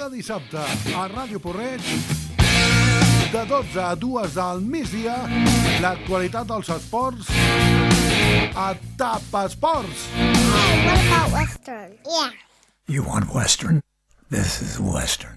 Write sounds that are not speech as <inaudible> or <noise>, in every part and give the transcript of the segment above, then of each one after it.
cada dissabte a Ràdio Porreig de 12 a 2 del migdia l'actualitat dels esports a TAP Esports. Yeah. You want Western? This is Western.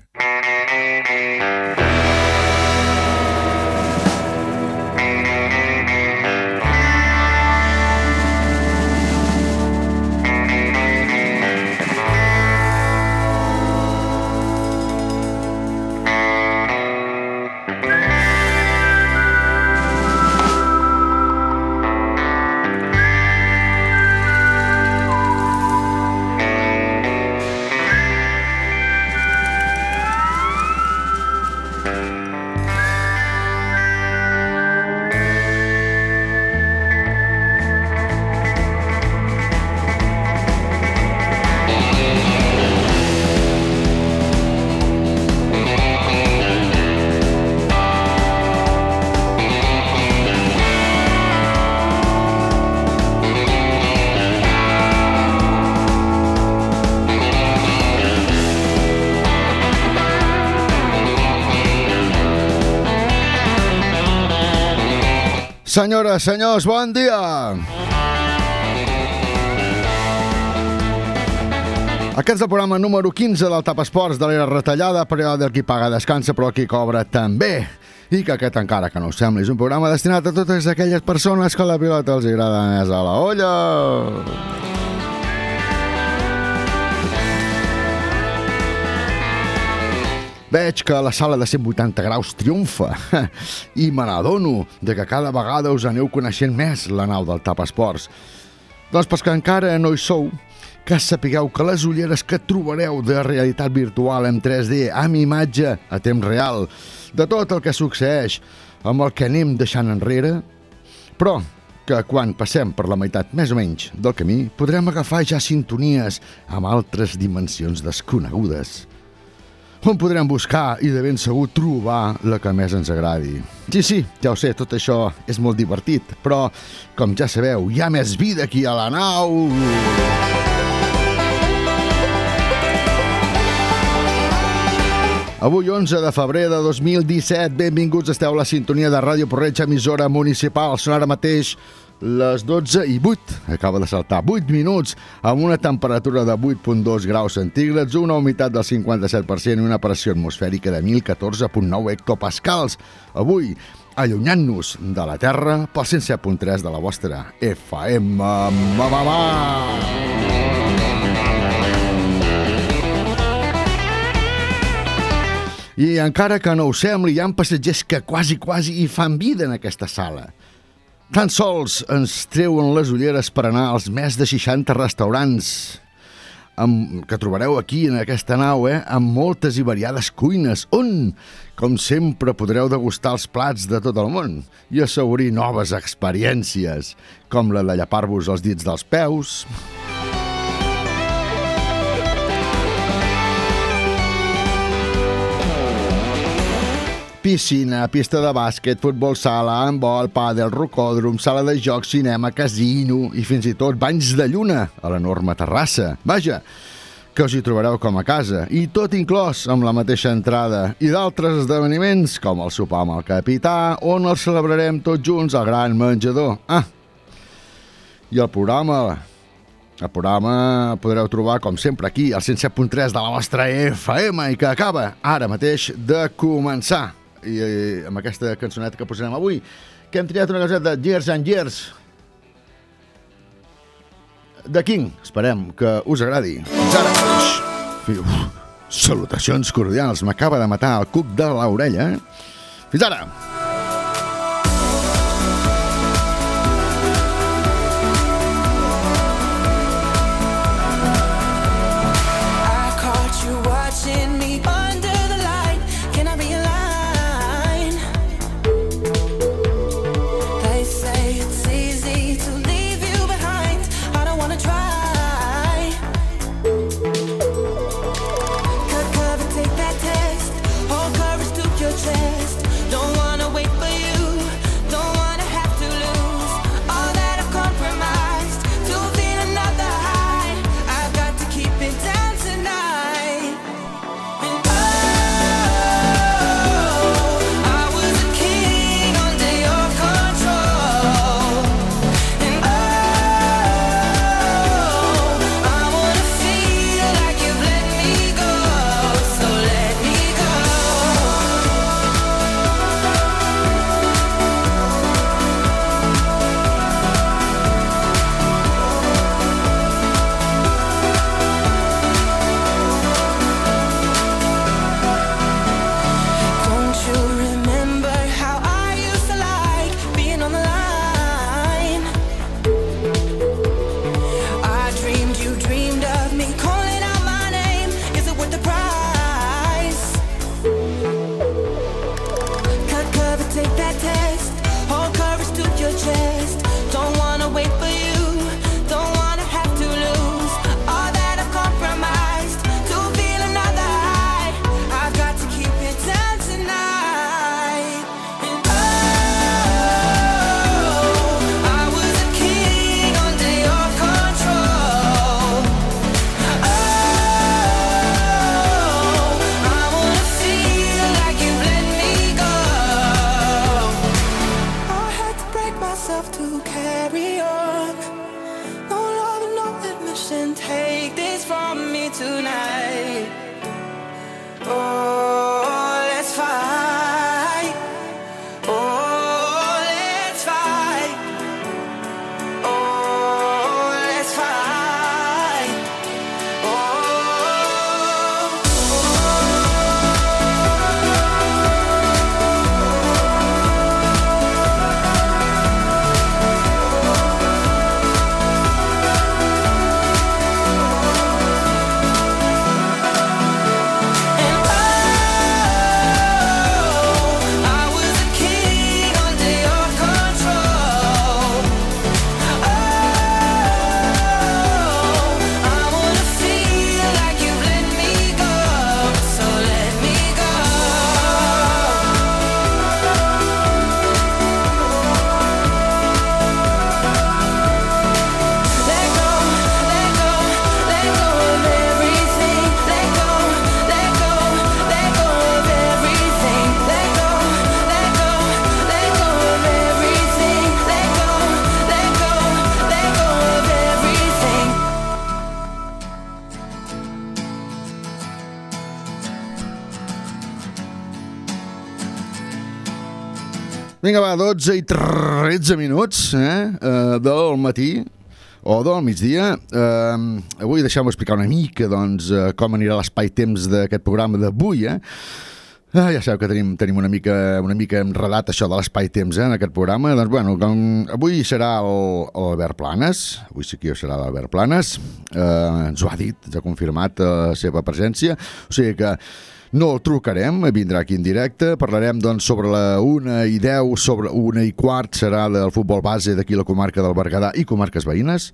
Senyores, senyors, bon dia! Aquest és el programa número 15 del Tap Esports de l'era retallada, període del qui paga descansa però qui cobra també. I que aquest, encara que no ho sembli, és un programa destinat a totes aquelles persones que la pilota els agrada més a la olla. Veig que la sala de 180 graus triomfa <laughs> i me n'adono de que cada vegada us aneu coneixent més la nau del Tap Esports. Doncs pas que encara no hi sou, que sapigueu que les ulleres que trobareu de realitat virtual en 3D, amb imatge a temps real, de tot el que succeeix amb el que anem deixant enrere, però que quan passem per la meitat més o menys del camí podrem agafar ja sintonies amb altres dimensions desconegudes on podrem buscar i de ben segur trobar la que més ens agradi. Sí, sí, ja ho sé, tot això és molt divertit, però, com ja sabeu, hi ha més vida aquí a la nau! Avui, 11 de febrer de 2017, benvinguts, esteu a la sintonia de Ràdio Porreig, emissora municipal. Són ara mateix les 12 i 8, acaba de saltar 8 minuts, amb una temperatura de 8.2 graus centígrads, una humitat del 57% i una pressió atmosfèrica de 1014.9 hectopascals. Avui, allunyant-nos de la Terra pel 107.3 de la vostra FM. Ma, ma, ma. I encara que no ho sembli, hi ha passatgers que quasi, quasi hi fan vida en aquesta sala. Tan sols ens treuen les ulleres per anar als més de 60 restaurants amb, que trobareu aquí en aquesta nau, eh, amb moltes i variades cuines, on, com sempre, podreu degustar els plats de tot el món i assaborir noves experiències, com la de llapar-vos els dits dels peus, piscina, pista de bàsquet, futbol sala, handbol, pàdel, rocòdrom, sala de jocs, cinema, casino i fins i tot banys de lluna a l'enorme terrassa. Vaja, que us hi trobareu com a casa, i tot inclòs amb la mateixa entrada, i d'altres esdeveniments, com el sopar amb el capità, on el celebrarem tots junts al gran menjador. Ah, i el programa el programa podreu trobar, com sempre, aquí, al 107.3 de la vostra FM i que acaba ara mateix de començar. I, i amb aquesta cançoneta que posarem avui, que hem triat una cançoneta de Years and Years de King. Esperem que us agradi. Fins ara mateix. Fiu, salutacions cordials. M'acaba de matar el cuc de l'orella. Fins ara. I Vinga, va, 12 i 13 minuts eh, eh, del matí o del migdia. Eh, avui deixeu-me explicar una mica doncs, eh, com anirà l'espai-temps d'aquest programa d'avui. Eh? Ah, ja sabeu que tenim, tenim una, mica, una mica enredat això de l'espai-temps eh, en aquest programa. Doncs, bueno, com, avui serà l'Albert Planes, avui sí que serà l'Albert Planes, eh, ens ho ha dit, ens ha confirmat eh, la seva presència, o sigui que no el trucarem, vindrà aquí en directe, parlarem doncs sobre la 1 i 10, sobre 1 i quart serà del futbol base d'aquí la comarca del Berguedà i comarques veïnes.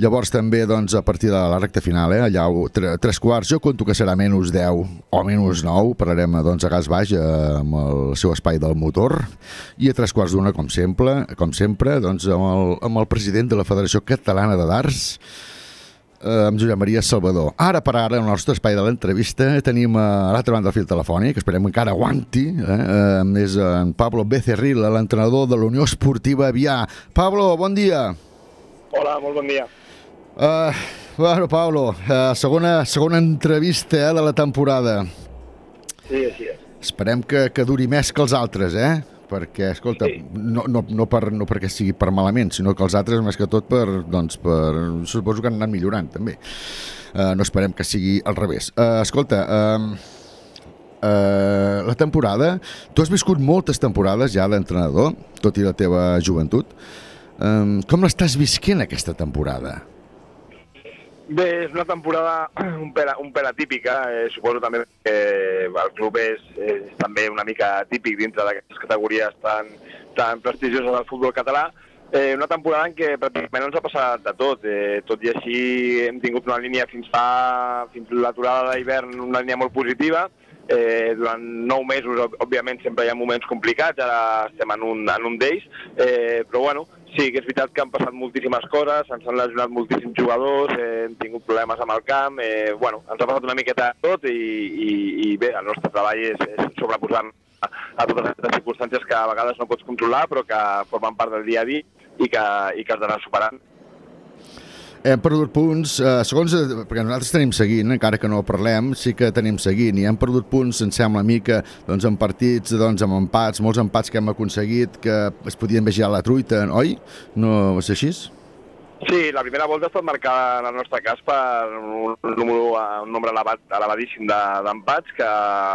Llavors també doncs, a partir de la recta final, eh, allà o tre, tres quarts, jo conto que serà menys 10 o menys 9, parlarem doncs, a gas baix eh, amb el seu espai del motor. I a tres quarts d'una, com sempre, com sempre doncs, amb, el, amb el president de la Federació Catalana de Darts, eh, amb Josep Maria Salvador. Ara per ara, en el nostre espai de l'entrevista, tenim eh, a l'altra banda del fil telefònic, que esperem que encara aguanti, eh, eh, és en Pablo Becerril, l'entrenador de la Unió Esportiva Avià. Pablo, bon dia. Hola, molt bon dia. Uh, bueno, Pablo, uh, segona, segona entrevista eh, de la temporada. Sí, així és. Esperem que, que duri més que els altres, eh? Perquè, escolta, Sí. no, no, no, per, no perquè sigui per malament, sinó que els altres, més que tot, per, doncs, per, suposo que han anat millorant, també. Uh, no esperem que sigui al revés. Uh, escolta, uh, uh, la temporada... Tu has viscut moltes temporades ja d'entrenador, tot i la teva joventut. Um, com l'estàs visquent, aquesta temporada? Bé, és una temporada <clears throat> un pèl, un pèl atípica. Eh, suposo també que el club és, és també una mica típic dintre d'aquestes categories tan, tan prestigioses del futbol català. Eh, una temporada en què pràcticament ens ha passat de tot. Eh, tot i així hem tingut una línia fins fa fins l'aturada d'hivern, una línia molt positiva. Eh, durant nou mesos, òb- òbviament, sempre hi ha moments complicats, ara estem en un, en un d'ells, eh, però bueno, sí que és veritat que han passat moltíssimes coses, ens han lesionat moltíssims jugadors, eh, hem tingut problemes amb el camp, eh, bueno, ens ha passat una miqueta tot i, i, i bé, el nostre treball és, és sobreposar a, a totes aquestes circumstàncies que a vegades no pots controlar però que formen part del dia a dia i que, i que has d'anar superant. Hem perdut punts, eh, segons, eh, perquè nosaltres tenim seguint, encara que no parlem, sí que tenim seguint, i hem perdut punts, em sembla a mi, que doncs, en partits, doncs, amb empats, molts empats que hem aconseguit, que es podien vejar la truita, oi? No ser així? Sí, la primera volta ha estat marcada en el nostre cas per un número, un nombre elevat, elevadíssim de- d'empats, que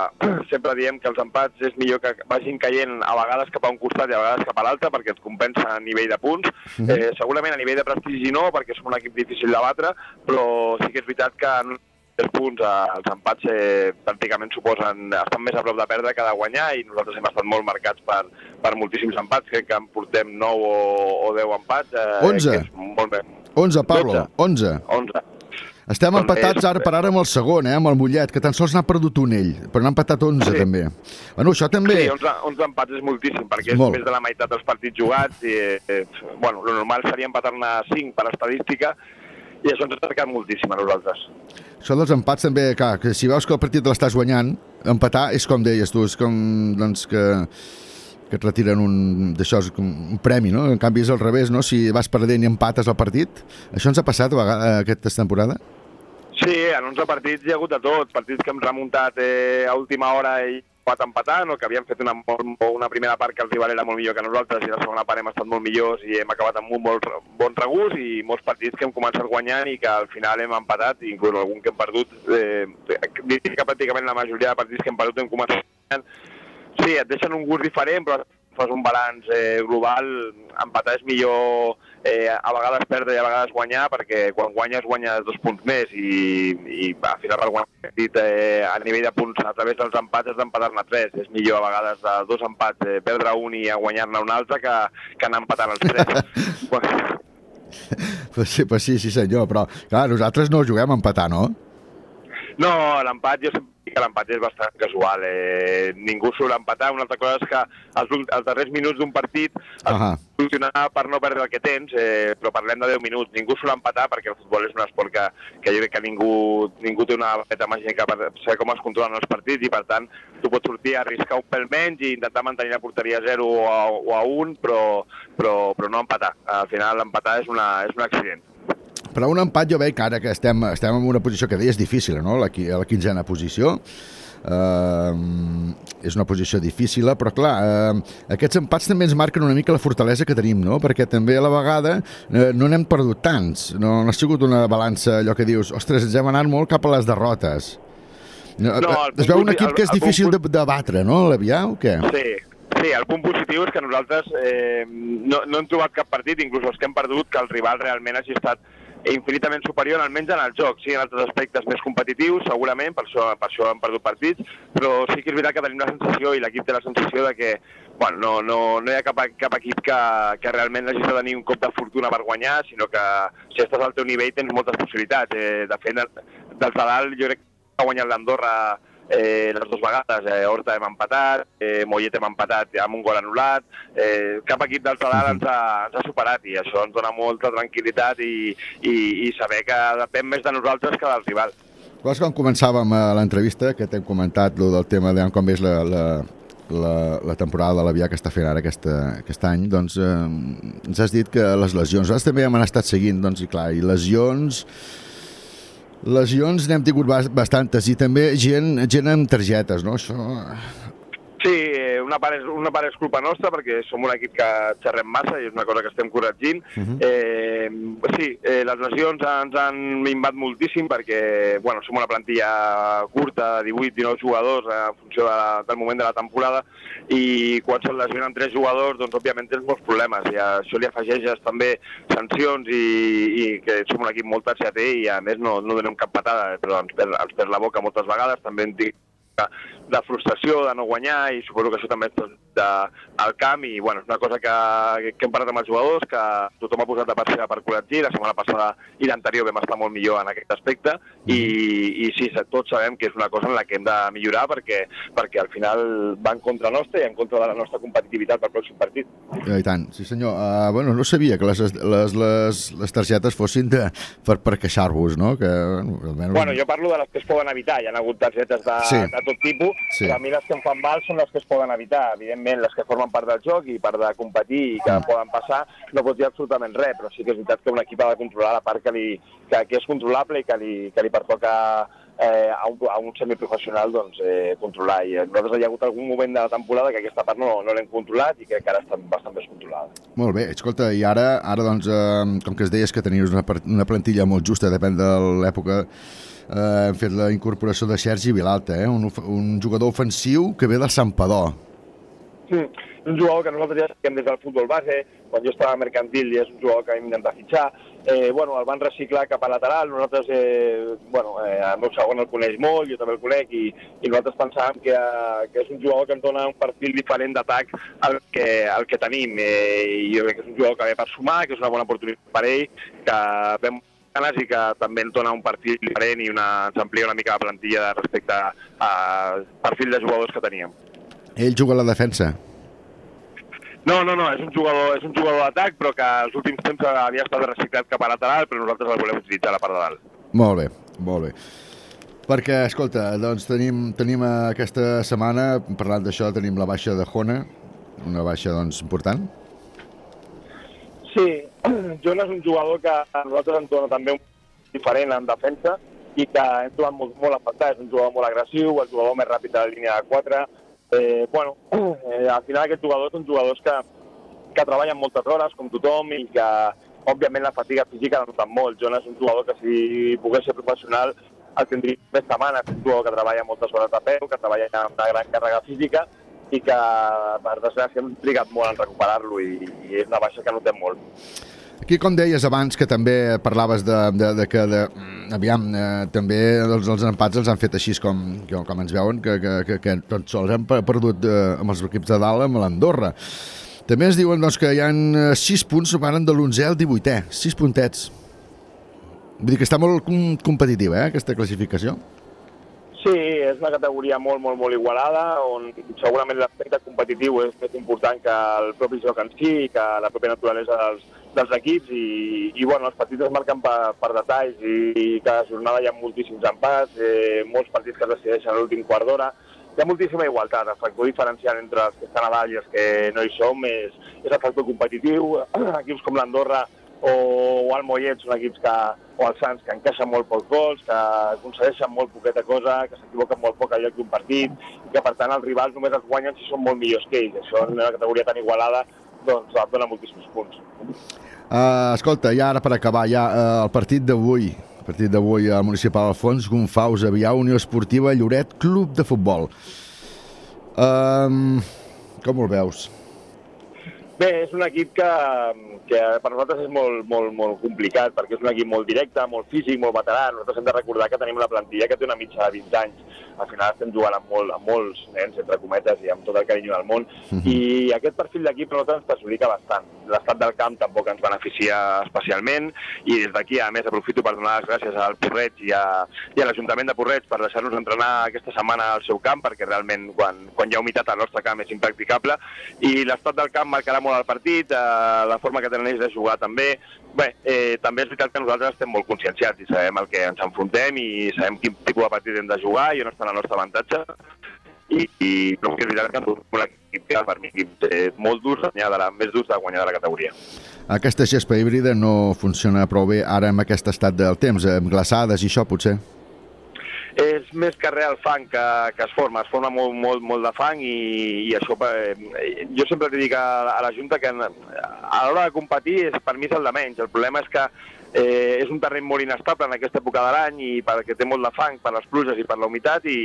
<clears throat> sempre diem que els empats és millor que vagin caient a vegades cap a un costat i a vegades cap a l'altre perquè et compensa a nivell de punts. eh, segurament a nivell de prestigi no, perquè som un equip difícil de batre, però sí que és veritat que els punts, els empats eh, pràcticament suposen, estan més a prop de perdre que de guanyar i nosaltres hem estat molt marcats per, per moltíssims empats, crec que en portem 9 o, o 10 empats. Eh, 11. que és molt bé. 11, Pablo, 12. 11. 11. Estem Doncs empatats és- ara per ara amb el segon, eh, amb el Mollet, que tan sols n'ha perdut un ell, però n'ha empatat 11 Sí. també. Bueno, això també... Sí, 11, 11 empats és moltíssim, perquè és Molt. més de la meitat dels partits jugats i, eh, bueno, el normal seria empatar-ne 5 per estadística i això ens ha acercat moltíssim a nosaltres. Això dels empats també, clar, que si veus que el partit l'estàs guanyant, empatar és com deies tu, és com doncs, que, que et retiren un, d'això un premi, no? En canvi és al revés, no? Si vas perdent i empates el partit, això ens ha passat a vegades, aquesta temporada? Sí, en 11 partits hi ha hagut de tot. Partits que hem remuntat eh, a última hora i acabat empatant, o que havíem fet una, molt, una primera part que el rival era molt millor que nosaltres i la segona part hem estat molt millors i hem acabat amb un molt bon regús i molts partits que hem començat guanyant i que al final hem empatat, i inclús algun que hem perdut, eh, que pràcticament la majoria de partits que hem perdut hem començat guanyant. Sí, et deixen un gust diferent, però fas un balanç eh, global, empatar és millor eh, a vegades perdre i a vegades guanyar, perquè quan guanyes guanyes dos punts més i, i al final per guanyar el partit eh, a nivell de punts a través dels empats has d'empatar-ne tres. És millor a vegades de dos empats eh, perdre un i a guanyar-ne un altre que, que anar empatant els tres. <laughs> Pues sí, pues sí, sí senyor, però clar, nosaltres no juguem a empatar, no? No, l'empat, jo sempre dic que l'empat és bastant casual. Eh, ningú surt a empatar. Una altra cosa és que els, els darrers minuts d'un partit has de solucionar per no perdre el que tens, eh, però parlem de 10 minuts. Ningú surt a empatar perquè el futbol és un esport que, que jo crec que ningú, ningú té una beta màgica per saber com es controlen els partits i, per tant, tu pots sortir a arriscar un pèl menys i intentar mantenir la porteria a 0 o a, o a 1, però, però, però no empatar. Al final, l'empatar és, una, és un accident. Però un empat jo veig que ara que estem, estem en una posició que deies difícil, no? La, la quinzena posició. Uh, és una posició difícil, però clar, uh, aquests empats també ens marquen una mica la fortalesa que tenim, no? Perquè també a la vegada uh, no n'hem perdut tants, no, no ha sigut una balança allò que dius, ostres, ens hem anat molt cap a les derrotes. No, es veu un equip que és punt difícil de, de batre, no, l'Avià, o què? Sí, sí, el punt positiu és que nosaltres eh, no, no hem trobat cap partit, inclús els que hem perdut, que el rival realment hagi estat infinitament superior, almenys en el joc. Sí, en altres aspectes més competitius, segurament, per això, per això hem perdut partits, però sí que és veritat que tenim la sensació, i l'equip té la sensació de que bueno, no, no, no hi ha cap, cap equip que, que realment de tenir un cop de fortuna per guanyar, sinó que si estàs al teu nivell tens moltes possibilitats. Eh, de fet, del Tadal jo crec que ha guanyat l'Andorra eh, les dues vegades. Eh, Horta hem empatat, eh, Mollet hem empatat amb un gol anul·lat. Eh, cap equip del Sadar ens, ha, ens ha superat i això ens dona molta tranquil·litat i, i, i saber que depèn més de nosaltres que del rival. Llavors, quan començàvem a l'entrevista, que t'hem comentat lo del tema de com és la, la, la, la temporada de l'Avià que està fent ara aquesta, aquest any, doncs eh, ens has dit que les lesions, nosaltres també hem estat seguint, doncs, i clar, i lesions... Lesions n'hem tingut bas- bastantes i també gent, gent amb targetes, no? Això... Sí, una part, és, una part és culpa nostra perquè som un equip que xerrem massa i és una cosa que estem corregint. Uh -huh. eh, sí, eh, les lesions ens han minvat moltíssim perquè bueno, som una plantilla curta, 18-19 jugadors eh, en funció de la, del moment de la temporada i quan se'n lesionen tres jugadors doncs òbviament tens molts problemes i a això li afegeixes també sancions i, i que som un equip molt terciater i a més no, no donem cap patada però ens perd, ens perd la boca moltes vegades també en tinc de, de frustració de no guanyar i suposo que això també és de, al camp i bueno, és una cosa que, que hem parlat amb els jugadors que tothom ha posat de part seva per corregir la setmana passada i l'anterior vam estar molt millor en aquest aspecte i, i sí, tots sabem que és una cosa en la que hem de millorar perquè, perquè al final va en contra nostra i en contra de la nostra competitivitat pel pròxim partit. I tant, sí senyor. Uh, bueno, no sabia que les, les, les, les targetes fossin de, per, per queixar-vos, no? Que, bueno, almenys... Bueno, jo parlo de les que es poden evitar. Hi ha hagut targetes de, sí. de tot tipus, Sí. a mi les que em fan mal són les que es poden evitar. Evidentment, les que formen part del joc i part de competir i que Mm. poden passar, no pots dir absolutament res, però sí que és veritat que un equip ha de controlar la part que, li, que, que és controlable i que li, que li pertoca eh, a, un, a un semiprofessional doncs, eh, controlar. I a nosaltres hi ha hagut algun moment de la temporada que aquesta part no, no l'hem controlat i que encara està bastant més controlada. Molt bé, escolta, i ara, ara doncs, eh, com que es deies que tenies una, una plantilla molt justa, depèn de l'època, eh, hem fet la incorporació de Sergi Vilalta, eh, un, un jugador ofensiu que ve del Santpedor. Mm. Un jugador que nosaltres ja sabíem des del futbol base, quan jo estava a Mercantil i és un jugador que vam intentar fitxar, eh, bueno, el van reciclar cap a lateral, nosaltres, eh, bueno, eh, el meu segon el coneix molt, jo també el conec, i, i nosaltres pensàvem que, eh, que és un jugador que ens dona un perfil diferent d'atac al, que, al que tenim, eh, i jo crec que és un jugador que ve per sumar, que és una bona oportunitat per ell, que vam ganes i que també ens dona un perfil diferent i una, ens amplia una mica la plantilla respecte al perfil de jugadors que teníem. Ell juga a la defensa. No, no, no, és un jugador, és un jugador d'atac, però que als últims temps havia estat reciclat cap a lateral, però nosaltres el volem utilitzar a la part de dalt. Molt bé, molt bé. Perquè, escolta, doncs tenim, tenim aquesta setmana, parlant d'això, tenim la baixa de Jona, una baixa, doncs, important. Sí, <clears throat> Jonas és un jugador que a nosaltres ens dona també un diferent en defensa, i que hem trobat molt, molt a faltar. És un jugador molt agressiu, el jugador més ràpid de la línia de 4. Eh, bueno, <clears throat> eh, al final aquests jugadors són jugadors que, que treballen moltes hores, com tothom, i que, òbviament, la fatiga física la noten molt. Jonas és un jugador que, si pogués ser professional, el tindria més setmanes. És un jugador que treballa moltes hores de peu, que treballa amb una gran càrrega física i que, per desgràcia, hem trigat molt en recuperar-lo i, i és una baixa que notem molt. Aquí, com deies abans, que també parlaves de, de, de que, de, aviam, eh, també els, els empats els han fet així com, com, ens veuen, que, que, que, que tots sols hem pe- perdut eh, amb els equips de dalt amb l'Andorra. També ens diuen doncs, que hi ha 6 punts, separen de l'11è al 18è, 6 puntets. Vull dir que està molt com- competitiva, eh, aquesta classificació. Sí, és una categoria molt, molt, molt igualada, on segurament l'aspecte competitiu és més important que el propi joc en si, que la pròpia naturalesa dels, dels equips, i, i bueno, els partits es marquen per, per detalls, i, i cada jornada hi ha moltíssims empats, eh, molts partits que es decideixen a l'últim quart d'hora, hi ha moltíssima igualtat. El factor diferenciant entre els que estan a dalt i els que no hi som és, és el factor competitiu. <clears throat> Equips com l'Andorra o, o el Mollet són equips que, o el Sants que encaixen molt pocs gols, que aconsegueixen molt poqueta cosa, que s'equivoquen molt poc al lloc d'un partit, i que per tant els rivals només els guanyen si són molt millors que ells. Això en una categoria tan igualada doncs et dona moltíssims punts. Uh, escolta, ja ara per acabar, ja uh, el partit d'avui, el partit d'avui al Municipal Alfons, Gonfaus, Avià, Unió Esportiva, Lloret, Club de Futbol. Um, com el veus? Bé, és un equip que, que per nosaltres és molt, molt, molt complicat, perquè és un equip molt directe, molt físic, molt veterà. Nosaltres hem de recordar que tenim una plantilla que té una mitja de 20 anys. Al final estem jugant amb, molt, amb molts nens, entre cometes, i amb tot el carinyo del món. I aquest perfil d'equip a nosaltres ens perjudica bastant. L'estat del camp tampoc ens beneficia especialment, i des d'aquí, a més, aprofito per donar les gràcies al Porreig i a, i a l'Ajuntament de Porreig per deixar-nos entrenar aquesta setmana al seu camp, perquè realment quan, quan hi ha humitat al nostre camp és impracticable, i l'estat del camp marcarà molt el partit, eh, la forma que tenen ells de jugar també. Bé, eh, també és veritat que nosaltres estem molt conscienciats i sabem el que ens enfrontem i sabem quin tipus de partit hem de jugar i on està el nostre avantatge. I, i però és veritat que un equip que per mi és molt dur, de la, més dur de guanyar de la categoria. Aquesta gespa híbrida no funciona prou bé ara amb aquest estat del temps, amb glaçades i això, potser. És més que res el fang que, que es forma, es forma molt, molt, molt de fang i, i això, eh, jo sempre li dic a, a la Junta que en- a l'hora de competir és, per mi és el de menys, el problema és que eh, és un terreny molt inestable en aquesta època de l'any i perquè té molt de fang per les pluges i per la humitat i,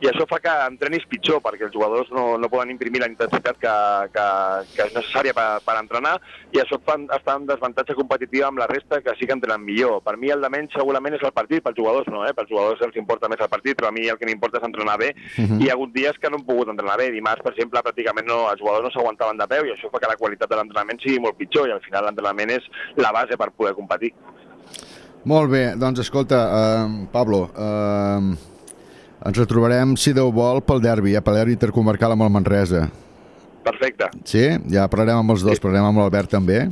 i això fa que entrenis pitjor perquè els jugadors no, no poden imprimir la intensitat que, que, que és necessària per, per entrenar i això fa estar en desavantatge competitiva amb la resta que sí que entrenen millor. Per mi el de menys segurament és el partit, pels jugadors no, eh? pels jugadors els importa més el partit, però a mi el que m'importa és entrenar bé i hi ha hagut dies que no hem pogut entrenar bé. Dimarts, per exemple, pràcticament no, els jugadors no s'aguantaven de peu i això fa que la qualitat de l'entrenament sigui molt pitjor i al final l'entrenament és la base per poder competir. Molt bé, doncs escolta, uh, Pablo, uh, ens retrobarem, si Déu vol, pel derbi, eh, pel derbi intercomarcal amb el Manresa. Perfecte, Sí? Ja parlarem amb els dos, parlarem amb l'Albert també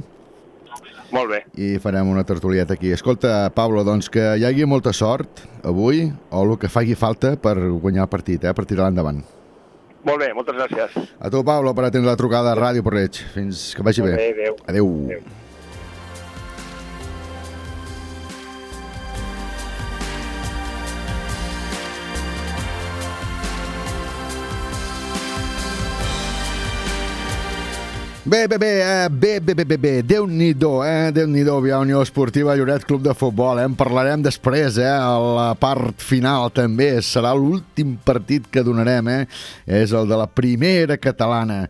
molt bé. i farem una tertulieta aquí. Escolta, Pablo, doncs que hi hagi molta sort avui o el que faci falta per guanyar el partit, eh, per tirar endavant. Molt bé, moltes gràcies. A tu, Pablo, per atendre la trucada de Ràdio Porreig. Fins que vagi bé. Bé, adéu. Adéu. Adéu. Bé, bé, bé, eh, bé, bé, bé, bé, bé, Déu-n'hi-do, eh, Déu-n'hi-do, via Unió Esportiva Lloret Club de Futbol, eh, en parlarem després, eh, a la part final també, serà l'últim partit que donarem, eh, és el de la primera catalana,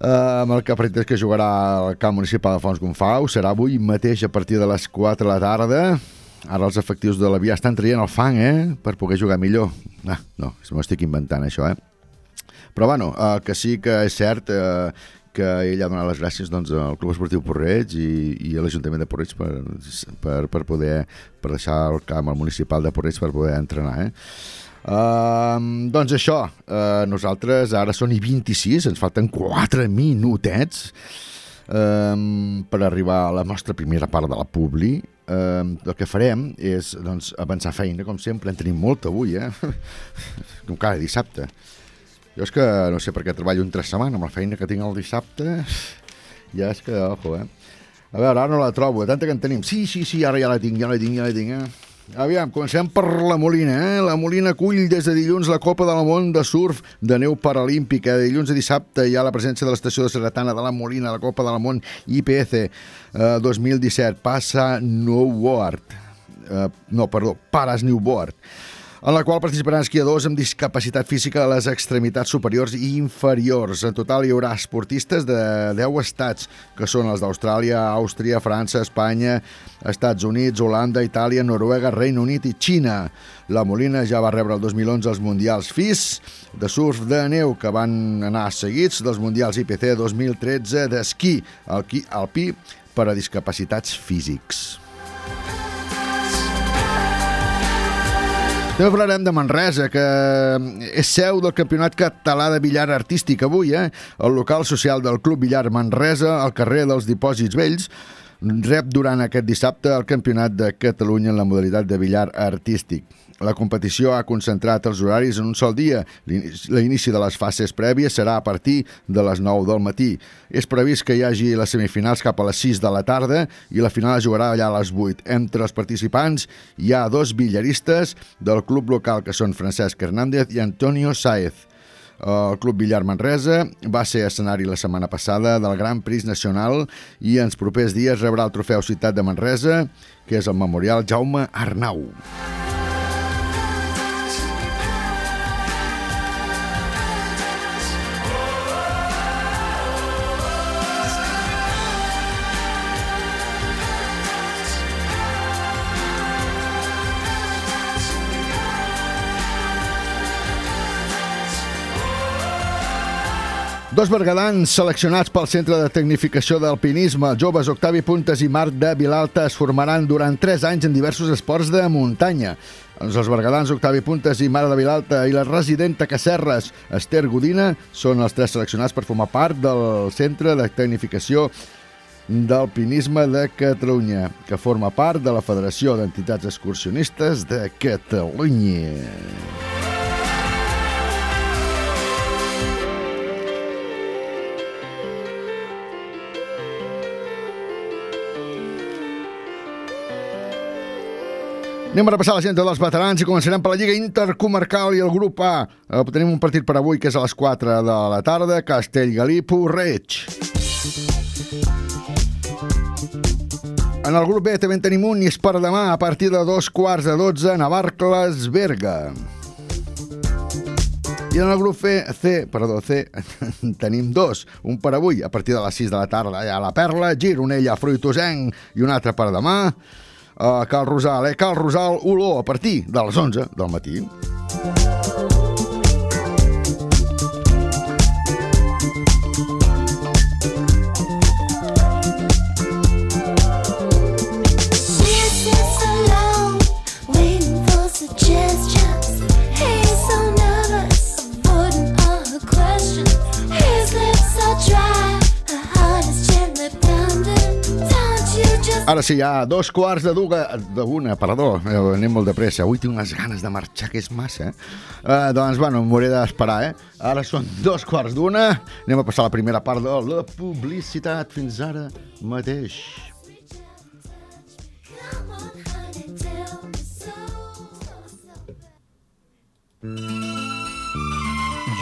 eh, amb el partit que jugarà al camp municipal de Fons Gonfau, serà avui mateix a partir de les 4 de la tarda, ara els efectius de la via estan traient el fang, eh, per poder jugar millor, ah, no, m'ho estic inventant això, eh, però bueno, el que sí que és cert eh, que ell ha donat les gràcies doncs, al Club Esportiu Porreig i, i a l'Ajuntament de Porreig per, per, per poder per deixar el camp al municipal de Porreig per poder entrenar. Eh? Uh, doncs això, uh, nosaltres ara són i 26, ens falten 4 minutets um, per arribar a la nostra primera part de la Publi. Um, el que farem és doncs, avançar feina, com sempre, en tenim molta avui, eh? <laughs> com cada dissabte. Jo és que no sé per què treballo un tres setmanes amb la feina que tinc el dissabte. <laughs> Ja és que, ojo, eh? A veure, ara no la trobo, tanta que en tenim. Sí, sí, sí, ara ja la tinc, ja la tinc, ja la tinc, eh? Aviam, comencem per la Molina, eh? La Molina acull des de dilluns la Copa del Món de Surf de neu paralímpica. De dilluns a dissabte hi ha la presència de l'estació de Serratana de la Molina, la Copa del Món IPC eh, 2017. Passa Snowboard. Eh, no, perdó, Para Snowboard en la qual participaran esquiadors amb discapacitat física a les extremitats superiors i inferiors. En total hi haurà esportistes de 10 estats, que són els d'Austràlia, Àustria, França, Espanya, Estats Units, Holanda, Itàlia, Noruega, Regne Unit i Xina. La Molina ja va rebre el 2011 els Mundials FIS de surf de neu, que van anar seguits dels Mundials IPC 2013 d'esquí alpí per a discapacitats físics. També parlarem de Manresa, que és seu del Campionat Català de Billar Artístic avui, eh? El local social del Club Billar Manresa, al carrer dels Dipòsits Vells, rep durant aquest dissabte el Campionat de Catalunya en la modalitat de billar artístic. La competició ha concentrat els horaris en un sol dia. L'inici de les fases prèvies serà a partir de les 9 del matí. És previst que hi hagi les semifinals cap a les 6 de la tarda i la final es jugarà allà a les 8. Entre els participants hi ha dos billaristes del club local que són Francesc Hernández i Antonio Saez. El Club Billar Manresa va ser escenari la setmana passada del Gran Prix Nacional i en els propers dies rebrà el trofeu Ciutat de Manresa, que és el memorial Jaume Arnau. Dos bergadans seleccionats pel Centre de Tecnificació d'Alpinisme, joves Octavi Puntes i Marc de Vilalta es formaran durant 3 anys en diversos esports de muntanya. Doncs els bergadans Octavi Puntes i Mare de Vilalta i la residenta Cacerres, Esther Godina, són els tres seleccionats per formar part del Centre de Tecnificació d'Alpinisme de Catalunya, que forma part de la Federació d'Entitats Excursionistes de Catalunya. Anem a repassar l'agenda dels veterans i començarem per la Lliga Intercomarcal i el grup A. Tenim un partit per avui que és a les 4 de la tarda, Castellgalí-Porreig. En el grup B també en tenim un i és per demà a partir de dos quarts de 12 Navarcles Berga. I en el grup C, C, perdó, C, en <laughs> tenim dos. Un per avui, a partir de les 6 de la tarda, a la Perla, Gironella, Fruitosenc, i un altre per demà, a Cal Rosal, eh? Cal Rosal, Olor, a partir de les 11 del matí. Ara sí, ja, dos quarts de duga, d'una, perdó, eh, anem molt de pressa. Avui tinc unes ganes de marxar, que és massa, eh? eh doncs, bueno, m'hauré d'esperar, eh? Ara són dos quarts d'una. Anem a passar la primera part de la publicitat fins ara mateix.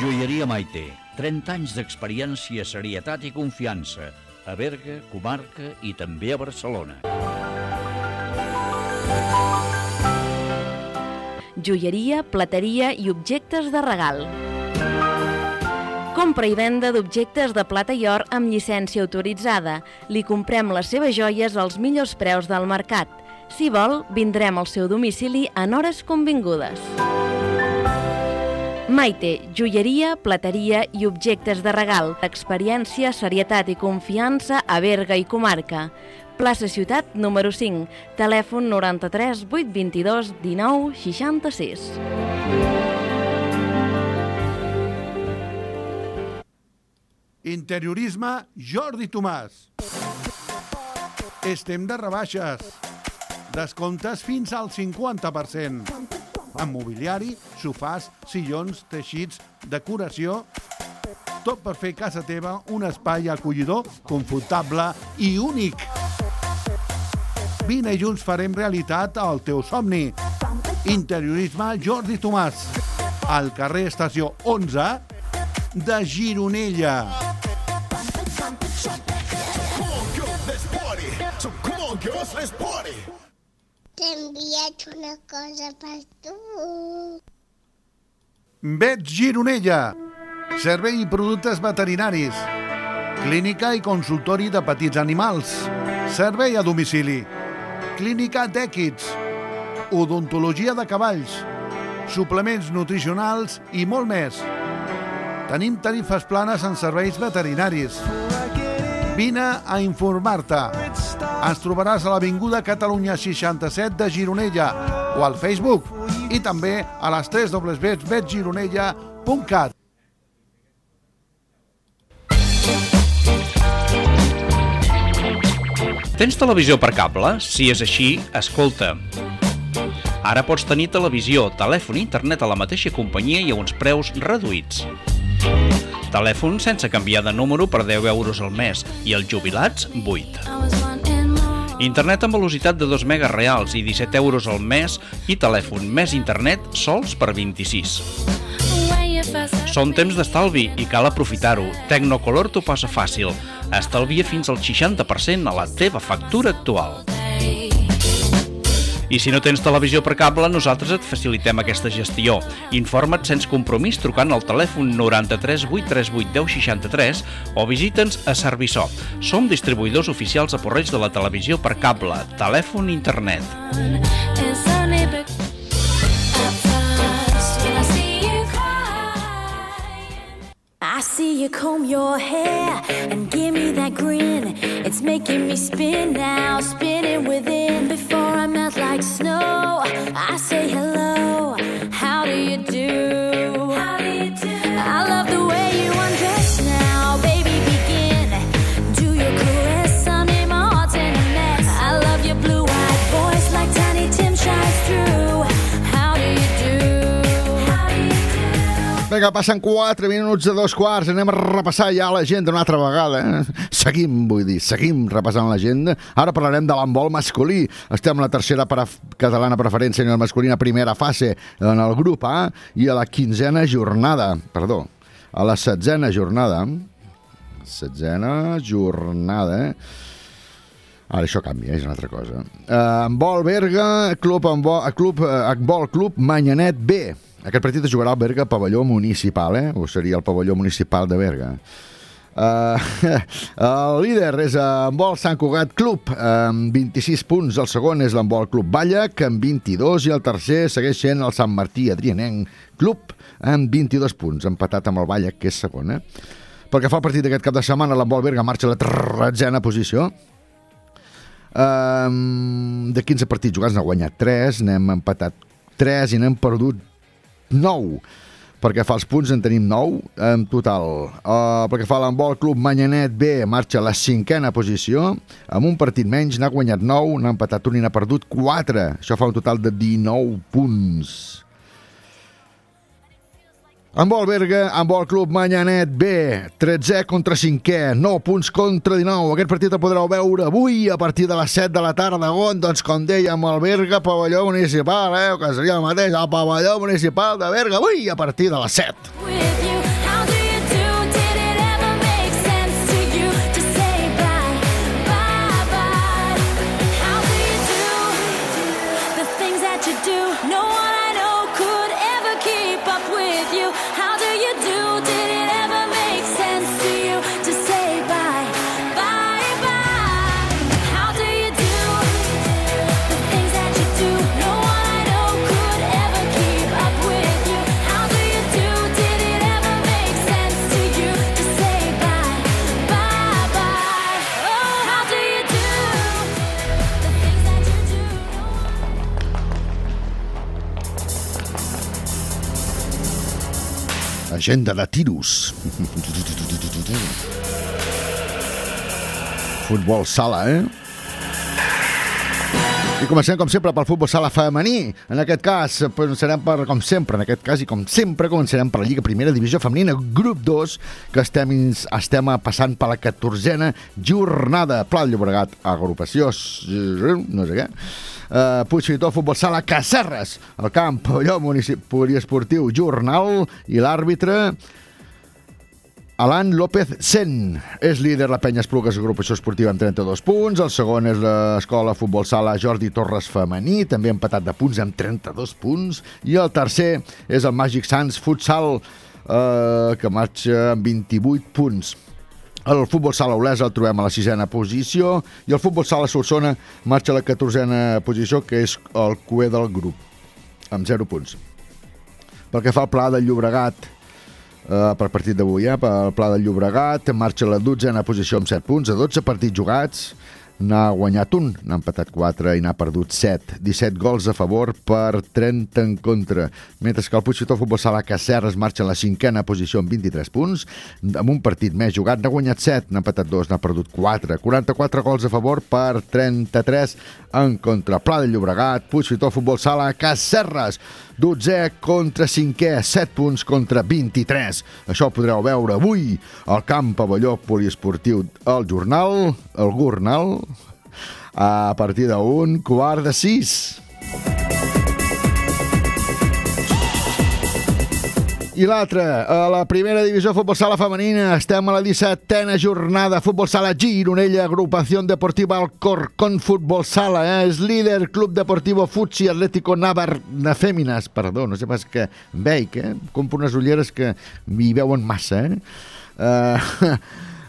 Joieria Maite. 30 anys d'experiència, serietat i confiança. A Berga, comarca i també a Barcelona. joieria, plateria i objectes de regal. Compra i venda d'objectes de plata i or amb llicència autoritzada. Li comprem les seves joies als millors preus del mercat. Si vol, vindrem al seu domicili en hores convingudes. Maite, joieria, plateria i objectes de regal. Experiència, serietat i confiança a Berga i comarca. Plaça Ciutat número 5, telèfon 93 822 19 66. Interiorisme Jordi Tomàs. Estem de rebaixes. Descomptes fins al 50%. En mobiliari, sofàs, sillons, teixits, decoració... Tot per fer casa teva un espai acollidor, confortable i únic. Vine i junts farem realitat el teu somni. Interiorisme Jordi Tomàs. Al carrer Estació 11 de Gironella. T'he enviat una cosa per tu. Vets Gironella. Servei i productes veterinaris. Clínica i consultori de petits animals. Servei a domicili. Clínica d'èquids. Odontologia de cavalls. Suplements nutricionals i molt més. Tenim tarifes planes en serveis veterinaris. Vine a informar-te. Ens trobaràs a l'Avinguda Catalunya 67 de Gironella o al Facebook i també a les 3 www.vetgironella.cat. Tens televisió per cable? Si és així, escolta. Ara pots tenir televisió, telèfon i internet a la mateixa companyia i a uns preus reduïts. Telèfon sense canviar de número per 10 euros al mes i els jubilats 8. Internet amb velocitat de 2 megas reals i 17 euros al mes i telèfon més internet sols per 26. Són temps d'estalvi i cal aprofitar-ho. Tecnocolor t'ho passa fàcil. Estalvia fins al 60% a la teva factura actual. I si no tens televisió per cable, nosaltres et facilitem aquesta gestió. Informa't sense compromís trucant al telèfon 93 838 1063 o visita'ns a Serviçó. Som distribuïdors oficials a Porreig de la televisió per cable, telèfon i internet. I see you comb your hair and give me that grin. It's making me spin now, spinning within. Before I melt like snow, I say hello. Vinga, passen 4 minuts de dos quarts. Anem a repassar ja l'agenda una altra vegada. eh? Seguim, vull dir, seguim repassant l'agenda. Ara parlarem de l'handbol masculí. Estem a la tercera pref catalana preferència en la masculina primera fase en el grup A i a la quinzena jornada, perdó, a la setzena jornada. Setzena jornada, eh? Ara això canvia, és una altra cosa. Uh, handbol Berga, club handbol, club, uh, handbol club Manyanet B. Aquest partit es jugarà al Berga pavelló municipal, eh? O seria el pavelló municipal de Berga. Uh, <laughs> el líder és l'handbol Sant Cugat Club amb 26 punts, el segon és l'handbol Club Ballac amb 22 i el tercer segueix sent el Sant Martí Adrianenc Club amb 22 punts, empatat amb el Ballac que és segon. Eh? Pel que fa al partit d'aquest cap de setmana, l'handbol Berga marxa a la tretzena posició Um, de 15 partits jugats n'ha guanyat 3, n'hem empatat 3 i n'hem perdut 9. Perquè fa els punts en tenim 9 en total. Uh, perquè fa l'handbol club Manyanet B marxa a la cinquena posició. Amb un partit menys n'ha guanyat 9, n'ha empatat un i n'ha perdut 4. Això fa un total de 19 punts. Handbol Berga, handbol club Manyanet B, 13è contra 5è, 9 punts contra 19. Aquest partit el podreu veure avui a partir de les 7 de la tarda, on, doncs, com dèiem, el Berga, pavelló municipal, eh, que seria el mateix, el pavelló municipal de Berga, avui a partir de les 7. with you. Agenda de tiros. Futbol sala, eh? I comencem, com sempre, pel futbol sala femení. En aquest cas, començarem per, com sempre, en aquest cas, i com sempre, començarem per la Lliga Primera Divisió Femenina, grup 2, que estem, estem passant per la 14a jornada. Pla Llobregat, agrupació, no sé què. Uh, Puigfitó, futbol sala, Cacerres, el camp, pavelló municip- poliesportiu, jornal, i l'àrbitre, Alan López Sen és líder la penya Esplugues agrupació esportiva amb 32 punts. El segon és l'escola futbol sala Jordi Torres femení, també empatat de punts amb 32 punts. I el tercer és el Magic Sans futsal eh, que marxa amb 28 punts. El futbol sala Olesa el trobem a la sisena posició i el futbol sala Solsona marxa a la catorzena posició, que és el cué del grup, amb 0 punts. Pel que fa al pla del Llobregat, eh, per partit d'avui, eh? pel Pla del Llobregat, marxa la dotzena posició amb 7 punts, a 12 partits jugats, n'ha guanyat un, n'ha empatat 4 i n'ha perdut 7. 17 gols a favor per 30 en contra. Mentre que el Puigfitó Futbol Sala Cacerres marxa a la cinquena posició amb 23 punts, amb un partit més jugat, n'ha guanyat 7, n'ha empatat 2, n'ha perdut 4. 44 gols a favor per 33 en contra. Pla del Llobregat, Puigfitó Futbol Sala Cacerres, 12 contra 5è, 7 punts contra 23. Això ho podreu veure avui al camp pavelló poliesportiu El Jornal, el Gornal, a partir d'un quart de sis. I l'altre, a la primera divisió futbol sala femenina, estem a la 17a jornada, futbol sala Gironella, agrupació deportiva Alcorcón Futbol Sala, eh? és líder Club Deportivo Futsi Atlético Navar de Fèmines, perdó, no sé pas que veig, eh? compro unes ulleres que m'hi veuen massa, eh? Uh,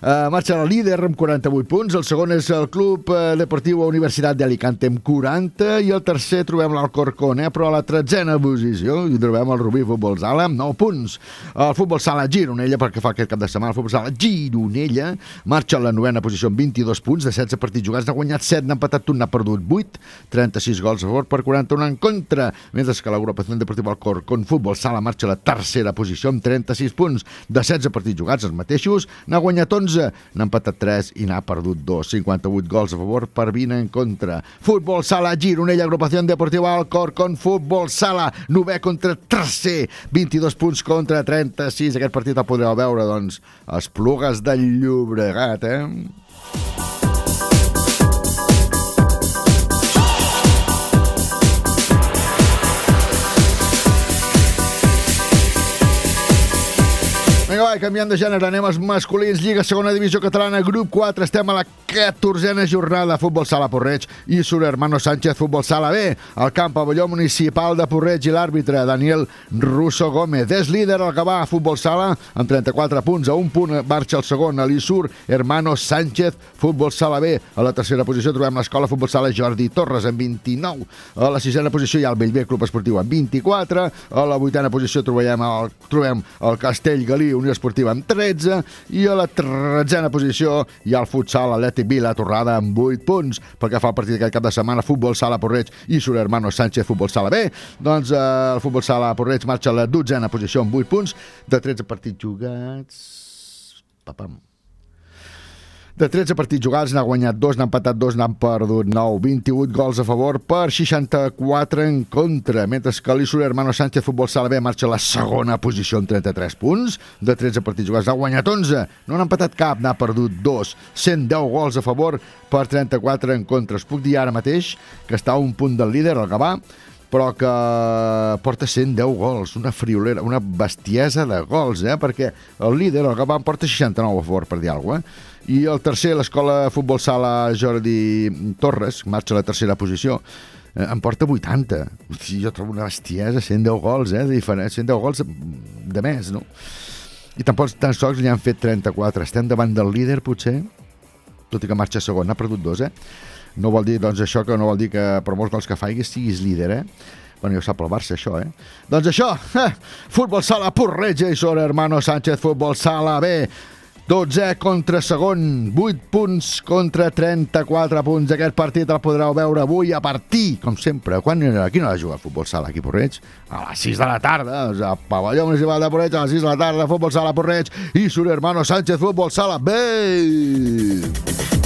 Uh, marxa el líder amb 48 punts, el segon és el Club uh, Deportiu Universitat d'Alicante amb 40 i el tercer trobem l'Alcorcón, eh? però a la tretzena posició hi trobem el Rubí Futbol Sala amb 9 punts. El Futbol Sala Gironella, perquè fa aquest cap de setmana, el Futbol Sala Gironella marxa a la novena posició amb 22 punts, de 16 partits jugats, n'ha guanyat 7, n'ha empatat un, n'ha perdut 8, 36 gols a favor per 41 en contra, mentre que l'agrupació deportiva Alcorcón Futbol Sala marxa a la tercera posició amb 36 punts, de 16 partits jugats, els mateixos, n'ha guanyat 11, n'ha empatat 3 i n'ha perdut 2, 58 gols a favor per 20 en contra. Futbol Sala Gironella, agrupació deportiva Alcorcón Futbol Sala, novè contra tercer, 22 punts contra 36. Aquest partit el podreu veure, doncs, Esplugues del Llobregat, eh? Vinga, va, canviant de gènere, anem als masculins. Lliga Segona Divisió Catalana, grup 4. Estem a la 14a jornada. Futbol Sala Porreig i Sur Hermano Sánchez, Futbol Sala B. Al camp pavelló municipal de Porreig i l'àrbitre Daniel Russo Gómez. És líder al Gavà, Futbol Sala, amb 34 punts. A un punt marxa el segon, a l'Isur Hermano Sánchez, Futbol Sala B. A la tercera posició trobem l'Escola Futbol Sala Jordi Torres, amb 29. A la sisena posició hi ha el Bellver Club Esportiu, amb 24. A la vuitena posició trobem el, trobem el Castell Galí, Unió Esportiva amb 13 i a la tretzena posició hi ha el futsal Atlètic Vila Torrada amb 8 punts. Perquè fa el partit d'aquest cap de setmana futbol sala Porreig i Sur Hermano Sánchez futbol sala B. Doncs eh, el futbol sala Porreig marxa a la dotzena posició amb 8 punts. De 13 partits jugats papam de 13 partits jugats n'ha guanyat 2, n'ha empatat 2, n'han perdut 9, 28 gols a favor per 64 en contra, mentre que l'Isur Hermano Sánchez Futbol Sala B marxa a la segona posició amb 33 punts, de 13 partits jugats n'ha guanyat 11, no n'ha empatat cap, n'ha perdut 2, 110 gols a favor per 34 en contra. Us puc dir ara mateix que està a un punt del líder, el Gavà, però que porta 110 gols, una friolera, una bestiesa de gols, eh? perquè el líder, el Gavà, porta 69 a favor, per dir alguna cosa, eh? I el tercer, l'escola Futbol Sala Jordi Torres, marxa a la tercera posició, eh, en porta 80. Hosti, jo trobo una bestiesa, 110 gols, eh, de diferència, 110 gols de més, no? I tampoc tan sols li han fet 34. Estem davant del líder, potser, tot i que marxa segon, n'ha perdut dos, eh? No vol dir, doncs, això que no vol dir que per molts gols que faiguis siguis líder, eh? Bueno, ja ho sap el Barça, això, eh? Doncs això, eh, Futbol Sala Porreja i sobre Hermano Sánchez, Futbol Sala B. 12 contra segon, 8 punts contra 34 punts. Aquest partit el podreu veure avui a partir, com sempre. Quan? Aquí no ha de jugar a futbol sala, aquí a Porreig? A les 6 de la tarda, a Pavelló Municipal de Porreig, a les 6 de la tarda, futbol sala Porreig i su hermano Sánchez, futbol sala B.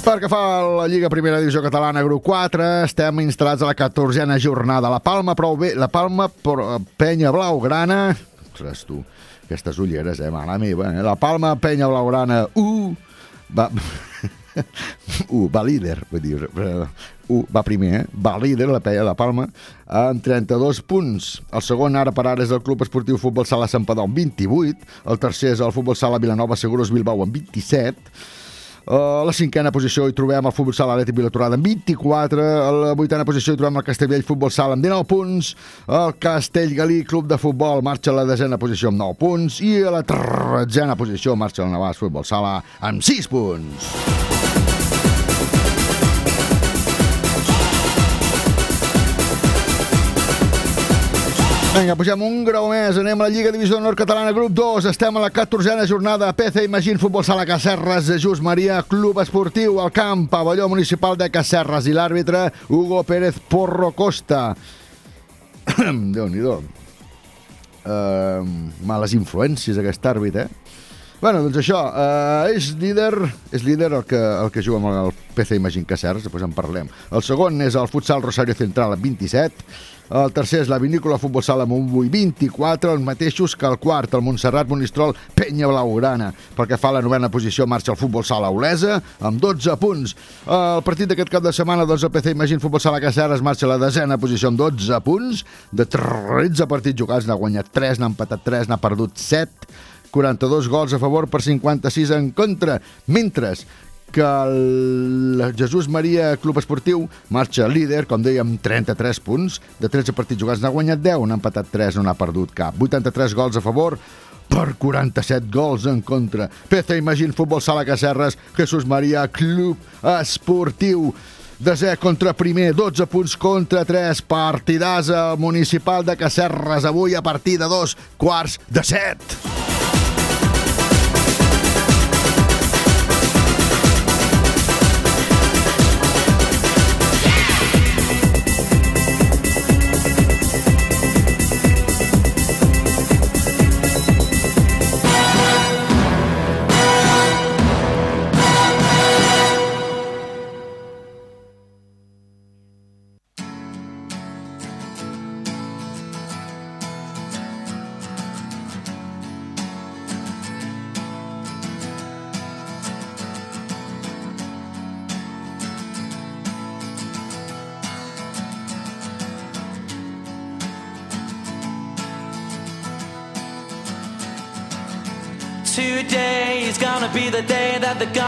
Perquè fa la Lliga Primera Divisió Catalana grup 4, estem instal·lats a la 14a jornada. La Palma prou bé, la Palma però, Penya Blaugrana... Ostres, tu, aquestes ulleres, eh, mare meva. Eh? La Palma Penya Blaugrana 1 va... <laughs> 1 va líder, vull dir, 1 va primer, eh? va líder la Penya de Palma amb 32 punts. El segon ara per ara és el Club Esportiu Futbol Sala Santpedor amb 28, el tercer és el Futbol Sala Vilanova Seguros Bilbao amb 27, a la cinquena posició hi trobem el Futbol Sala Atlètic Vilatorada amb 24, a la vuitena posició hi trobem el Castellvell Futbol Sala amb 19 punts, el Castellgalí Club de Futbol marxa a la desena posició amb 9 punts i a la tretzena posició marxa el Navàs Futbol Sala amb 6 punts. Vinga, pugem un grau més, anem a la Lliga Divisió Nord Catalana, grup 2, estem a la 14a jornada, PC Imagín Futbol Sala Cacerres, Just Maria, Club Esportiu, al camp, pavelló municipal de Cacerres i l'àrbitre Hugo Pérez Porro Costa. <coughs> Déu-n'hi-do. Uh, males influències aquest àrbit, eh? Bueno, doncs això, uh, és líder és líder el que, el que juga amb el PC Imagín Cacerres, després en parlem. El segon és el Futsal Rosario Central amb 27, el tercer és la Vinícola Futbol Sala Montbui, 24, els mateixos que el quart, el Montserrat Monistrol Penya Blaugrana. Pel que fa a la novena posició marxa el Futbol Sala Olesa, amb 12 punts. El partit d'aquest cap de setmana, doncs, el PC Imagín Futbol Sala Caceres marxa a la desena posició amb 12 punts. De 13 partits jugats n'ha guanyat 3, n'ha empatat 3, n'ha perdut 7. 42 gols a favor per 56 en contra, mentre que el Jesús Maria Club Esportiu marxa líder, com dèiem, 33 punts. De 13 partits jugats n'ha guanyat 10, n'ha empatat 3, no n'ha perdut cap. 83 gols a favor per 47 gols en contra. PC Imagín Futbol Sala Cacerres, Jesús Maria Club Esportiu. Desè contra primer, 12 punts contra 3, partidàs al municipal de Cacerres, avui a partir de dos quarts de set.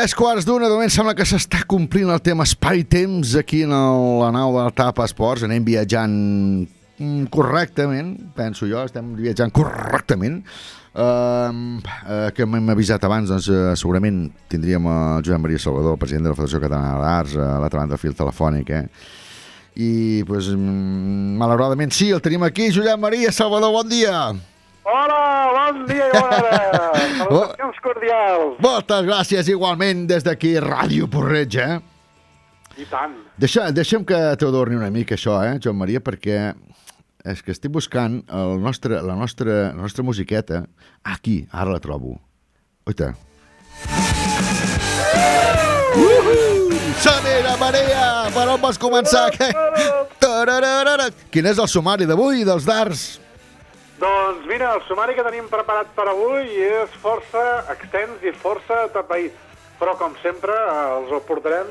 Tres quarts d'una, de moment sembla que s'està complint el tema espai-temps aquí en el, la nau del TAP Esports. Anem viatjant mm, correctament, penso jo, estem viatjant correctament. Uh, uh, que m'hem avisat abans, doncs uh, segurament tindríem el Joan Maria Salvador, president de la Federació Catalana d'Arts, a l'altra banda fil telefònic, eh? I, pues, mm, malauradament, sí, el tenim aquí, Joan Maria Salvador, bon dia! Hola, bon dia i bona hora. <laughs> Salutacions cordials. Moltes gràcies, igualment, des d'aquí, Ràdio Porreig, eh? I tant. Deixa, deixa'm que t'adorni una mica això, eh, Joan Maria, perquè és que estic buscant el nostre, la, nostra, la nostra musiqueta. Aquí, ara la trobo. Oita. Uhu! Samira Maria, per on vols començar? Què? Tarararara. Quin és el sumari d'avui dels darts? Doncs mira, el sumari que tenim preparat per avui és força extens i força atapeït. Però, com sempre, els el portarem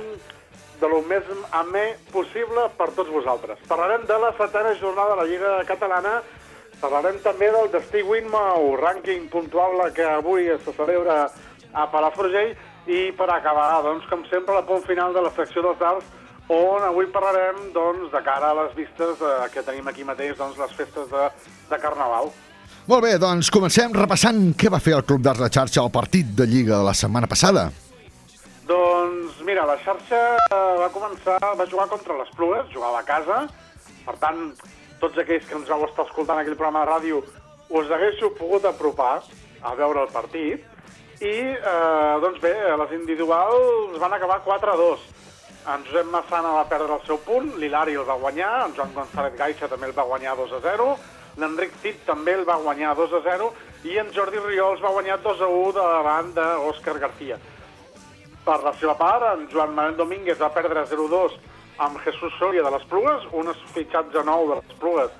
de lo més amè possible per tots vosaltres. Parlarem de la setena jornada de la Lliga Catalana Parlarem també del Destí Winmau, rànquing puntuable que avui se celebra a Palafrugell i per acabar, doncs, com sempre, la punt final de la secció dels arts on avui parlarem doncs, de cara a les vistes eh, que tenim aquí mateix, doncs, les festes de, de Carnaval. Molt bé, doncs comencem repassant què va fer el Club d'Arts La Xarxa al partit de Lliga de la setmana passada. Doncs mira, la xarxa eh, va començar, va jugar contra les Plugues, jugava a casa, per tant, tots aquells que ens vau estar escoltant aquell programa de ràdio us haguéssiu pogut apropar a veure el partit i, eh, doncs bé, les individuals van acabar 4-2. En Josep Massana va perdre el seu punt, l'Hilari el va guanyar, en Joan González Gaixa també el va guanyar 2-0, l'Enric Cid també el va guanyar 2-0 i en Jordi Riols va guanyar 2-1 davant d'Òscar García. Per la seva part, en Joan Manuel Domínguez va perdre 0-2 amb Jesús Soria de les Plugues, un fitxatge nou de les Plugues,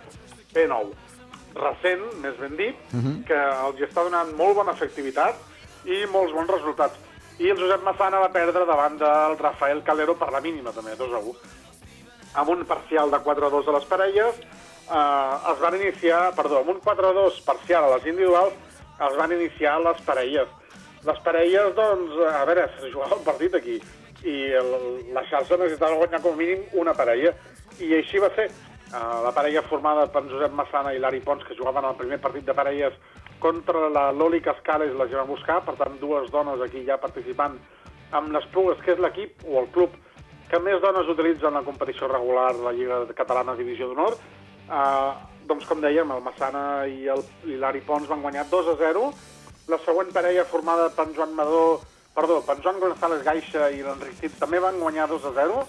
P9, recent, més ben dit, que els està donant molt bona efectivitat i molts bons resultats. I el Josep Massana va perdre davant del Rafael Calero per la mínima, també, 2-1. Amb un parcial de 4-2 a les parelles, eh, es van iniciar, perdó, amb un 4-2 parcial a les individuals, es van iniciar les parelles. Les parelles, doncs, a veure, se jugava un partit aquí, i el, la xarxa necessitava guanyar com a mínim una parella, i així va ser. Uh, la parella formada per Josep Massana i Lari Pons, que jugaven el primer partit de parelles contra la Loli Cascales, la gent a buscar, per tant, dues dones aquí ja participant amb les Plugues, que és l'equip o el club que més dones utilitzen la competició regular de la Lliga Catalana Divisió d'Honor. Uh, doncs, com dèiem, el Massana i l'Hilari Pons van guanyar 2 a 0. La següent parella formada per en Joan Madó, perdó, per en Joan González Gaixa i l'Enric Cid també van guanyar 2 a 0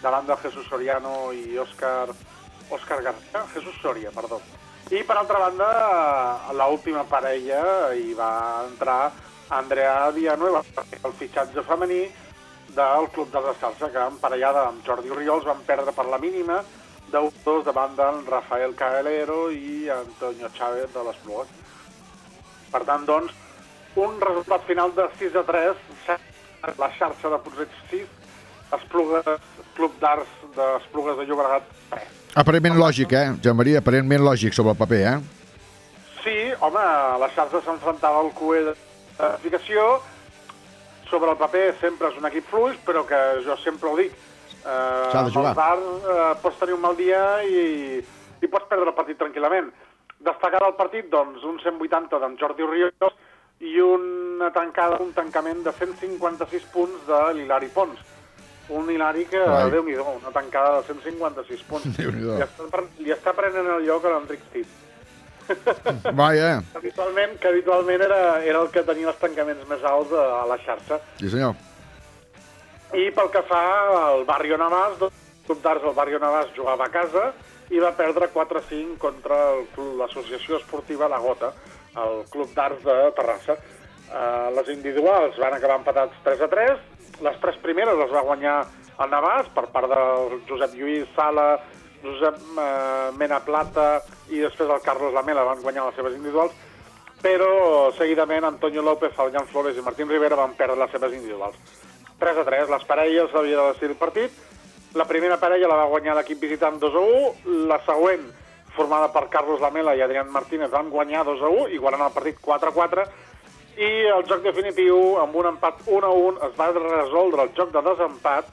davant de Jesús Soriano i Òscar, Òscar García. Jesús Soria, perdó. I, per altra banda, l'última parella hi va entrar Andrea Villanueva, el fitxatge femení del Club de la Salsa, que emparellada amb Jordi Riols van perdre per la mínima de 2 davant del Rafael Caelero i Antonio Chávez de les Plugues. Per tant, doncs, un resultat final de 6 a 3, la xarxa de Puig 6, Esplugues, Club d'Arts de Esplugues de Llobregat 3. Aparentment lògic, eh? Joan Maria, aparentment lògic sobre el paper, eh? Sí, home, la xarxa s'enfrontava al cué de classificació. Sobre el paper sempre és un equip fluix, però que jo sempre ho dic. Eh, S'ha de jugar. El VAR eh, pots tenir un mal dia i, i pots perdre el partit tranquil·lament. Destacar del partit, doncs, un 180 d'en Jordi Ríos i una tancada, un tancament de 156 punts de l'Hilari Pons. Un Hilari que, Carai. déu nhi una tancada de 156 punts. Li està, li està prenent el lloc a l'Enric Cid. <laughs> Vaja, Que habitualment, que habitualment era, era el que tenia els tancaments més alts a, a la xarxa. sí senyor. I pel que fa al Barrio Navàs, doncs, el Barrio Navàs jugava a casa i va perdre 4-5 contra l'Associació Esportiva La Gota, el Club d'Arts de Terrassa. Uh, les individuals van acabar empatats 3-3, les tres primeres les va guanyar el Navàs per part del Josep Lluís Sala, Josep uh, Mena Plata i després el Carlos Lamela van guanyar les seves individuals, però seguidament Antonio López, Jan Flores i Martín Rivera van perdre les seves individuals. 3 a 3, les parelles havia de decidir el partit. La primera parella la va guanyar l'equip visitant 2 a 1, la següent, formada per Carlos Lamela i Adrián Martínez, van guanyar 2 a 1, igualant el partit 4 a 4, i el joc definitiu, amb un empat 1 a 1, es va resoldre el joc de desempat,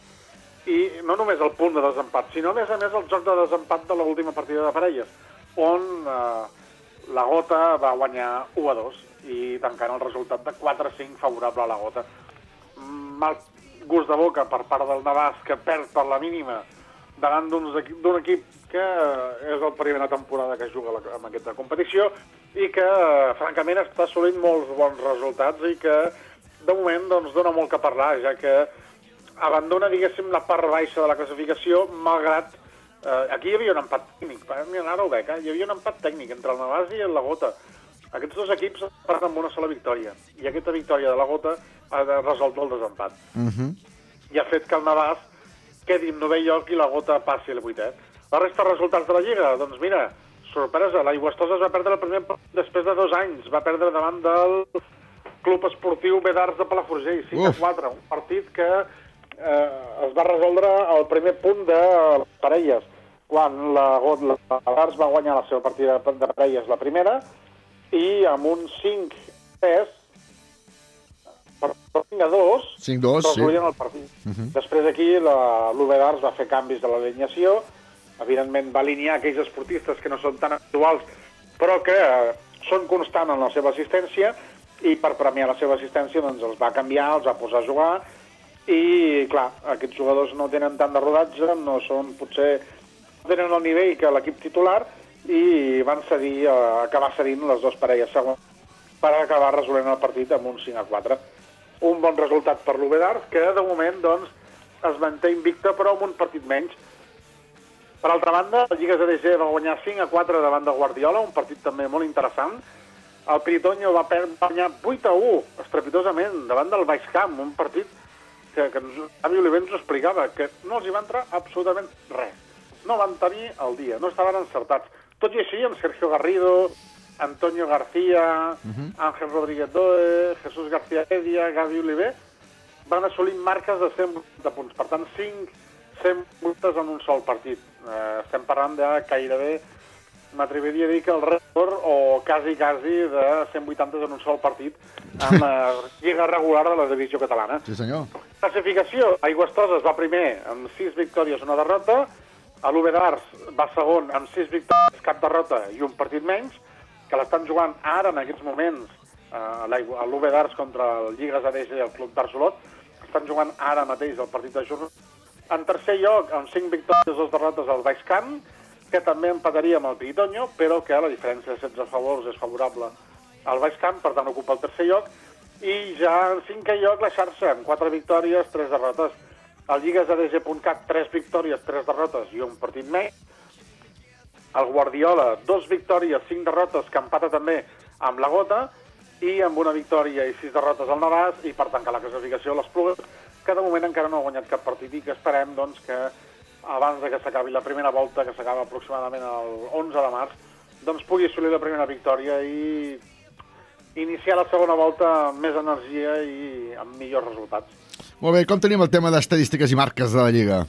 i no només el punt de desempat, sinó a més a més el joc de desempat de l'última partida de parelles, on eh, la Gota va guanyar 1 a 2 i tancant el resultat de 4 a 5 favorable a la Gota. Mal gust de boca per part del Navàs que perd per la mínima davant d'un equip que és la primera temporada que juga la- en aquesta competició i que, eh, francament, està assolint molts bons resultats i que, de moment, doncs, dona molt que parlar, ja que abandona, diguéssim, la part baixa de la classificació, malgrat... Eh, aquí hi havia un empat tècnic, eh? mira, ara ho veig, eh? hi havia un empat tècnic entre el Navàs i el La Gota. Aquests dos equips parten amb una sola victòria, i aquesta victòria de la Gota ha de resoldre el desempat. Uh -huh. I ha fet que el Navàs quedi en novè lloc i la Gota passi al vuitè. La resta de resultats de la Lliga, doncs mira, sorpresa, la Iguastosa es va perdre el primer després de dos anys, va perdre davant del Club Esportiu Bedars de Palafrugell, 5 a Uf. 4, un partit que eh, es va resoldre al primer punt de les parelles. quan la, la, la va guanyar la seva partida de parelles la primera i amb un 5-3 per 5 a 2 5-2, sí. resolien el partit. Mhm. Després aquí l'Uvedars va fer canvis de l'alineació, evidentment va alinear aquells esportistes que no són tan actuals però que eh, són constants en la seva assistència i per premiar la seva assistència doncs els va canviar, els va posar a jugar i clar, aquests jugadors no tenen tant de rodatge, no són potser no tenen el nivell que l'equip titular i van cedir, eh, acabar cedint les dues parelles següents per acabar resolent el partit amb un 5 a 4. Un bon resultat per l'Uvedars, que de moment doncs, es manté invicta però amb un partit menys. Per altra banda, el Lligues EDG va guanyar 5 a 4 davant de Guardiola, un partit també molt interessant. El Piritoño va guanyar 8 a 1, estrepitosament, davant del Baix Camp, un partit que, que ens, Avi Oliver ens explicava, que no els hi va entrar absolutament res. No van tenir el dia, no estaven encertats. Tot i així, amb Sergio Garrido, Antonio García, Ángel Rodríguez Doe, Jesús García Hedia, Gavi Oliver, van assolir marques de 180 punts. Per tant, 5 100 puntes en un sol partit. Eh, estem parlant de gairebé, m'atreviria a dir que el rècord, o quasi, quasi, de 180 en un sol partit en <laughs> la lliga regular de la divisió catalana. Sí, senyor. Classificació, Aigües Toses va primer amb 6 victòries, una derrota, a l'Uvedars va segon amb 6 victòries, cap derrota i un partit menys, que l'estan jugant ara en aquests moments a l'Uvedars contra el Lligues ADG i el Club d'Arsolot, estan jugant ara mateix el partit de jornada. En tercer lloc, amb 5 victòries, 2 derrotes al Baix Camp, que també empataria amb el Piritoño, però que la diferència de 16 favors és favorable al Baix Camp, per tant ocupa el tercer lloc, i ja en cinquè lloc la xarxa, amb 4 victòries, 3 derrotes. El Lligues ADG.cat, 3 victòries, 3 derrotes i un partit menys. El Guardiola, 2 victòries, 5 derrotes, que empata també amb la Gota, i amb una victòria i 6 derrotes al Navàs, i per tancar la classificació les Plugues, que de moment encara no ha guanyat cap partit i que esperem doncs, que abans de que s'acabi la primera volta, que s'acaba aproximadament el 11 de març, doncs pugui assolir la primera victòria i iniciar la segona volta amb més energia i amb millors resultats. Molt bé, com tenim el tema d'estadístiques i marques de la Lliga?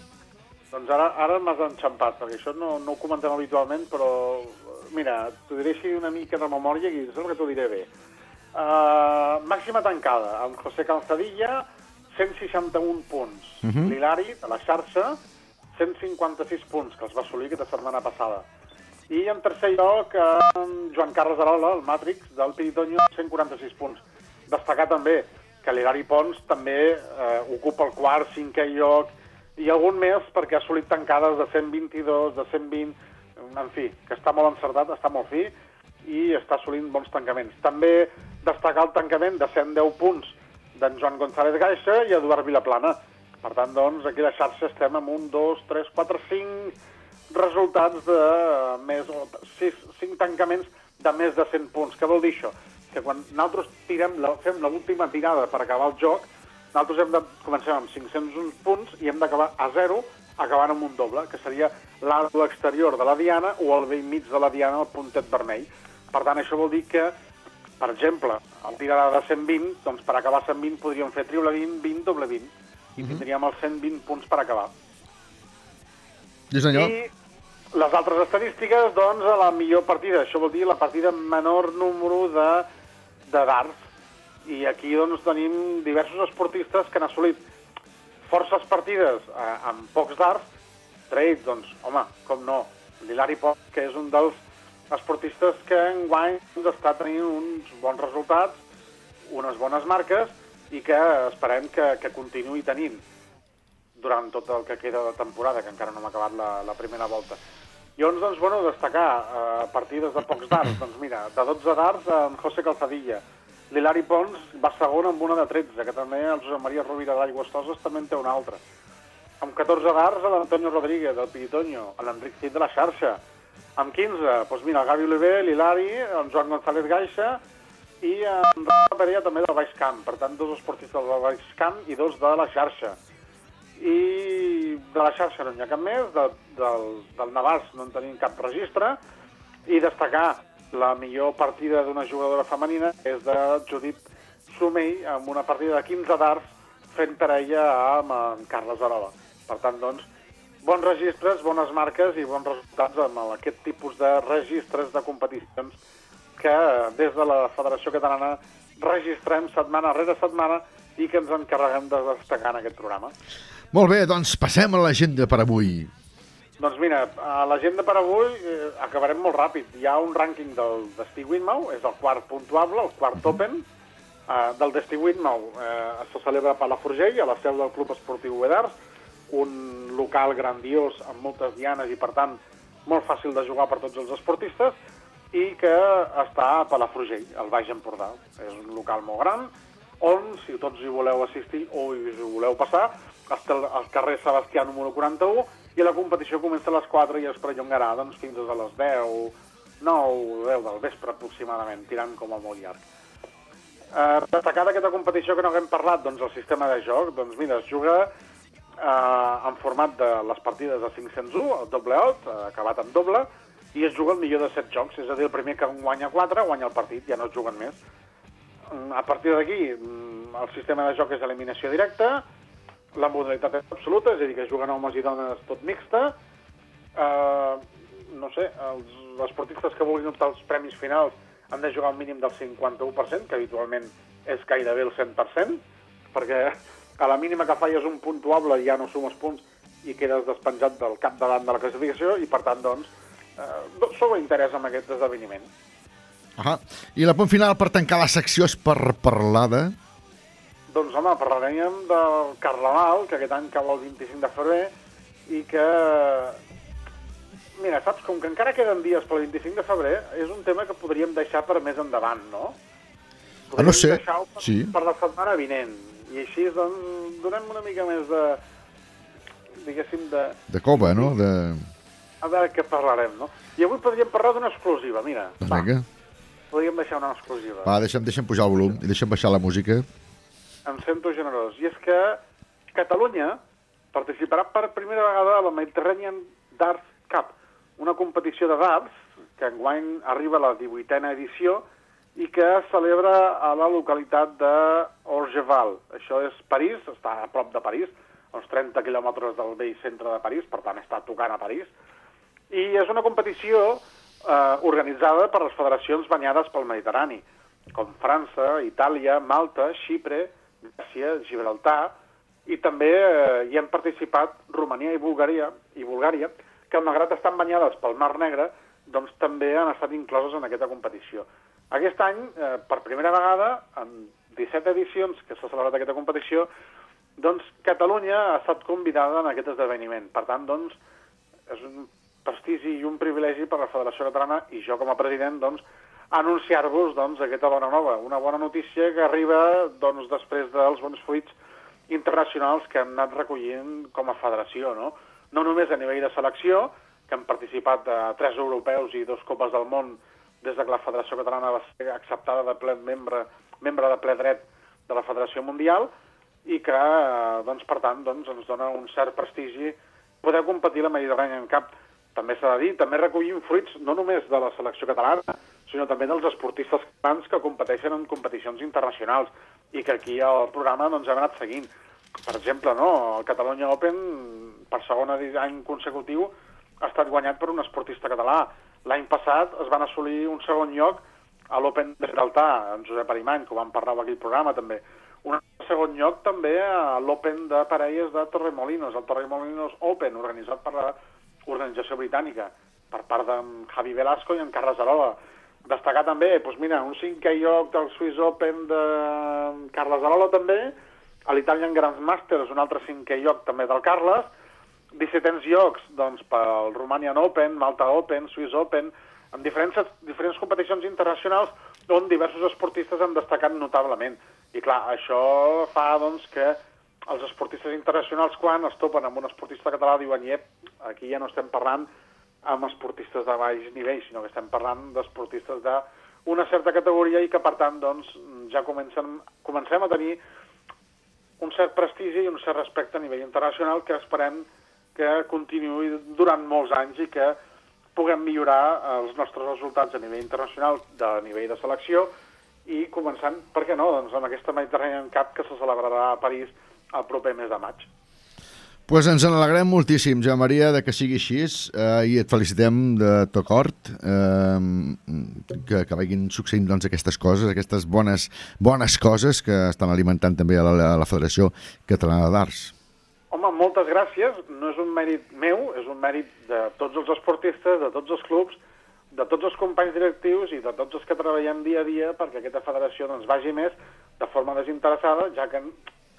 Doncs ara, ara m'has enxampat, perquè això no, no ho comentem habitualment, però mira, t'ho diré així una mica de memòria i em sembla que t'ho diré bé. Uh, màxima tancada, amb José Calzadilla, 161 punts. Mhm. L'Hilari, de la xarxa, 156 punts, que els va assolir aquesta setmana passada. I en tercer lloc, eh, Joan Carles Arola, el Matrix, del Piritoño, 146 punts. Destacar també que l'Hilari Pons també eh, ocupa el quart, cinquè lloc, i algun més perquè ha assolit tancades de 122, de 120, en fi, que està molt encertat, està molt fi, i està assolint bons tancaments. També destacar el tancament de 110 punts d'en Joan González Gaixa i Eduard Vilaplana. Per tant, doncs, aquí a la xarxa estem amb un, dos, tres, quatre, cinc resultats de més, sis, cinc tancaments de més de 100 punts. Què vol dir això? Que quan nosaltres tirem la, fem l'última tirada per acabar el joc, nosaltres hem de, comencem amb 501 punts i hem d'acabar a zero acabant amb un doble, que seria l'àngul exterior de la diana o el vell mig de la diana, el puntet vermell. Per tant, això vol dir que, per exemple, el tirada de 120, doncs per acabar 120 podríem fer triple 20, 20, doble 20, i tindríem els 120 punts per acabar. Sí, senyor. I les altres estadístiques, doncs, a la millor partida. Això vol dir la partida amb menor número de, de darts. I aquí, doncs, tenim diversos esportistes que han assolit forces partides eh, amb pocs darts. Entre ells, doncs, home, com no, l'Hilari Poc, que és un dels esportistes que enguany doncs, està tenint uns bons resultats, unes bones marques, i que esperem que, que continuï tenint durant tot el que queda de temporada, que encara no hem acabat la, la primera volta. Llavors, doncs, bueno, destacar eh, partides de pocs darts. doncs mira, de 12 darts, en José Calzadilla. L'Hilari Pons va segon amb una de 13, que també el Josep Maria Rovira d'Aigües Toses també en té una altra. Amb 14 darts, l'Antonio Rodríguez, del Piritoño, l'Enric Cid de la xarxa. Amb 15, doncs mira, el Gavi Oliver, l'Hilari, el Joan González Gaixa i en Rafa Pereira també del Baix Camp. Per tant, dos esportistes del Baix Camp i dos de la xarxa i de la xarxa no n'hi ha cap més, de, del, del Navàs no en tenim cap registre, i destacar la millor partida d'una jugadora femenina és de Judit Sumei, amb una partida de 15 darts fent parella amb en Carles Arola. Per tant, doncs, bons registres, bones marques i bons resultats amb aquest tipus de registres de competicions que des de la Federació Catalana registrem setmana rere setmana i que ens encarreguem de destacar en aquest programa. Molt bé, doncs passem a l'agenda per avui. Doncs mira, a l'agenda per avui eh, acabarem molt ràpid. Hi ha un rànquing del Destí Winmau, és el quart puntuable, el quart Open. Eh, del Destí Winmau eh, se celebra a Palafrugell, a la seu del Club Esportiu Uedars, un local grandiós amb moltes dianes i, per tant, molt fàcil de jugar per tots els esportistes i que està a Palafrugell, al Baix Empordà. És un local molt gran on, si tots hi voleu assistir o hi voleu passar, està al al carrer Sebastià número 41 i la competició comença a les 4 i es perllongarà doncs, fins a les 10, 9, 10 del vespre aproximadament, tirant com a molt llarg. Eh, destacar d'aquesta competició que no haguem parlat, doncs el sistema de joc, doncs mira, es juga eh, en format de les partides de 501, el doble out, eh, acabat en doble, i es juga el millor de 7 jocs, és a dir, el primer que guanya 4 guanya el partit, ja no es juguen més. Mm, A partir d'aquí, mm, el sistema de joc és eliminació directa, la modalitat és absoluta, és a dir, que juguen homes i dones tot mixta. Eh, no sé, els esportistes que vulguin optar als premis finals han de jugar un mínim del 51%, que habitualment és gairebé el 100%, perquè a la mínima que falles un puntuable ja no sumes punts i quedes despenjat del capdavant de la classificació i, per tant, doncs, eh, sou interès en aquest esdeveniment. Ah I la punt final per tancar la secció és per parlar de... Doncs home, parlarem del Carnaval, que aquest any cau el 25 de febrer, i que... Mira, saps, com que encara queden dies pel 25 de febrer, és un tema que podríem deixar per més endavant, no? Ah, no sé, per, sí. per la setmana vinent. I així, doncs, donem una mica més de... diguéssim, de... De cova, no? De... A veure què parlarem, no? I avui podríem parlar d'una exclusiva, mira. Doncs vinga. Podríem deixar una exclusiva. Va, deixa'm, deixa'm pujar el volum i deixa'm baixar la música. Em sento generós. I és que Catalunya participarà per primera vegada a la Mediterranean Darts Cup, una competició de darts que enguany arriba a la 18a edició i que es celebra a la localitat de Orgeval. Això és París, està a prop de París, a uns 30 quilòmetres del vell centre de París, per tant està tocant a París. I és una competició eh, organitzada per les federacions banyades pel Mediterrani, com França, Itàlia, Malta, Xipre, Grècia, Gibraltar, i també eh, hi han participat Romania i Bulgària, i Bulgària, que malgrat estan banyades pel Mar Negre, doncs també han estat incloses en aquesta competició. Aquest any, eh, per primera vegada, en 17 edicions que s'ha celebrat aquesta competició, doncs Catalunya ha estat convidada en aquest esdeveniment. Per tant, doncs, és un prestigi i un privilegi per la Federació Catalana i jo com a president, doncs, anunciar-vos doncs, aquesta bona nova, una bona notícia que arriba doncs, després dels bons fruits internacionals que hem anat recollint com a federació, no? No només a nivell de selecció, que han participat de tres europeus i dos copes del món des de que la Federació Catalana va ser acceptada de ple membre, membre de ple dret de la Federació Mundial i que, eh, doncs, per tant, doncs, ens dona un cert prestigi poder competir la Mediterranean Cup. També s'ha de dir, també recollim fruits no només de la selecció catalana, sinó també dels esportistes catalans que competeixen en competicions internacionals i que aquí al programa doncs, hem anat seguint. Per exemple, no, el Catalunya Open, per segon any consecutiu, ha estat guanyat per un esportista català. L'any passat es van assolir un segon lloc a l'Open de Gibraltar, en Josep Arimany, que ho vam parlar aquí al programa també. Un segon lloc també a l'Open de parelles de Torremolinos, el Torremolinos Open, organitzat per l'organització britànica, per part d'en Javi Velasco i en Carles Arola. Destacar també, doncs mira, un cinquè lloc del Swiss Open de Carles Arola també, a l'Italian Grandmasters un altre cinquè lloc també del Carles, 17 llocs doncs, pel Romanian Open, Malta Open, Swiss Open, en diferents, diferents competicions internacionals on diversos esportistes han destacat notablement. I clar, això fa doncs, que els esportistes internacionals quan es topen amb un esportista català diuen aquí ja no estem parlant amb esportistes de baix nivell, sinó que estem parlant d'esportistes d'una certa categoria i que per tant doncs, ja comencen, comencem a tenir un cert prestigi i un cert respecte a nivell internacional que esperem que continuï durant molts anys i que puguem millorar els nostres resultats a nivell internacional, de nivell de selecció, i començant, per què no, doncs amb aquesta Mediterranean Cup que se celebrarà a París el proper mes de maig. Pues ens en alegrem moltíssim, Joan Maria, de que sigui així eh, i et felicitem de tot cor eh, que, que vagin succeint doncs, aquestes coses, aquestes bones, bones coses que estan alimentant també a la, a la Federació Catalana d'Arts. Home, moltes gràcies. No és un mèrit meu, és un mèrit de tots els esportistes, de tots els clubs, de tots els companys directius i de tots els que treballem dia a dia perquè aquesta federació doncs, vagi més de forma desinteressada, ja que,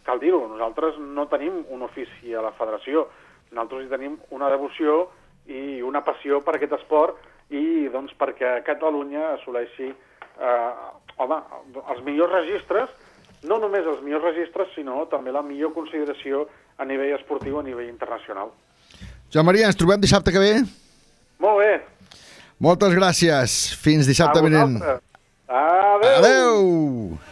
cal dir-ho, nosaltres no tenim un ofici a la federació, nosaltres hi tenim una devoció i una passió per aquest esport i doncs perquè Catalunya assoleixi eh, home, els millors registres, no només els millors registres, sinó també la millor consideració a nivell esportiu, a nivell internacional. Joan Maria, ens trobem dissabte que ve? Molt bé. Moltes gràcies. Fins dissabte vinent. Adéu. Adéu.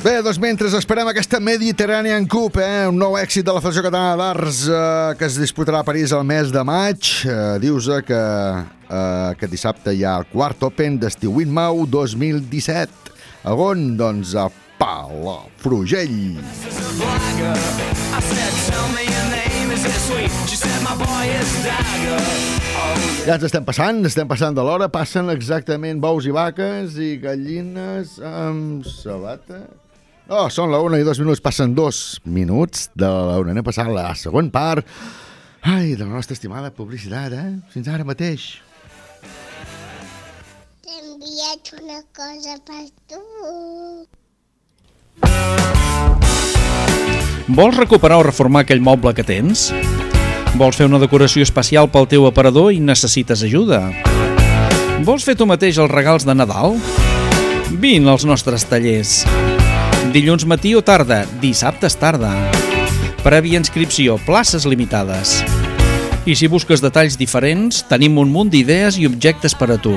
Bé, doncs mentre esperem aquesta Mediterranean Cup, eh, un nou èxit de la Federació Catalana d'Arts eh, que es disputarà a París el mes de maig, eh, dius que eh, aquest dissabte hi ha el quart Open d'estiu Winmau 2017. A on? Doncs a Palafrugell. Ja ens estem passant, estem passant de l'hora, passen exactament bous i vaques i gallines amb sabata. Oh, són la una i dos minuts, passen dos minuts de la una. Anem a la següent part. Ai, de la nostra estimada publicitat, eh? Fins ara mateix. T'he enviat una cosa per tu. Vols recuperar o reformar aquell moble que tens? Vols fer una decoració especial pel teu aparador i necessites ajuda? Vols fer tu mateix els regals de Nadal? Vine als nostres tallers. Dilluns matí o tarda, dissabtes tarda. Prèvia inscripció, places limitades. I si busques detalls diferents, tenim un munt d'idees i objectes per a tu.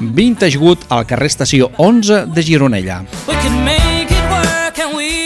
Vintage Good al carrer Estació 11 de Gironella. We can make it work and we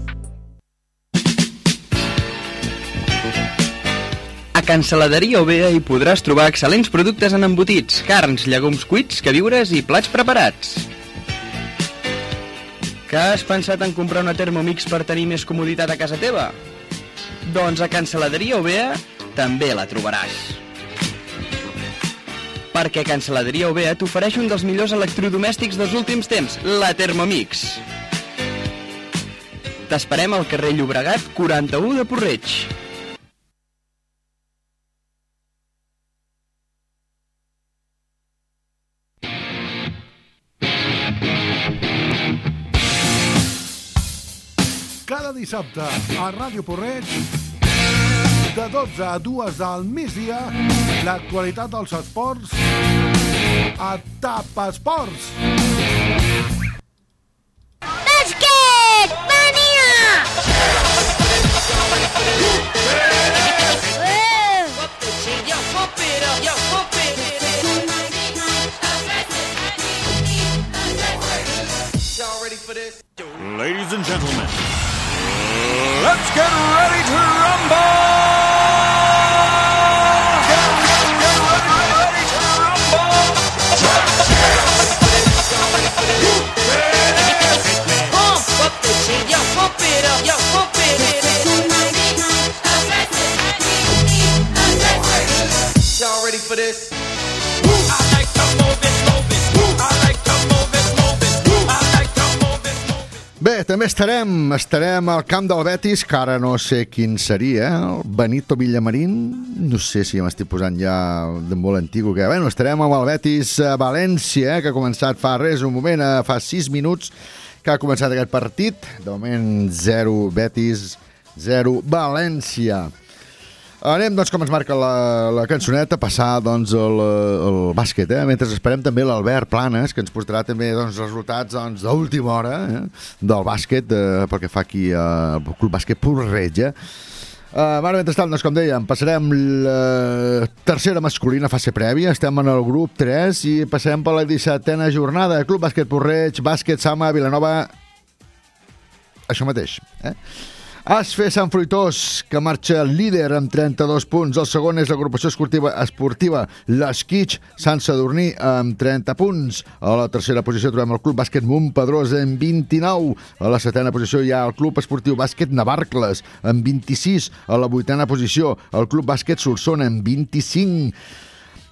A Canceladeria Ovea hi podràs trobar excel·lents productes en embotits, carns, llegums cuits, queviures i plats preparats. Que has pensat en comprar una Thermomix per tenir més comoditat a casa teva? Doncs a Canceladeria Ovea també la trobaràs. Perquè Canceladeria Ovea t'ofereix un dels millors electrodomèstics dels últims temps, la Thermomix. T'esperem al carrer Llobregat 41 de Porreig. Cada dissabte a Ràdio Porreig, de 12 a 2 del migdia, l'actualitat dels esports a TAP Esports. Bàsquet! Mania! Ladies and gentlemen, let's get ready to rumble! Get, get ready, ready to Pump up the jig, yo, pump it up, yo, pump it. Y'all ready for this? I like to move it, move it. També estarem, estarem al camp del Betis, que ara no sé quin seria, el Benito Villamarín, no sé si m'estic posant ja de molt antic o què. Bueno, estarem amb el Betis a València, que ha començat fa res, un moment, eh, fa 6 minuts que ha començat aquest partit. De moment, 0 Betis, 0 València. Anem, doncs, com ens marca la, la cançoneta, passar, doncs, el, el bàsquet, eh? Mentre esperem també l'Albert Planes, que ens portarà també, doncs, resultats, doncs, d'última hora, eh? Del bàsquet, eh, pel que fa aquí al Club Bàsquet Porreig, eh? Uh, ara, mentrestant, doncs, com dèiem, passarem la tercera masculina fase prèvia, estem en el grup 3 i passarem per la 17a jornada. Club Bàsquet Porreig, Bàsquet Sama, Vilanova... Això mateix, eh? Asfe Sant Fruitós, que marxa líder amb 32 punts. El segon és l'agrupació esportiva, esportiva l'Esquitx Sant Sadurní amb 30 punts. A la tercera posició trobem el Club Bàsquet Montpedrós amb 29. A la setena posició hi ha el Club Esportiu Bàsquet Navarcles amb 26. A la vuitena posició el Club Bàsquet Solsona amb 25.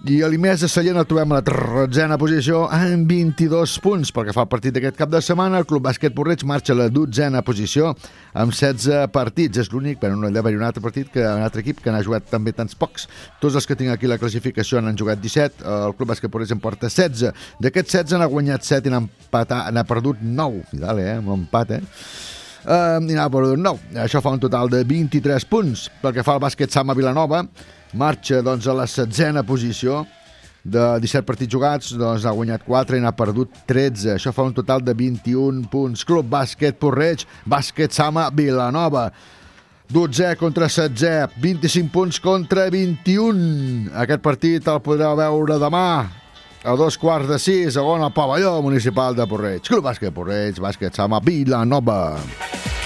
I a l'Imés de Sallent el trobem a la tretzena posició amb 22 punts. Pel que fa al partit d'aquest cap de setmana, el Club Bàsquet Porreig marxa a la dotzena posició amb 16 partits. És l'únic, però no hi ha un altre partit, que un altre equip que n'ha jugat també tants pocs. Tots els que tinc aquí la classificació n'han jugat 17, el Club Bàsquet Porreig en porta 16. D'aquests 16 n'ha guanyat 7 i n'ha perdut 9. I dale, eh, amb empat, eh? Uh, I n'ha perdut 9. Això fa un total de 23 punts. Pel que fa al bàsquet Sama Vilanova, marxa doncs, a la setzena posició de 17 partits jugats, doncs ha guanyat 4 i n'ha perdut 13. Això fa un total de 21 punts. Club Bàsquet Porreig, Bàsquet Sama Vilanova. 12 contra 16, 25 punts contra 21. Aquest partit el podreu veure demà a dos quarts de sis, segon al pavelló municipal de Porreig. Club Bàsquet Porreig, Bàsquet Sama Vilanova. En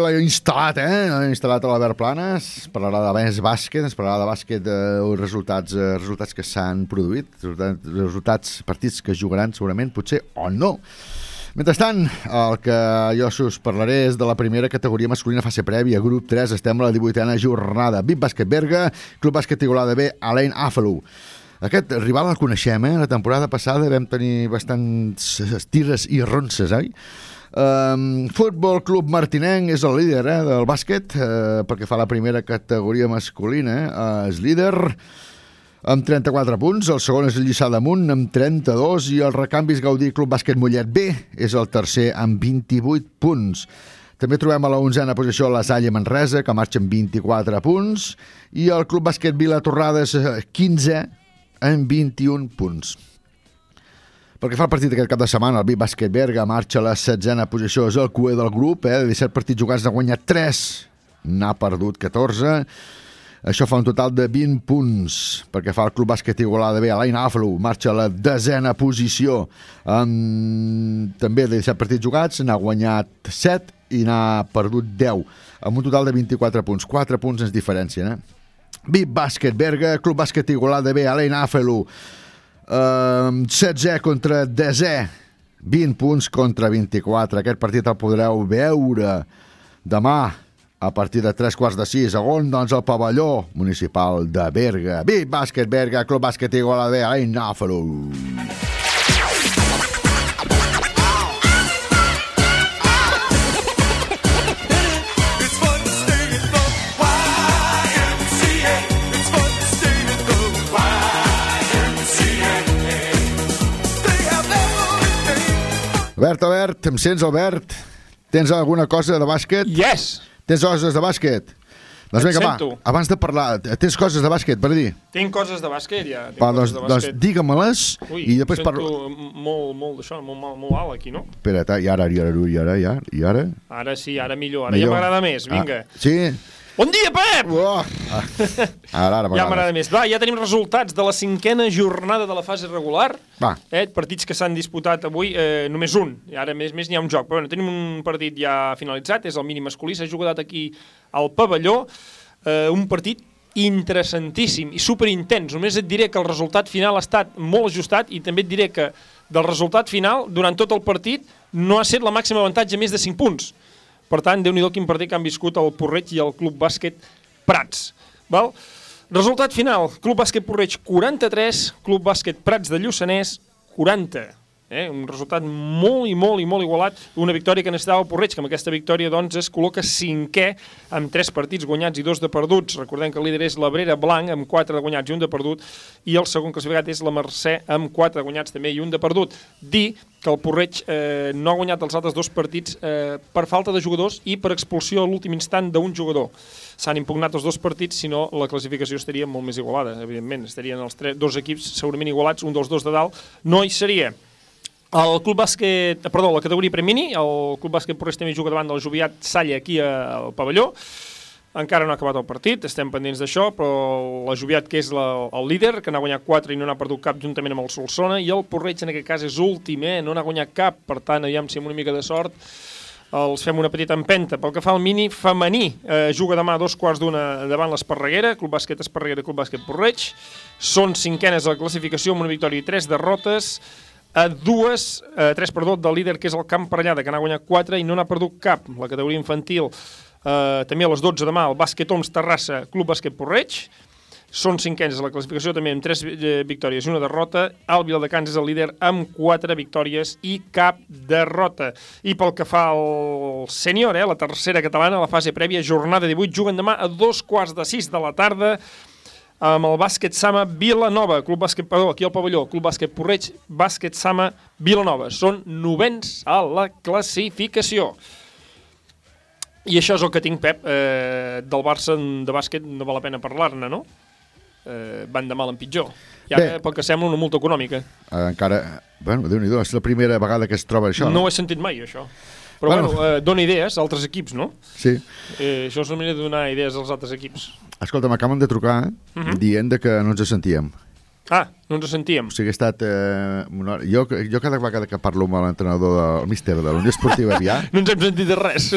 la instal·lat, eh? Instal·lat a l'Albert Planes. Es parlarà de més bàsquet, es parlarà de bàsquet de resultats, eh, resultats que s'han produït, resultats, resultats, partits que jugaran segurament, potser o no. Mentrestant, el que jo us parlaré és de la primera categoria masculina fase prèvia, grup 3, estem a la 18a jornada. VIP Bàsquet Berga, Club Bàsquet Igualada B, Alain Afalou. Aquest rival el coneixem, eh? La temporada passada vam tenir bastants tires i ronces, oi? Um, Futbol Club Martinenc és el líder eh, del bàsquet uh, perquè fa la primera categoria masculina uh, és líder amb 34 punts, el segon és el Lliçà d'Amunt amb 32 i el Recanvis Gaudí Club Bàsquet Mollet B és el tercer amb 28 punts. També trobem a la 11a posició la Salle Manresa, que marxa amb 24 punts, i el Club Bàsquet Vila Torrades, eh, 15 amb 21 punts. Pel que fa al partit d'aquest cap de setmana, el Vic Bàsquet Berga marxa a la setzena posició, és el cué del grup, eh? de 17 partits jugats n'ha guanyat 3, n'ha perdut 14, això fa un total de 20 punts. Perquè fa el Club Bàsquet Igualada B, Alain Aflo marxa a la desena posició, amb també de 17 partits jugats, n'ha guanyat 7 i n'ha perdut 10, amb un total de 24 punts. 4 punts ens diferencien, eh? Vic Bàsquet Berga, Club Bàsquet Igualada B, Alain Afelo, Uh, 16 contra 10è, 20 punts contra 24. Aquest partit el podreu veure demà a partir de 3 quarts de 6, on doncs el pavelló municipal de Berga. Vic Bàsquet Berga, Club Bàsquet Igualada B, Alain Afelo. Albert, Albert, em sents, Albert? Tens alguna cosa de bàsquet? Yes! Tens coses de bàsquet? Doncs vinga, va, abans de parlar, tens coses de bàsquet per dir? Tinc coses de bàsquet, ja. Tinc Va, coses doncs, de doncs digue-me-les i després parlo... molt, molt d'això, molt, molt, molt alt aquí, no? Espera't, i ara, i ara, i ara, i ara, i ara? Ara sí, ara millor, ara Millor. ja m'agrada més, vinga. Ah, sí? Bon dia, Pep! Oh. <laughs> Ara, ara Ja m'agrada. més. Va, ja tenim resultats de la cinquena jornada de la fase regular. Va. Eh, partits que s'han disputat avui, eh, només un. I ara, més, més n'hi ha un joc. Però bueno, tenim un partit ja finalitzat, és el mini masculí. S'ha jugat aquí al pavelló. Eh, un partit interessantíssim i superintens. Només et diré que el resultat final ha estat molt ajustat i també et diré que del resultat final, durant tot el partit, no ha set la màxima avantatge més de 5 punts. Per tant, déu nhi quin partit que han viscut el Porreig i el Club Bàsquet Prats. Val? Resultat final, Club Bàsquet Porreig 43, Club Bàsquet Prats de Lluçanès 40. Eh? Un resultat molt i molt i molt igualat, una victòria que necessitava el Porreig, que amb aquesta victòria doncs, es col·loca cinquè amb tres partits guanyats i dos de perduts. Recordem que el líder és l'Abrera Blanc amb quatre de guanyats i un de perdut i el segon classificat és la Mercè amb quatre de guanyats també i un de perdut. Dir que el Porreig eh, no ha guanyat els altres dos partits eh, per falta de jugadors i per expulsió a l'últim instant d'un jugador. S'han impugnat els dos partits, si no la classificació estaria molt més igualada, evidentment. Estarien els tres, dos equips segurament igualats, un dels dos de dalt no hi seria. El Club Bàsquet, perdó, la categoria Premini, el Club Bàsquet Porreig també juga davant del Joviat Salla aquí al pavelló. Encara no ha acabat el partit, estem pendents d'això, però la Joviat, que és la, el líder, que n'ha guanyat 4 i no n'ha perdut cap juntament amb el Solsona, i el Porreig en aquest cas és últim, eh? no n'ha guanyat cap, per tant, aviam si amb una mica de sort els fem una petita empenta. Pel que fa al mini femení, eh, juga demà a dos quarts d'una davant l'Esparreguera, Club Bàsquet Esparreguera, Club Bàsquet Porreig. Són cinquenes a la classificació amb una victòria i tres derrotes a dues, eh, tres perdó, del líder que és el Camp Parellada, que n'ha guanyat 4 i no n'ha perdut cap. La categoria infantil, eh, també a les 12 demà, el Bàsquet Oms Terrassa, Club Bàsquet Porreig. Són cinquens a la classificació, també amb tres eh, victòries i una derrota. El Viladecans és el líder amb quatre victòries i cap derrota. I pel que fa al sènior, eh, la tercera catalana, la fase prèvia, jornada 18, juguen demà a dos quarts de sis de la tarda amb el bàsquet Sama Vilanova, Club Bàsquet, perdó, aquí al pavelló, Club Bàsquet Porreig, Bàsquet Sama Vilanova. Són novens a la classificació. I això és el que tinc, Pep, eh, del Barça de bàsquet no val la pena parlar-ne, no? Eh, van de mal en pitjor. I ara, Bé. pel que sembla, una multa econòmica. Eh, encara... Bueno, déu nhi és la primera vegada que es troba això, no, no? ho he sentit mai, això. Però Bueno. bueno, eh, dona idees a altres equips, no? Sí. Eh, això és una manera de donar idees als altres equips. Escolta, m'acaben de trucar Mhm. dient de que no ens sentíem. Ah, no ens sentíem. O sigui, ha estat... Eh, una hora. jo, jo cada vegada que parlo amb l'entrenador del míster de la Unió Esportiva Avià, <laughs> No ens hem sentit de res.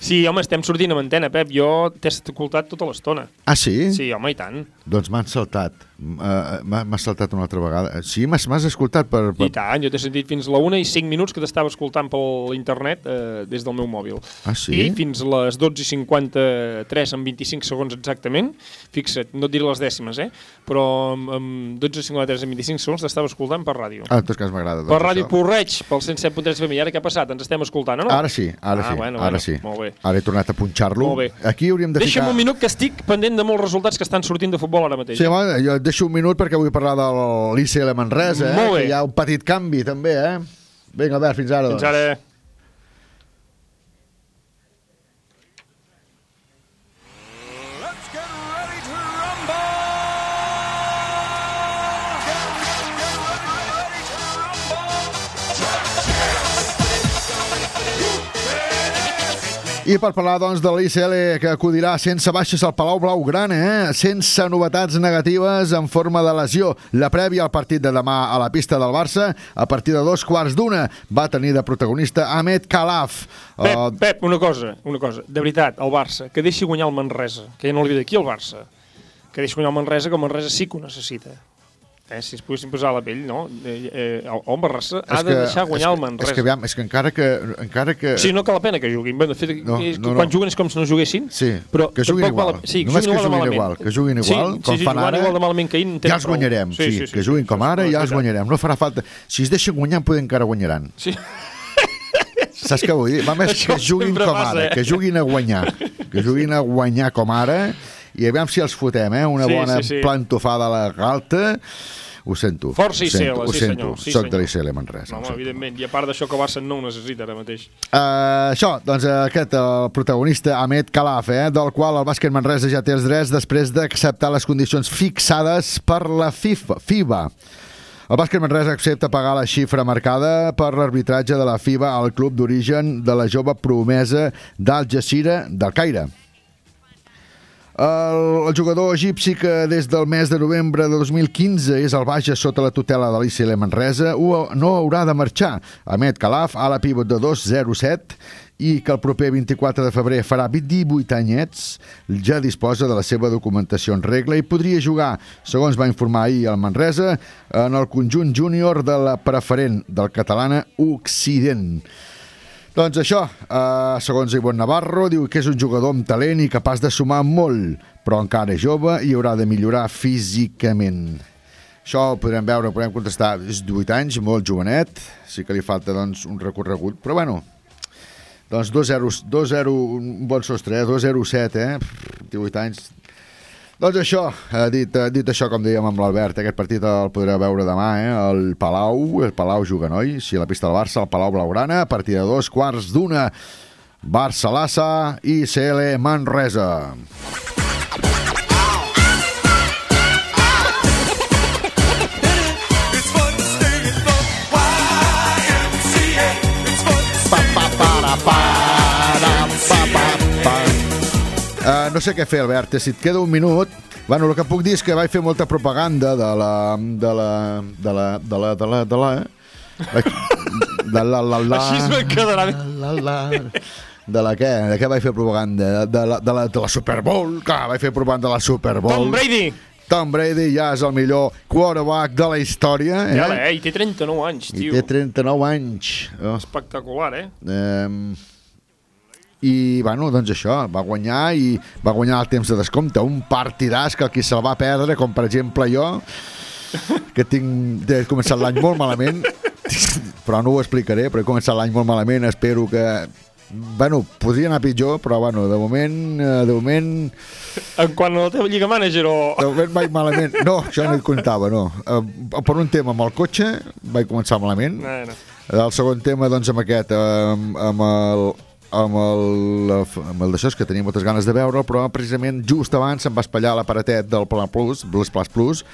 Sí, home, estem sortint amb antena, Pep. Jo t'he escoltat tota l'estona. Ah, sí? Sí, home, i tant. doncs m'han saltat. Uh, M'ha saltat una altra vegada. Sí, m'has escoltat per... per... I tant, jo t'he sentit fins la 1 i 5 minuts que t'estava escoltant per internet eh, des del meu mòbil. Ah, sí? I fins les 12 i 53 en 25 segons exactament. Fixa't, no et diré les dècimes, eh? Però amb, amb 12 i 53 en 25 segons t'estava escoltant per ràdio. Ah, en tot cas m'agrada. per doncs, Ràdio això. Porreig, pel 107.3 FM. I ara què ha passat? Ens estem escoltant, no? Ara sí, ara ah, sí, bueno, ara bueno, sí. Molt bé. Ara he tornat a punxar-lo. Aquí hauríem de Deixa'm ficar... un minut que estic pendent de molts resultats que estan sortint de futbol ara mateix. Sí, home, jo deixo un minut perquè vull parlar de l'ICL Manresa, eh? Molt bé. que hi ha un petit canvi també, eh? Vinga, Albert, fins ara. Fins doncs. ara. I per parlar, doncs, de l'ICL que acudirà sense baixes al Palau Blaugrana, eh? sense novetats negatives en forma de lesió. La prèvia al partit de demà a la pista del Barça, a partir de dos quarts d'una, va tenir de protagonista Ahmed Calaf. Pep, Uh, Pep, una cosa, una cosa. De veritat, el Barça, que deixi guanyar el Manresa, que ja no li ve d'aquí el Barça, que deixi guanyar el Manresa, que el Manresa sí que ho necessita. Eh, si es poguessin posar la pell, no? Eh, eh, el, Barça ha de que- deixar guanyar és el que- Manresa. És que, aviam, és que encara que... Encara que... Sigui, no cal la pena que juguin. Bé, de fet, No, és, no, quan no. juguen és com si no juguessin. Sí, però que juguin igual. val- Sí, que Només juguin que juguin igual, que juguin igual, sí, com sí, fan jugant ara, igual de malament que ahir, Ja els guanyarem, sí, sí, sí, que juguin com ara, és ja els guanyarem. No farà falta... Si es deixen guanyar, poder encara guanyaran. Sí. <laughs> Saps què vull dir? Va més que juguin com ara, eh? que juguin a guanyar. Que juguin a guanyar com ara i aviam si els fotem, eh? Una Sí, bona sí, sí. plantofada a la galta. Ho sento. Força ho sí sento. senyor, sí Soc senyor. de l'ICL Manresa. No, ho home, evidentment, i a part d'això que el Barça no ho necessita ara mateix. Uh, això, doncs uh, aquest, el protagonista, Ahmed Kalaf, eh, del qual el bàsquet Manresa ja té els drets després d'acceptar les condicions fixades per la FIFA, FIBA. El bàsquet Manresa accepta pagar la xifra marcada per l'arbitratge de la FIBA al club d'origen de la jove promesa d'Al Jazeera del Caire. El, el jugador egipci que des del mes de novembre de 2015 és al Baja sota la tutela de l'ICL Manresa no haurà de marxar. Ahmed Kalaf, a la pivot de 2-0-7 i que el proper 24 de febrer farà 18 anyets, ja disposa de la seva documentació en regla i podria jugar, segons va informar ahir el Manresa, en el conjunt júnior de la preferent del catalana Occident. Doncs això, eh, segons Ivon Navarro, diu que és un jugador amb talent i capaç de sumar molt, però encara és jove i haurà de millorar físicament. Això ho podrem veure, ho podrem contestar. És 18 anys, molt jovenet, sí que li falta doncs, un recorregut, però bueno, doncs 2-0, 2-0, un bon sostre, eh? 2-0-7, eh? Pff, 18 anys. Doncs això, eh, dit, eh, dit això, com dèiem amb l'Albert, aquest partit el podreu veure demà, eh? El Palau, el Palau juga, noi? Si la pista del Barça, el Palau Blaugrana, a partir de dos quarts d'una, Barça-Lassa i CL Manresa. Uh, no sé què fer, Albert, si et queda un minut... Bueno, el que puc dir és que vaig fer molta propaganda de la... de la... de la... de la... de la... de la... De la, la, la, Així es quedarà bé. La, la, de la què? De què vaig fer propaganda? De la, de la, de la Super Bowl? Clar, vaig fer propaganda de la Super Bowl. Tom Brady! Tom Brady ja és el millor quarterback de la història. Eh? Ja, eh? I té 39 anys, I tio. té 39 anys. Oh. Espectacular, eh? Um, I, bueno, doncs això, va guanyar i va guanyar el temps de descompte. Un partidàs que el qui se'l va perdre, com per exemple jo, que tinc he començat l'any molt malament, <laughs> però no ho explicaré, però he començat l'any molt malament, espero que... Bueno, podria anar pitjor, però bueno, de moment, eh, de moment, En quant a la teva lliga manager o... de moment vaig malament. No, això no hi comptava, no. Eh, per un tema amb el cotxe vaig començar malament. No, no. El segon tema, doncs, amb aquest, amb, amb el amb el, amb el d'això és que tenia moltes ganes de veure però precisament just abans se'm va espatllar l'aparatet del Plan Plus, Plus Plus Plus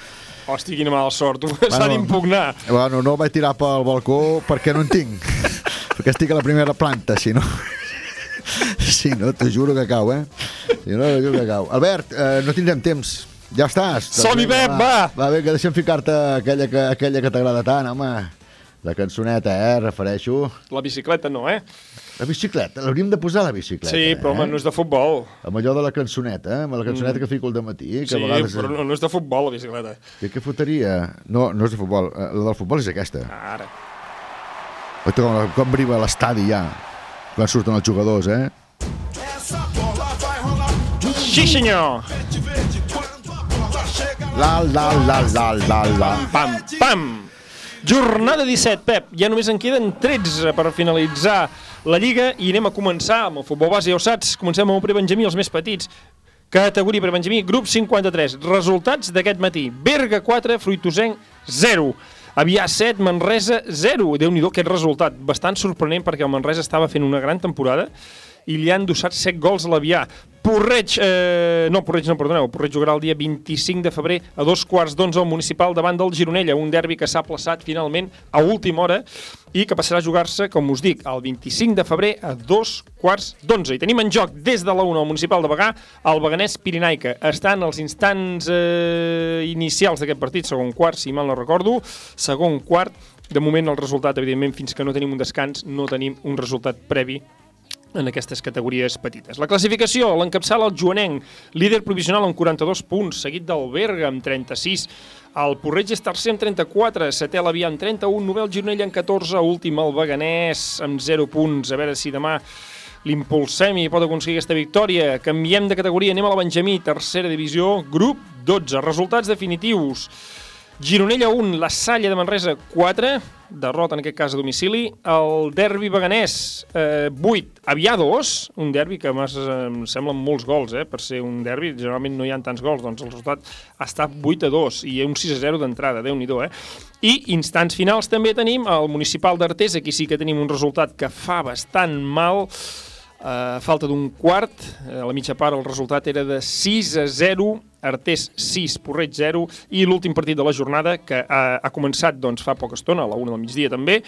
Hòstia, quina mala sort. <laughs> S'ha Bueno. d'impugnar. bueno, no vaig tirar pel balcó perquè no en tinc <laughs> perquè estic a la primera planta si no <laughs> si no, t'ho juro que cau, eh si no, t'ho juro que cau Albert, eh, no tindrem temps ja estàs Doncs Som-hi, Pep, va! Va, vinga, deixa'm ficar-te aquella que, aquella que t'agrada tant, home la cançoneta, eh, refereixo La bicicleta no, eh? La bicicleta, l'hauríem de posar la bicicleta. Sí, però home, eh? no és de futbol. Amb allò de la cançoneta, eh? amb la cançoneta Mm. que fico al matí. Que Sí, a vegades... però no, no és de futbol, la bicicleta. Què, què fotria? No, no és de futbol. Eh, La del futbol és aquesta. Ara. Oita, com, com briva l'estadi ja, quan surten els jugadors, eh? Sí, senyor! La, la, la, la, la, la. Pam, pam! Jornada 17, Pep. Ja només en queden 13 per finalitzar la Lliga i anem a començar amb el futbol base, ja ho saps. Comencem amb el prebenjamí, els més petits. Categoria prebenjamí, grup 53. Resultats d'aquest matí. Berga 4, Fruitosenc 0. Avià 7, Manresa 0. Déu-n'hi-do, aquest resultat. Bastant sorprenent perquè el Manresa estava fent una gran temporada i li han endossat 7 gols a l'Avià. Porreig, eh, no, Porreig no, perdoneu, Porreig jugarà el dia 25 de febrer a dos quarts d'onze al municipal davant del Gironella, un derbi que s'ha plaçat finalment a última hora i que passarà a jugar-se, com us dic, el 25 de febrer a dos quarts d'onze. I tenim en joc des de la 1 al municipal de Bagà el Beganès Pirinaica. Està en els instants eh, inicials d'aquest partit, segon quart, si mal no recordo, segon quart, de moment el resultat, evidentment, fins que no tenim un descans, no tenim un resultat previ en aquestes categories petites. La classificació l'encapçala el Joanenc, líder provisional amb 42 punts, seguit del Berga amb 36, el Porreig és tercer amb 34, setè l'Avià amb 31, novè el Gironella amb 14, últim el Beganès amb 0 punts. A veure si demà l'impulsem i pot aconseguir aquesta victòria. Canviem de categoria, anem a la Benjamí, tercera divisió, grup 12. Resultats definitius. Gironella 1, la Salle de Manresa 4, derrota en aquest cas a domicili. El derbi beganès eh, 8, Avià 2, un derbi que mas, em semblen molts gols eh, per ser un derbi, generalment no hi ha tants gols, doncs el resultat ha estat 8 a 2 i un 6 a 0 d'entrada, déu nhi eh? I instants finals també tenim el municipal d'Artés, aquí sí que tenim un resultat que fa bastant mal, a falta d'un quart, a la mitja part el resultat era de 6 a 0, Artés 6, Porreig 0, i l'últim partit de la jornada, que ha, ha començat doncs, fa poca estona, a la 1 del migdia també,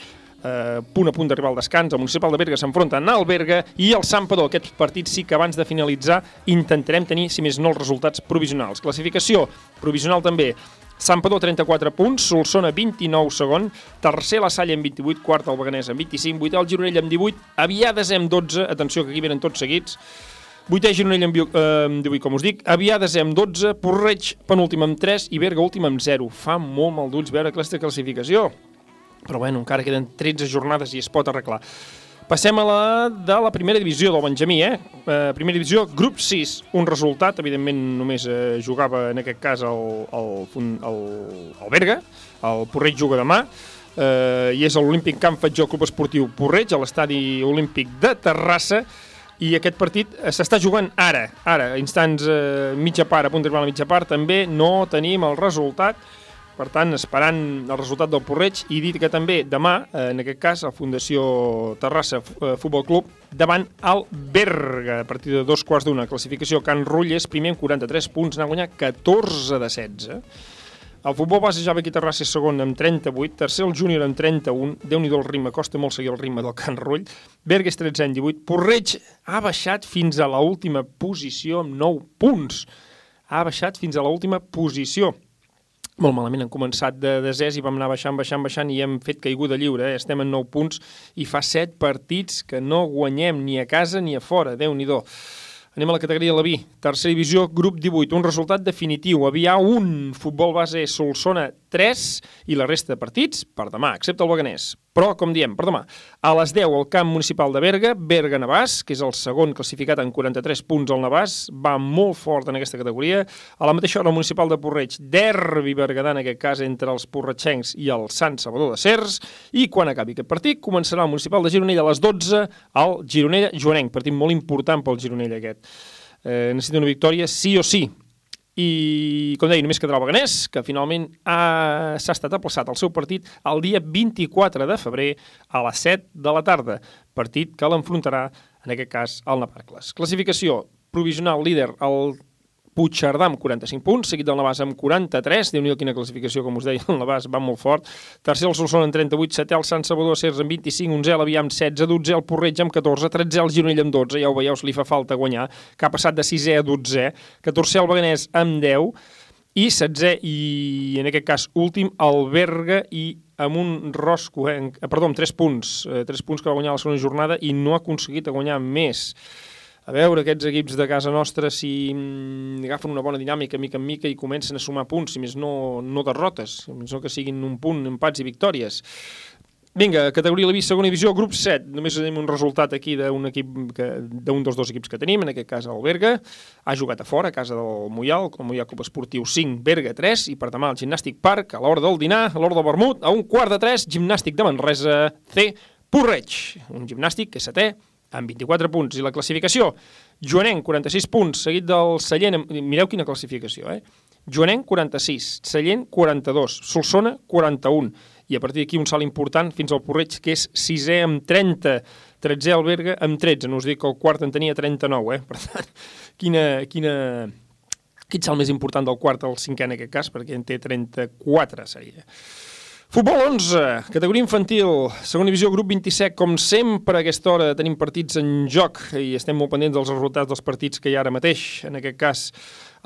eh, punt a punt d'arribar al descans, el municipal de Berga s'enfronta a Alberga i el Santpedor. Aquest partit sí que abans de finalitzar intentarem tenir, si més no, els resultats provisionals. Classificació provisional també, Santpedor 34 punts, Solsona 29 segon, tercer la Salle amb 28, quart el Beganès amb 25, vuitè el Gironell amb 18, Aviades amb 12, atenció que aquí venen tots seguits, vuitè Gironell amb, eh, amb 18, com us dic, Aviades amb 12, Porreig penúltim amb 3 i Berga últim amb 0. Fa molt mal d'ulls veure aquesta classificació, però bueno, encara queden 13 jornades i es pot arreglar. Passem a la de la primera divisió del Benjamí, eh? eh primera divisió, grup 6, un resultat, evidentment només eh, jugava en aquest cas el, el, el, el Berga, el Porreig juga demà, eh, i és a l'Olímpic Camp Fatjó Club Esportiu Porreig, a l'estadi olímpic de Terrassa, i aquest partit eh, s'està jugant ara, ara, instants eh, mitja part, a punt d'arribar a la mitja part, també no tenim el resultat, per tant, esperant el resultat del Porreig i dit que també demà, eh, en aquest cas, la Fundació Terrassa eh, Futbol Club davant el Berga, a partir de dos quarts d'una. Classificació Can Rull és primer amb 43 punts, n'ha guanyat 14 de 16. El futbol base ja ve aquí Terrassa és segon amb 38, tercer el júnior amb 31, déu nhi el ritme, costa molt seguir el ritme del Can Rull, Berga és 13 amb 18, Porreig ha baixat fins a la última posició amb 9 punts, ha baixat fins a la última posició molt malament, hem començat de desès i vam anar baixant, baixant, baixant i hem fet caiguda lliure, eh? estem en 9 punts i fa 7 partits que no guanyem ni a casa ni a fora, déu nhi Anem a la categoria de la B, tercera divisió, grup 18, un resultat definitiu. Havia un futbol base Solsona 3 i la resta de partits per demà, excepte el Beganès. Però, com diem, per demà, a les 10 al camp municipal de Berga, Berga-Navàs, que és el segon classificat en 43 punts al Navàs, va molt fort en aquesta categoria. A la mateixa hora, el municipal de Porreig, derbi berguedà, en aquest cas, entre els porretxencs i el Sant Salvador de Cers, i quan acabi aquest partit, començarà el municipal de Gironella a les 12 al Gironella-Joanenc, partit molt important pel Gironella aquest. Eh, necessita una victòria sí o sí, i, com deia, només quedarà el Beganès, que finalment ha- s'ha estat aplaçat el seu partit el dia 24 de febrer a les 7 de la tarda, partit que l'enfrontarà, en aquest cas, al Navarcles. Classificació provisional líder, el Puigcerdà amb 45 punts, seguit del Navàs amb 43, déu nhi quina classificació, com us deia, el Navàs va molt fort. Tercer el Solsona amb 38, setè el Sant Salvador Cers amb 25, 11 l'Avià amb 16, 12 el Porreig amb 14, 13 el Gironell amb 12, ja ho veieu, li fa falta guanyar, que ha passat de 6è a 12, 14 el Beganès amb 10, i 16 i en aquest cas últim el Berga i amb un rosco, eh, eh, perdó, amb 3 punts, eh, 3 punts que va guanyar la segona jornada i no ha aconseguit guanyar més. A veure aquests equips de casa nostra si mm, agafen una bona dinàmica mica en mica i comencen a sumar punts, si més no, no derrotes, si més no que siguin un punt, empats i victòries. Vinga, categoria la B, segona divisió, grup 7. Només tenim un resultat aquí d'un equip d'un dels dos equips que tenim, en aquest cas el Berga. Ha jugat a fora, a casa del Moial, el Moial Club Esportiu 5, Berga 3, i per demà el Gimnàstic Parc, a l'hora del dinar, a l'hora del vermut, a un quart de 3, Gimnàstic de Manresa C, Porreig. Un gimnàstic que setè, amb 24 punts. I la classificació, Joanenc, 46 punts, seguit del Sallent, mireu quina classificació, eh? Joanenc, 46, Sallent, 42, Solsona, 41, i a partir d'aquí un salt important fins al Porreig, que és sisè amb 30, 13è el Berga amb 13, no us dic que el quart en tenia 39, eh? Per tant, quina, quina, quin salt més important del quart al cinquè en aquest cas, perquè en té 34, seria. Futbol 11, categoria infantil, segona divisió, grup 27, com sempre a aquesta hora tenim partits en joc i estem molt pendents dels resultats dels partits que hi ha ara mateix, en aquest cas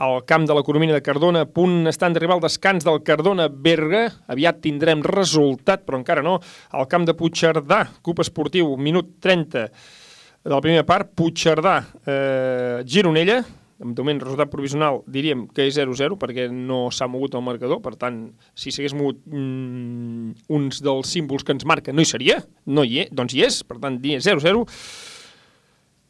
al camp de la Coromina de Cardona, punt estan d'arribar al descans del Cardona-Berga, aviat tindrem resultat, però encara no, al camp de Puigcerdà, Club Esportiu, minut 30 de la primera part, Puigcerdà, eh, Gironella, de moment resultat provisional diríem que és 0-0 perquè no s'ha mogut el marcador, per tant, si s'hagués mogut mm, uns dels símbols que ens marca no hi seria, no hi és, doncs hi és, per tant, dia 0-0.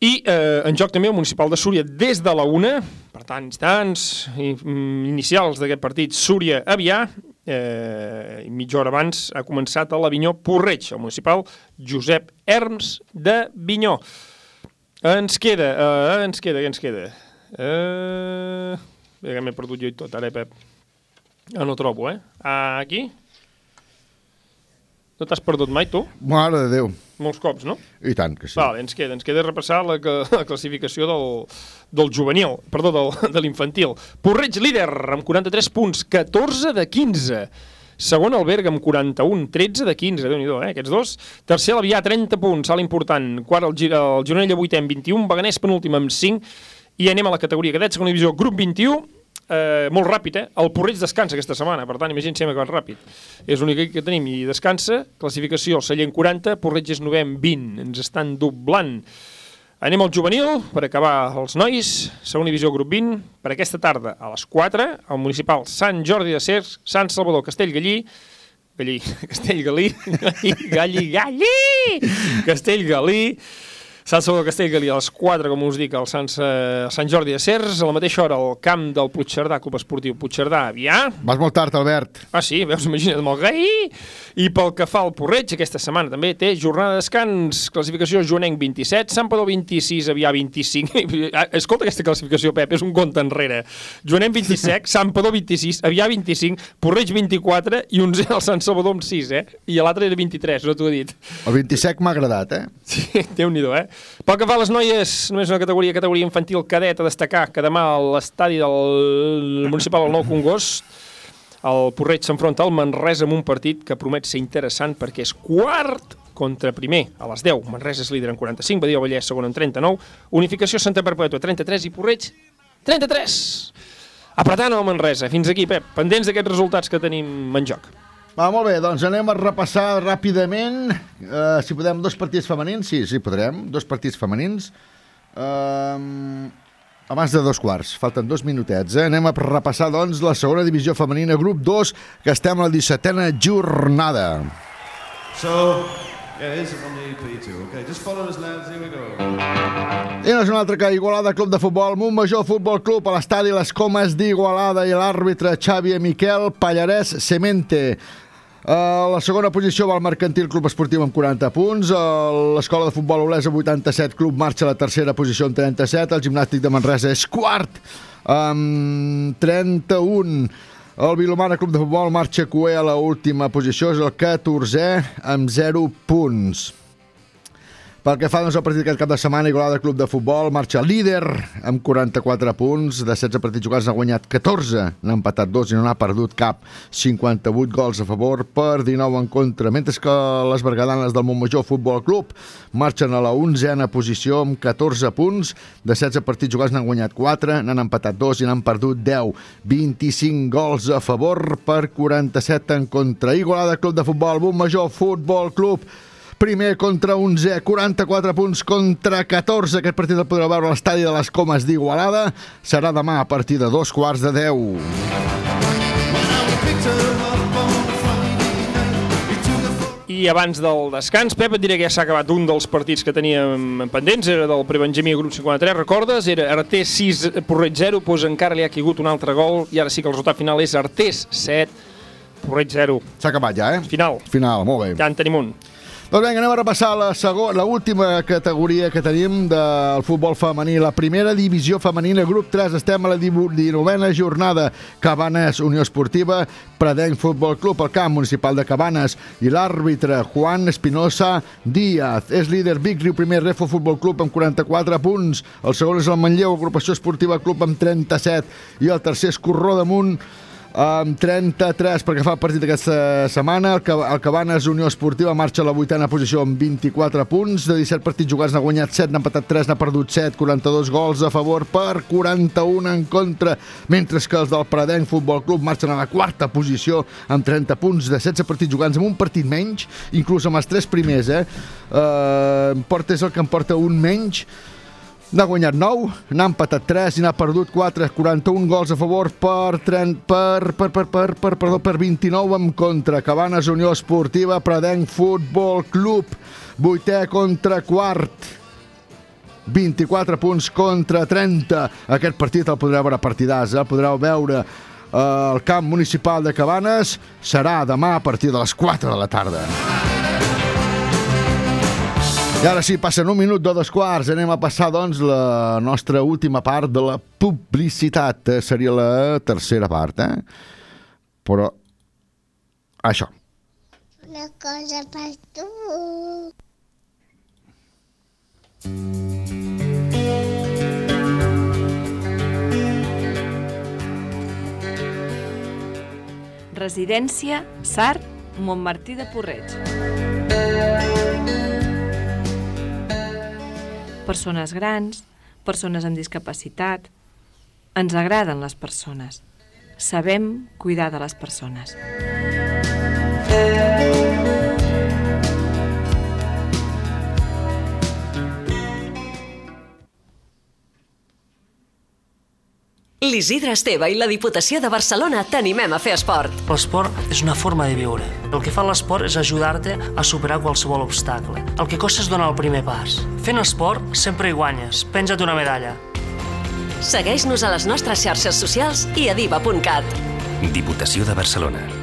I eh, en joc també el municipal de Súria des de la una, per tant, instants mm, inicials d'aquest partit, Súria-Avià, eh, mitja hora abans ha començat a l'Avinyó Porreig, el municipal Josep Herms de Vinyó. Ens queda, eh, ens queda, ens queda? Eh, que m'he perdut jo i tot, ara, Pep. Ah, no trobo, eh? Aquí? No t'has perdut mai, tu? Mare de Déu. Molts cops, no? I tant que sí. Vale, ens queda, ens queda repassar la, la classificació del, del juvenil, perdó, del, de l'infantil. Porreig líder amb 43 punts, 14 de 15. Segon el Berga amb 41, 13 de 15, déu nhi eh, aquests dos. Tercer l'Avià, 30 punts, salt important. Quart el, el Gironella, 8 amb 21, Beganès penúltim amb 5. I anem a la categoria cadet, segona divisió, grup 21, eh, molt ràpid, eh? El Porreig descansa aquesta setmana, per tant, imagina't si hem acabat ràpid. És l'únic que tenim i descansa. Classificació, Sallent 40, Porreig és 9 amb 20. Ens estan doblant. Anem al juvenil, per acabar els nois. Segona divisió, grup 20. Per aquesta tarda, a les 4, al municipal Sant Jordi de Cers, Sant Salvador, Castellgallí, Gallí, Castellgalí, Gallí, Gallí, <laughs> Gallí, Castellgalí, Sant Salvador Castellgalí a les 4, com us dic, al Sant, eh, Sant Jordi de Cers, a la mateixa hora al camp del Puigcerdà, Club Esportiu Puigcerdà, Avià. Vas molt tard, Albert. Ah, sí, veus, imagina't amb el gai. I pel que fa al Porreig, aquesta setmana també té jornada de descans, classificació Joanenc 27, Sant Padó 26, Avià 25. <laughs> Ah, Escolta aquesta classificació, Pep, és un compte enrere. Joanenc 27, Sant Padó 26, Avià 25, Porreig 24 i 11 el Sant Salvador amb 6, eh? I l'altre era 23, no t'ho he dit. El 27 m'ha agradat, eh? Sí, <laughs> Déu-n'hi-do, eh? Pel que fa a les noies, només una categoria, categoria infantil cadet a destacar que demà a l'estadi del municipal del Nou Congost el Porreig s'enfronta al Manresa amb un partit que promet ser interessant perquè és quart contra primer a les 10. Manresa és líder en 45, Badia Vallès segon en 39, Unificació Santa Perpètua 33 i Porreig 33. Apretant el Manresa. Fins aquí, Pep. Pendents d'aquests resultats que tenim en joc. Va, molt bé, doncs anem a repassar ràpidament, uh, si podem, dos partits femenins. Sí, sí, podrem, dos partits femenins. Uh, abans de dos quarts, falten dos minutets, eh? Anem a repassar, doncs, la segona divisió femenina, grup 2, que estem a la 17a jornada. So, yeah, this is on the EP2. Okay, just follow us, lads. Here we go. I no és un altre que Igualada Club de Futbol, Montmajor Futbol Club, a l'estadi Les Comes d'Igualada i l'àrbitre Xavi Miquel Pallarès Semente. A la segona posició va el Mercantil Club Esportiu amb 40 punts, a l'Escola de Futbol Olesa 87 Club marxa a la tercera posició amb 37, el Gimnàstic de Manresa és quart amb 31, el Vilomara Club de Futbol marxa cué a la última posició, és el 14è amb 0 punts. Pel que fa doncs, al partit d'aquest cap de setmana, Igualada Club de Futbol marxa líder amb 44 punts. De 16 partits jugats n'ha guanyat 14, n'ha empatat 2 i no n'ha perdut cap. 58 gols a favor per 19 en contra. Mentre que les bergadanes del Montmajor Futbol Club marxen a la 11a posició amb 14 punts. De 16 partits jugats n'han guanyat 4, n'han empatat 2 i n'han perdut 10. 25 gols a favor per 47 en contra. Igualada Club de Futbol, Montmajor Futbol Club primer contra 11, 44 punts contra 14. Aquest partit el podreu veure a l'estadi de les Comes d'Igualada. Serà demà a partir de dos quarts de 10. I abans del descans, Pep, et diré que ja s'ha acabat un dels partits que teníem pendents, era del Prebenjamí grup 53, recordes? Era Artés 6, Porreig 0, doncs encara li ha caigut un altre gol, i ara sí que el resultat final és Artés 7, Porreig 0. S'ha acabat ja, eh? Final. Final, molt bé. Ja en tenim un. Doncs vinga, anem a repassar la segona, la última categoria que tenim del futbol femení, la primera divisió femenina, grup 3, estem a la 19a jornada, Cabanes Unió Esportiva, Predenc Futbol Club, el camp municipal de Cabanes, i l'àrbitre Juan Espinosa Díaz. És líder Vic Riu primer, Refo Futbol Club amb 44 punts, el segon és el Manlleu, agrupació esportiva Club amb 37, i el tercer és Corró damunt, amb 33 perquè fa el partit d'aquesta setmana. El, el Cabanes Unió Esportiva marxa a la vuitena posició amb 24 punts. De 17 partits jugats n'ha guanyat 7, n'ha empatat 3, n'ha perdut 7, 42 gols a favor per 41 en contra. Mentre que els del Pradenc Futbol Club marxen a la quarta posició amb 30 punts de 16 partits jugats amb un partit menys, inclús amb els tres primers, eh? Porta és el que em porta un menys, N'ha guanyat 9, n'ha empatat 3 i n'ha perdut 4, 41 gols a favor per, 30, per, per, per, per, per, perdó, per 29 en contra. Cabanes Unió Esportiva, Predenc Futbol Club, vuitè contra quart. 24 punts contra 30. Aquest partit el podreu veure partidàs, el podreu veure al camp municipal de Cabanes serà demà a partir de les 4 de la tarda. I ara sí, passen un minut de dos quarts. Anem a passar, doncs, la nostra última part de la publicitat. Eh, Seria la tercera part, eh? Però... Això. Una cosa per tu. Residència Sart, Montmartí de Porreig. Persones grans, persones amb discapacitat... Ens agraden les persones. Sabem cuidar de les persones. L'Isidre Esteve i la Diputació de Barcelona t'animem a fer esport. L'esport és una forma de viure. El que fa l'esport és ajudar-te a superar qualsevol obstacle. El que costa és donar el primer pas. Fent esport sempre hi guanyes. Penja't una medalla. Segueix-nos a les nostres xarxes socials i a diva.cat. Diputació de Barcelona.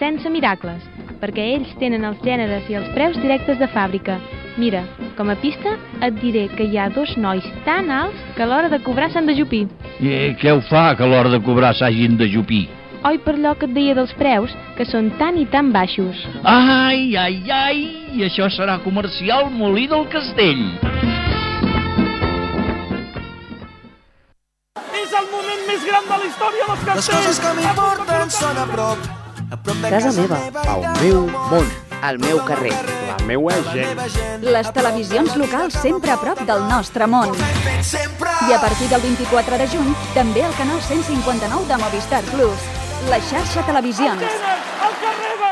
sense miracles, perquè ells tenen els gèneres i els preus directes de fàbrica. Mira, com a pista et diré que hi ha dos nois tan alts que a l'hora de cobrar s'han de jupir. I què ho fa que a l'hora de cobrar s'hagin de jupir? Oi per allò que et deia dels preus, que són tan i tan baixos. Ai, ai, ai, i això serà comercial Molí del Castell. És el moment més gran de la història dels castells! Les coses que m'importen són a prop. Casa meva, el meu món, el meu carrer, la meua gent. Les televisions locals sempre a prop del nostre món. I a partir del 24 de juny, també el canal 159 de Movistar Plus. La xarxa Televisions. El que reben!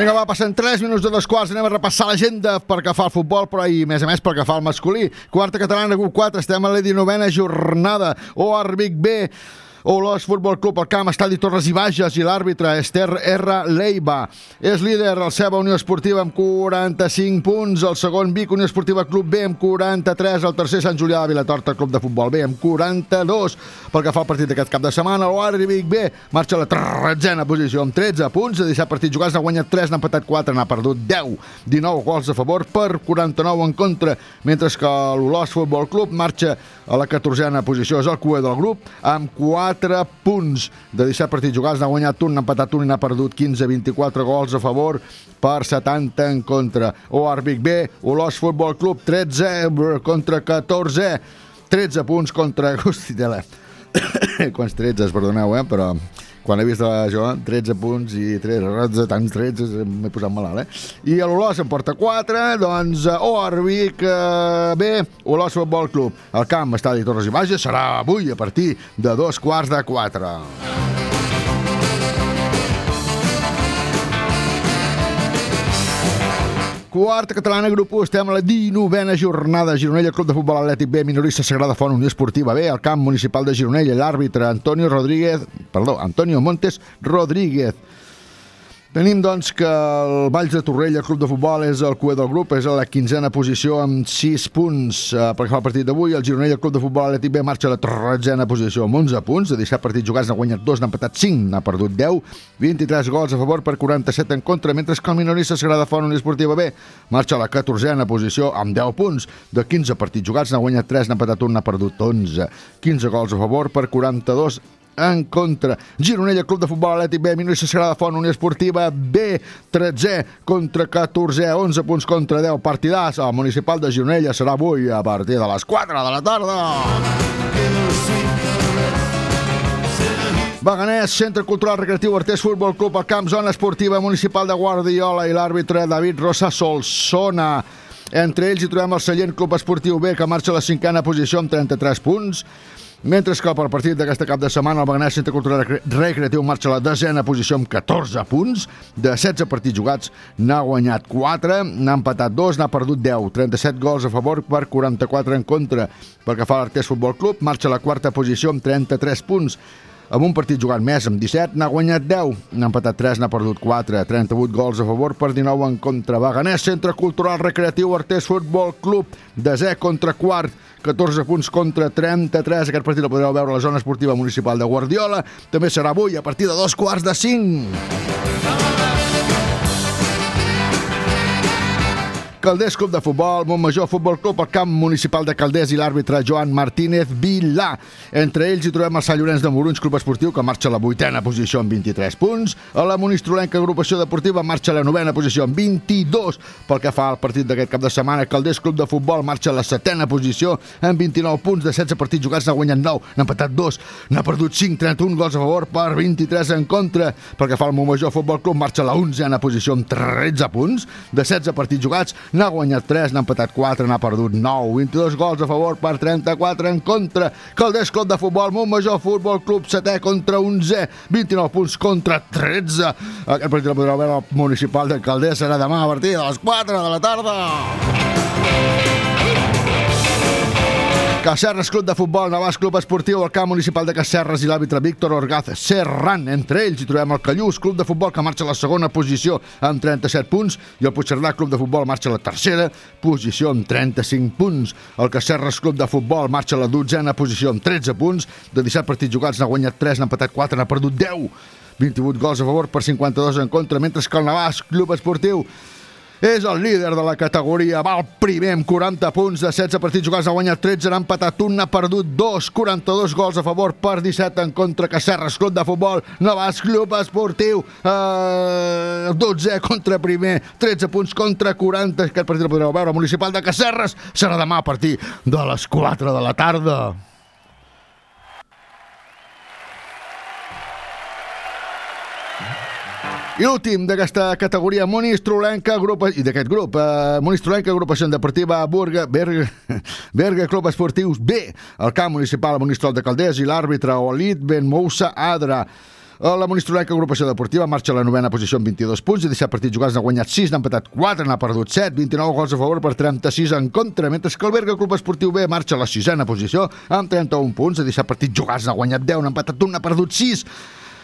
Vinga, va, passen 3 minuts de dos quarts, anem a repassar l'agenda per fa el futbol, però i, més a més, per fa el masculí. Quarta catalana, grup 4, estem a la 19a jornada. O Arbic B, Olors Futbol Club, el camp, estadi Torres i Bages i l'àrbitre Esther R. Leiva. És líder el Ceba Unió Esportiva amb 45 punts, el segon Vic Unió Esportiva Club B amb 43, el tercer Sant Julià de Vilatorta Club de Futbol B amb 42. Pel que fa al partit d'aquest cap de setmana, l'Arbic B marxa a la tretzena posició amb 13 punts, de 17 partits jugats, n'ha guanyat 3, n'ha empatat 4, n'ha perdut 10. 19 gols a favor per 49 en contra, mentre que l'Olors Futbol Club marxa a la 14a posició, és el cué del grup, amb 4 punts de 17 partits jugats, n'ha guanyat un, n'ha empatat un i n'ha perdut 15, 24 gols a favor per 70 en contra. O Arbic B, Olors Futbol Club 13 contra 14, 13 punts contra Agustitela. <coughs> Quants 13, perdoneu, eh? però quan he vist això, 13 punts i 3, de tants 13, m'he posat malalt, eh? I l'Olors en porta 4, doncs eh, Orbic eh, B, Olors Futbol Club. El camp, estadi Torres i Bages, serà avui a partir de dos quarts de 4. Quarta catalana, grup 1, estem a la 19a jornada. Gironella, Club de Futbol Atlètic B, minorista Sagrada Font, Unió Esportiva B, al camp municipal de Gironella, l'àrbitre Antonio Rodríguez, perdó, Antonio Montes Rodríguez. Tenim, doncs, que el Valls de Torrella, Club de Futbol, és el cué del grup, és a la quinzena posició amb 6 punts. Eh, que fa al partit d'avui, el Gironella, Club de Futbol Atlètic B, marxa a la tretzena posició amb 11 punts. De 17 partits jugats n'ha guanyat 2, n'ha empatat 5, n'ha perdut 10. 23 gols a favor per 47 en contra, mentre que el minorista Sagrada Font Unió Esportiva B marxa a la 14a posició amb 10 punts. De 15 partits jugats n'ha guanyat 3, n'ha empatat 1, n'ha perdut 11. 15 gols a favor per 42 en contra. Gironella, Club de Futbol Atlètic B, Minorista Sagrada Font, Unió Esportiva B, 13 contra 14, 11 punts contra 10, partidàs. El municipal de Gironella serà avui a partir de les 4 de la tarda. Beganès, Centre Cultural Recreatiu Artés Futbol Club, al camp Zona Esportiva Municipal de Guardiola i l'àrbitre David Rosa Solsona. Entre ells hi trobem el Sallent Club Esportiu B, que marxa a la cinquena posició amb 33 punts, mentre que per partit d'aquesta cap de setmana el Begnès Centre Cultural Recre- Recreatiu marxa a la desena posició amb 14 punts. De 16 partits jugats n'ha guanyat 4, n'ha empatat 2, n'ha perdut 10. 37 gols a favor per 44 en contra. Pel que fa a l'Artés Futbol Club, marxa a la quarta posició amb 33 punts amb un partit jugat més, amb 17, n'ha guanyat 10, n'ha empatat 3, n'ha perdut 4, 38 gols a favor per 19 en contra. Beganès, Centre Cultural Recreatiu Artés Futbol Club, desè contra quart, 14 punts contra 33. Aquest partit el podreu veure a la zona esportiva municipal de Guardiola. També serà avui a partir de dos quarts de 5. Calders Club de Futbol, Montmajor Futbol Club, el camp municipal de Calders i l'àrbitre Joan Martínez Vilà. Entre ells hi trobem el Sant Llorenç de Morunys Club Esportiu, que marxa a la vuitena posició amb 23 punts. A la Monistrolenca Agrupació Deportiva marxa a la novena posició amb 22. Pel que fa al partit d'aquest cap de setmana, Calders Club de Futbol marxa a la setena posició amb 29 punts. De 16 partits jugats n'ha guanyat 9, n'ha empatat 2, n'ha perdut 5, 31 gols a favor per 23 en contra. Pel que fa al Montmajor Futbol Club marxa a la 11a posició amb 13 punts. De 16 partits jugats n'ha guanyat 3, n'ha empatat 4, n'ha perdut 9, 22 gols a favor per 34 en contra. Calders Club de Futbol, Montmajor Futbol Club, 7è contra 11è, 29 punts contra 13. Aquest partit el podreu veure al municipal de Calders, serà demà a partir de les 4 de la tarda. Cacerres Club de Futbol, Navàs Club Esportiu, el camp municipal de Cacerres i l'àrbitre Víctor Orgaz Serran. Entre ells hi trobem el Callús Club de Futbol, que marxa a la segona posició amb 37 punts, i el Puigcerdà Club de Futbol marxa a la tercera posició amb 35 punts. El Cacerres Club de Futbol marxa a la dotzena posició amb 13 punts. De 17 partits jugats n'ha guanyat 3, n'ha empatat 4, n'ha perdut 10. 28 gols a favor per 52 en contra, mentre que el Navàs Club Esportiu és el líder de la categoria, va al primer amb 40 punts de 16 partits jugats, ha guanyat 13, n'ha empatat un, n'ha perdut 2, 42 gols a favor per 17 en contra Cacerres Club de Futbol, Navàs Club Esportiu, eh, 12 contra primer, 13 punts contra 40, aquest partit el podreu veure, Municipal de Cacerres, serà demà a partir de les 4 de la tarda. I l'últim d'aquesta categoria Monistrolenca grup, i d'aquest grup, eh, Monistrolenca Agrupació Deportiva Burga, Berga, <laughs> Berga Club Esportius B, el camp municipal a Monistrol de Calders i l'àrbitre Olit Ben Moussa Adra. A La Monistrolenca Agrupació Deportiva marxa a la novena posició amb 22 punts i 17 partits jugats n'ha guanyat 6, n'ha empatat 4, n'ha perdut 7, 29 gols a favor per 36 en contra, mentre que el Berga Club Esportiu B marxa a la sisena posició amb 31 punts, de 17 partits jugats n'ha guanyat 10, n'ha empatat 1, n'ha perdut 6,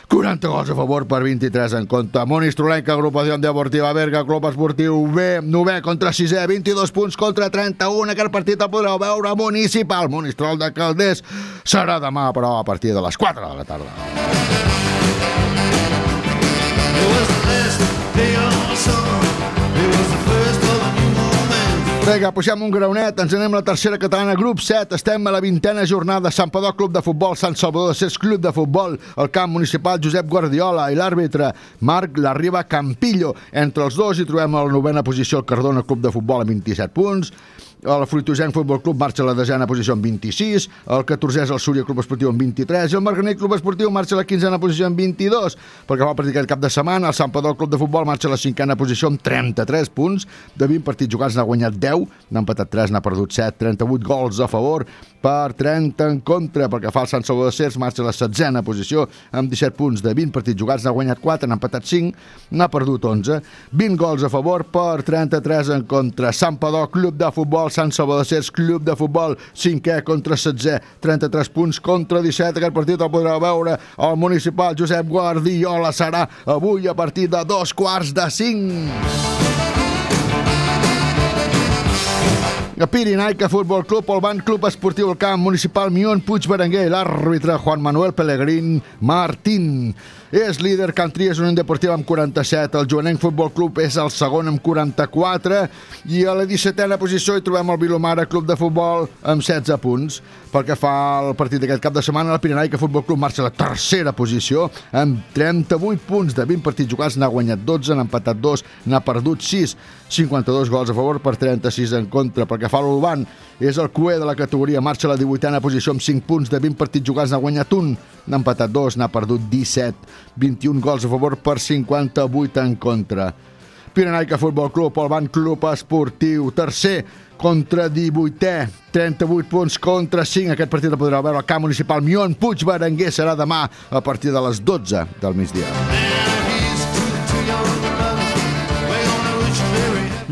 40 gols a favor per 23 en contra. Monistrolenca, Agrupació Deportiva Berga, Club Esportiu B, 9 contra 6è, 22 punts contra 31. Aquest partit el podreu veure Municipal. Monistrol de Calders serà demà, però a partir de les 4 de la tarda. Vinga, pugem un graonet, ens anem a la tercera catalana, grup 7, estem a la vintena jornada, Sant Padó Club de Futbol, Sant Salvador de Cés Club de Futbol, el camp municipal Josep Guardiola i l'àrbitre Marc Larriba Campillo. Entre els dos hi trobem a la novena posició el Cardona Club de Futbol amb 27 punts, el Fruitosenc Futbol Club marxa a la desena posició amb 26, el 14è és el Súria Club Esportiu amb 23 i el Marganet Club Esportiu marxa a la quinzena posició amb 22. Perquè va partir aquest cap de setmana, el Sant Padó Club de Futbol marxa a la cinquena posició amb 33 punts. De 20 partits jugats n'ha guanyat 10, n'ha empatat 3, n'ha perdut 7, 38 gols a favor per 30 en contra. Pel que fa al Sant Salvador de Cers, marxa a la setzena posició amb 17 punts. De 20 partits jugats n'ha guanyat 4, n'ha empatat 5, n'ha perdut 11. 20 gols a favor per 33 en contra. Sant Padó Club de Futbol, Sant Salvador de Cers Club de Futbol, 5è contra 16è, 33 punts contra 17. Aquest partit el podreu veure al municipal Josep Guardiola. Serà avui a partir de dos quarts de 5. El Pirinaica Futbol Club, el Banc Club Esportiu al Camp Municipal Mion Puig Berenguer, l'àrbitre Juan Manuel Pellegrín Martín. És líder Cantri, és un deportiu amb 47. El Joanenc Futbol Club és el segon amb 44. I a la 17a posició hi trobem el Vilomara Club de Futbol amb 16 punts. Pel que fa al partit d'aquest cap de setmana, el Pirinaica Futbol Club marxa a la tercera posició amb 38 punts de 20 partits jugats. N'ha guanyat 12, n'ha empatat 2, n'ha perdut 6. 52 gols a favor per 36 en contra. Pel que fa a l'Urban, és el cué de la categoria, marxa a la 18a posició amb 5 punts de 20 partits jugats, n'ha guanyat un, n'ha empatat 2, n'ha perdut 17. 21 gols a favor per 58 en contra. Pirenaica Futbol Club, el Banc Club Esportiu, tercer contra 18è, 38 punts contra 5. Aquest partit el podreu veure al camp municipal Mion Puig Berenguer serà demà a partir de les 12 del migdia.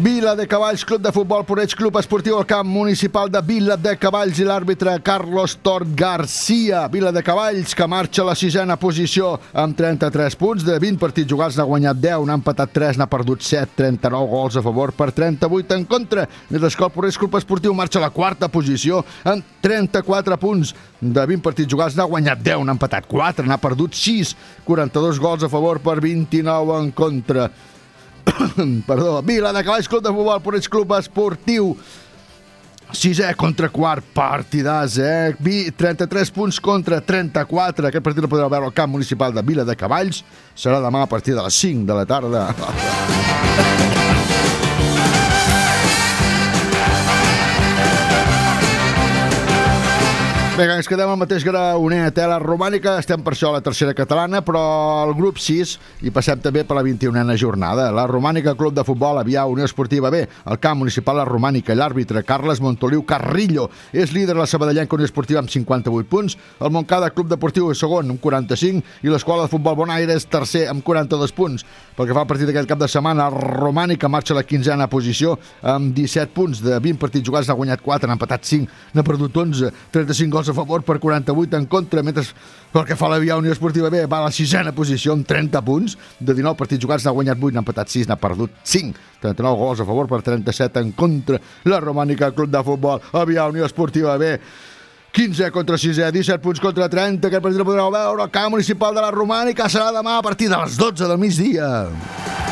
Vila de Cavalls, Club de Futbol Poreig, Club Esportiu al camp municipal de Vila de Cavalls i l'àrbitre Carlos Tort Garcia. Vila de Cavalls, que marxa a la sisena posició amb 33 punts. De 20 partits jugats n'ha guanyat 10, n'ha empatat 3, n'ha perdut 7, 39 gols a favor per 38 en contra. Mentre que Poreig Club Esportiu marxa a la quarta posició amb 34 punts. De 20 partits jugats n'ha guanyat 10, n'ha empatat 4, n'ha perdut 6, 42 gols a favor per 29 en contra. <coughs> Perdó, Vila de Cavalls Club de Futbol, Poreig Club Esportiu. Sisè contra quart, partidàs, eh? Vi- 33 punts contra 34. Aquest partit el podreu veure al camp municipal de Vila de Cavalls. Serà demà a partir de les 5 de la tarda. <laughs> Vinga, ens quedem al mateix graonet, eh? La romànica, estem per això a la tercera catalana, però al grup 6 i passem també per la 21a jornada. La romànica Club de Futbol, Avià, Unió Esportiva B, el camp municipal La Romànica, l'àrbitre Carles Montoliu Carrillo, és líder de la Sabadellenca Unió Esportiva amb 58 punts, el Montcada Club Deportiu és segon amb 45 i l'Escola de Futbol Bonaire és tercer amb 42 punts. Pel que fa al partit d'aquest cap de setmana, el Romànica marxa a la quinzena posició amb 17 punts de 20 partits jugats, n'ha guanyat 4, n'ha empatat 5, n'ha perdut 11, 35 gols a favor per 48 en contra, mentre pel que fa a la Via Unió Esportiva B va a la sisena posició amb 30 punts, de 19 partits jugats n'ha guanyat 8, n'ha empatat 6, n'ha perdut 5, 39 gols a favor per 37 en contra. La Romànica Club de Futbol, Avià Unió Esportiva B, 15 contra 6, 17 punts contra 30. Aquest partit el podreu veure al camp municipal de la Romànica. Serà demà a partir de les 12 del migdia.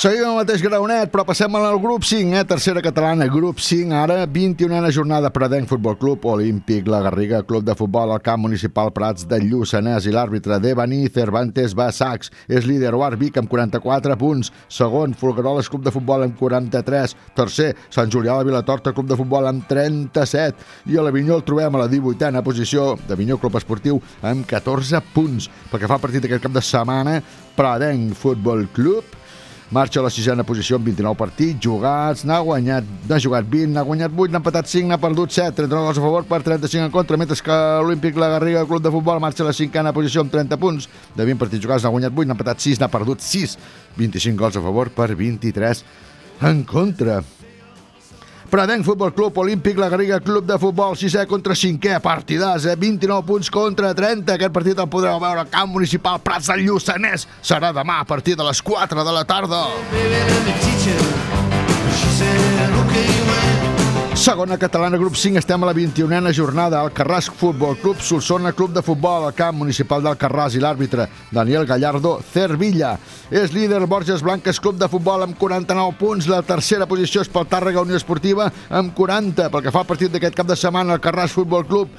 Seguim el mateix graonet, però passem al grup 5, eh? tercera catalana, grup 5, ara 21a jornada Pradenc Futbol Club, Olímpic, La Garriga, Club de Futbol, al camp municipal Prats de Lluçanès i l'àrbitre Devani Cervantes Bassacs. És líder Oar Vic amb 44 punts, segon Folgueroles Club de Futbol amb 43, tercer Sant Julià de Vilatorta Club de Futbol amb 37 i a l'Avinyó el trobem a la 18a posició d'Avinyó Club Esportiu amb 14 punts. Pel que fa partit d'aquest cap de setmana, Pradenc Futbol Club Marxa a la sisena posició amb 29 partits jugats, n'ha guanyat, n'ha jugat 20, n'ha guanyat 8, n'ha empatat 5, n'ha perdut 7, 39 gols a favor per 35 en contra, mentre que l'Olímpic La Garriga, el club de futbol, marxa a la cinquena posició amb 30 punts. De 20 partits jugats n'ha guanyat 8, n'ha empatat 6, n'ha perdut 6, 25 gols a favor per 23 en contra. Pradenc Futbol Club, Olímpic, La Garriga, Club de Futbol, 6è contra 5è, partidàs, eh? 29 punts contra 30. Aquest partit el podreu veure al camp municipal Prats del Lluçanès. Serà demà a partir de les 4 de la tarda. Segona catalana, grup 5, estem a la 21a jornada. El Carràs Futbol Club, Solsona Club de Futbol, al camp municipal del Carràs i l'àrbitre Daniel Gallardo Cervilla. És líder Borges Blanques Club de Futbol amb 49 punts. La tercera posició és pel Tàrrega Unió Esportiva amb 40. Pel que fa al partit d'aquest cap de setmana, el Carràs Futbol Club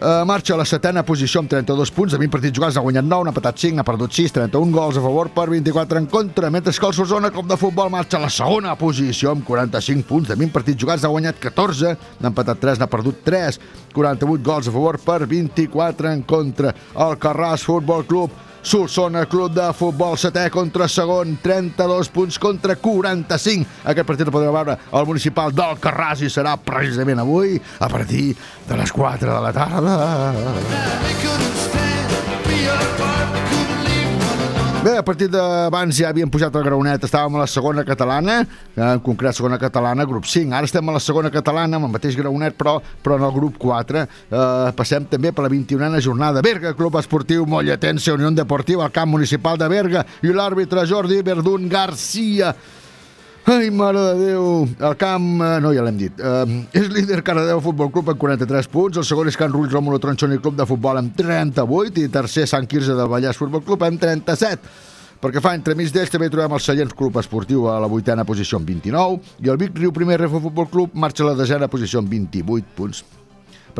Uh, marxa a la setena posició amb 32 punts, de 20 partits jugats n'ha guanyat 9, n'ha patat 5, n'ha perdut 6, 31 gols a favor per 24 en contra, mentre que el Solsona Club de Futbol marxa a la segona posició amb 45 punts, de 20 partits jugats n'ha guanyat 14, n'ha empatat 3, n'ha perdut 3, 48 gols a favor per 24 en contra. El Carràs Futbol Club Solsona Club de Futbol, setè contra segon, 32 punts contra 45. Aquest partit el podreu veure al municipal del Carràs i serà precisament avui a partir de les 4 de la tarda. Bé, a partir d'abans ja havíem pujat el graonet, estàvem a la segona catalana, eh, en concret segona catalana, grup 5. Ara estem a la segona catalana, amb el mateix graonet, però, però en el grup 4. Eh, passem també per la 21a jornada. Berga, Club Esportiu Molletense, Unió Deportiva, al camp municipal de Berga, i l'àrbitre Jordi Verdun Garcia. Ai, mare de Déu! El camp, eh, no, ja l'hem dit. Eh, és líder Cardedeu Futbol Club amb 43 punts, el segon és Can Rull Rómulo Tronchoni Club de Futbol amb 38 i tercer Sant Quirze del Vallès Futbol Club amb 37. Perquè fa entremig d'ells també trobem el Sallent Club Esportiu a la vuitena posició amb 29 i el Vic Riu Primer RF Futbol Club marxa a la desena posició amb 28 punts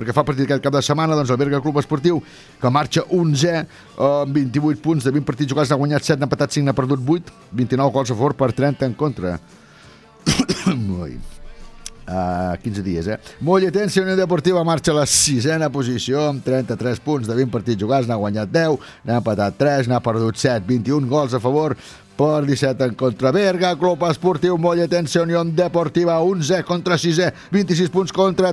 perquè fa partit aquest cap de setmana, doncs el Berga Club Esportiu, que marxa 11 eh, amb 28 punts de 20 partits jugats, n'ha guanyat 7, n'ha empatat 5, n'ha perdut 8, 29 gols a favor per 30 en contra. <coughs> Ui. Uh, 15 dies, eh? Molletense Unió Deportiva marxa a la sisena posició amb 33 punts de 20 partits jugats, n'ha guanyat 10, n'ha empatat 3, n'ha perdut 7, 21 gols a favor per 17 en contra Berga, Club Esportiu Molletense Unió Deportiva 11 contra 6è, 26 punts contra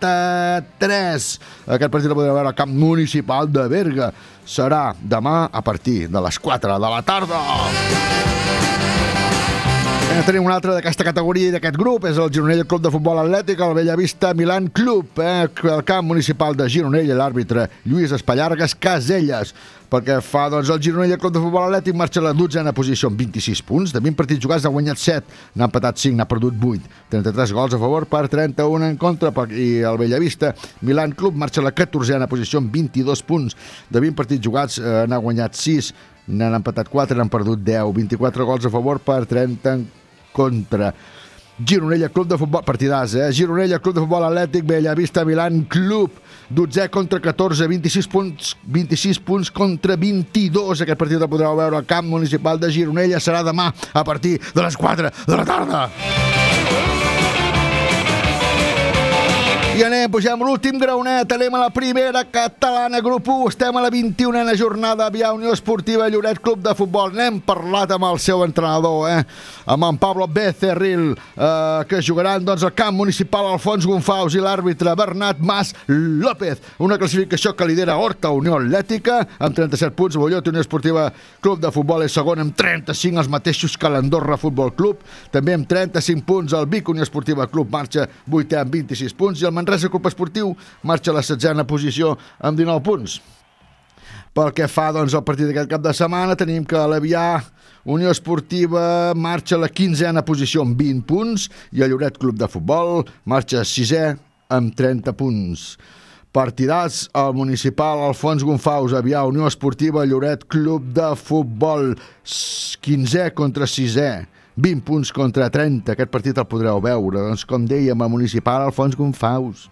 33. Aquest partit el podreu veure al camp municipal de Berga. Serà demà a partir de les 4 de la tarda. Eh, tenim un altre d'aquesta categoria i d'aquest grup, és el Gironella Club de Futbol Atlètic, el Bellavista Milan Club, eh, el camp municipal de Gironella, l'àrbitre Lluís Espallargues Caselles. Perquè fa, doncs, el Gironella Club de Futbol Atlètic marxa a la dotzena posició amb 26 punts, de 20 partits jugats ha guanyat 7, n'ha empatat 5, n'ha perdut 8, 33 gols a favor per 31 en contra, i el Bellavista Milan Club marxa a la 14a posició amb 22 punts, de 20 partits jugats eh, n'ha guanyat 6, n'han empatat 4, n'han perdut 10, 24 gols a favor per 30 en contra. Gironella Club de Futbol, partidàs, eh? Gironella Club de Futbol Atlètic, Bellavista Milan Club, 12 contra 14, 26 punts, 26 punts contra 22. Aquest partit el podreu veure al camp municipal de Gironella. Serà demà a partir de les 4 de la tarda. I anem, pugem l'últim graonet, anem a la primera catalana, grup 1, estem a la 21a jornada, Via Unió Esportiva Lloret Club de Futbol. N'hem parlat amb el seu entrenador, eh? amb en Pablo Becerril, eh, que jugaran doncs, al camp municipal Alfons Gonfaus i l'àrbitre Bernat Mas López. Una classificació que lidera Horta Unió Atlètica, amb 37 punts, Bollot Unió Esportiva Club de Futbol és segon amb 35, els mateixos que l'Andorra Futbol Club, també amb 35 punts, el Vic Unió Esportiva Club marxa 8 amb 26 punts, i el Manresa Club Esportiu marxa a la setzena posició amb 19 punts. Pel que fa doncs, al partit d'aquest cap de setmana, tenim que l'Avià Unió Esportiva marxa a la quinzena posició amb 20 punts i el Lloret Club de Futbol marxa a sisè amb 30 punts. Partidars al municipal Alfons Gonfaus, Avià Unió Esportiva Lloret Club de Futbol, 15è contra 6è. 20 punts contra 30, aquest partit el podreu veure, doncs com dèiem, al municipal Alfons Gonfaus.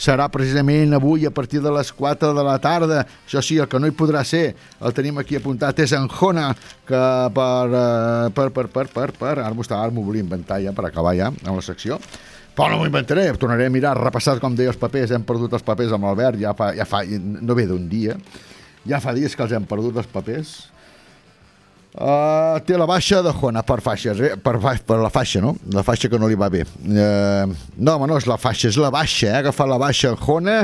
Serà precisament avui a partir de les 4 de la tarda. Això sí, el que no hi podrà ser, el tenim aquí apuntat, és en Jona, que per, eh, per, per, per, per, per, ara m'ho ara volia inventar ja, per acabar ja amb la secció, però no m'ho inventaré, tornaré a mirar, repassar, com deia, els papers, hem perdut els papers amb l'Albert, ja fa, ja fa, no ve d'un dia, ja fa dies que els hem perdut els papers, Uh, té la baixa de Jona per faixes, eh? per, per la faixa, no? La faixa que no li va bé. Uh, no, home, no és la faixa, és la baixa, eh? Agafar la baixa Jona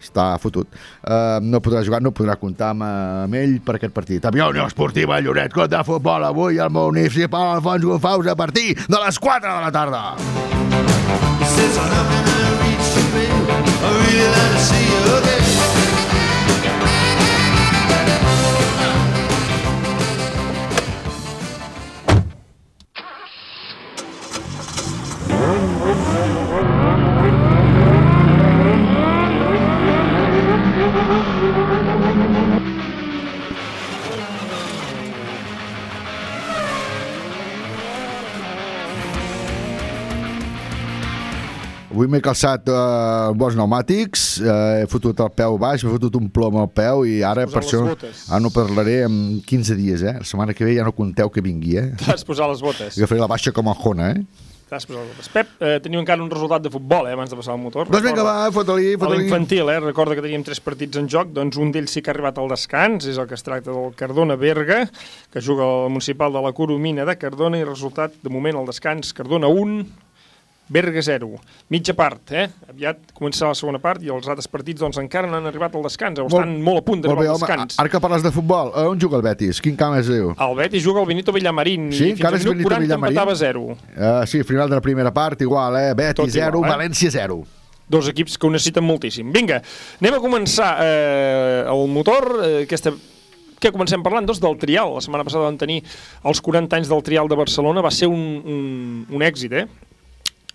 està fotut. Uh, no podrà jugar, no podrà comptar amb, amb ell per aquest partit. Avió Unió Esportiva Lloret, de Futbol, avui al municipal Alfons Gonfaus a partir de les 4 de la tarda. Says I'm not gonna reach you, baby. I really like to see you again. Avui m'he calçat uh, bons pneumàtics, uh, he fotut el peu baix, he fotut un plom al peu i ara per això ara no parlaré en 15 dies, eh? La setmana que ve ja no conteu que vingui, eh? T'has posat les botes. Agafaré la baixa com a Jona, eh? T'has posat les botes. Pep, eh, teniu encara un resultat de futbol, eh, abans de passar al motor. Doncs vinga, va, fota-li, fota-li. l'infantil, eh? Recorda que teníem tres partits en joc, doncs un d'ells sí que ha arribat al descans, és el que es tracta del Cardona-Berga, que juga al municipal de la Coromina de Cardona, i resultat, de moment, al descans, Cardona 1, Berga 0. Mitja part, eh? Aviat començarà la segona part i els altres partits doncs encara no han arribat al descans, o estan molt, a punt Molt d'arribar al home, descans. ara que parles de futbol, a on juga el Betis? Quin camp és diu? El Betis juga al Benito Villamarín Sí, i fins al minut Benito 40 Villamarín? empatava 0. Uh, sí, final de la primera part, igual, eh? Betis Tot 0, igual, eh? València 0. dos equips que ho necessiten moltíssim. Vinga, anem a començar eh, el motor, eh, aquesta que comencem parlant doncs, del trial. La setmana passada vam tenir els 40 anys del trial de Barcelona, va ser un, un, un èxit, eh?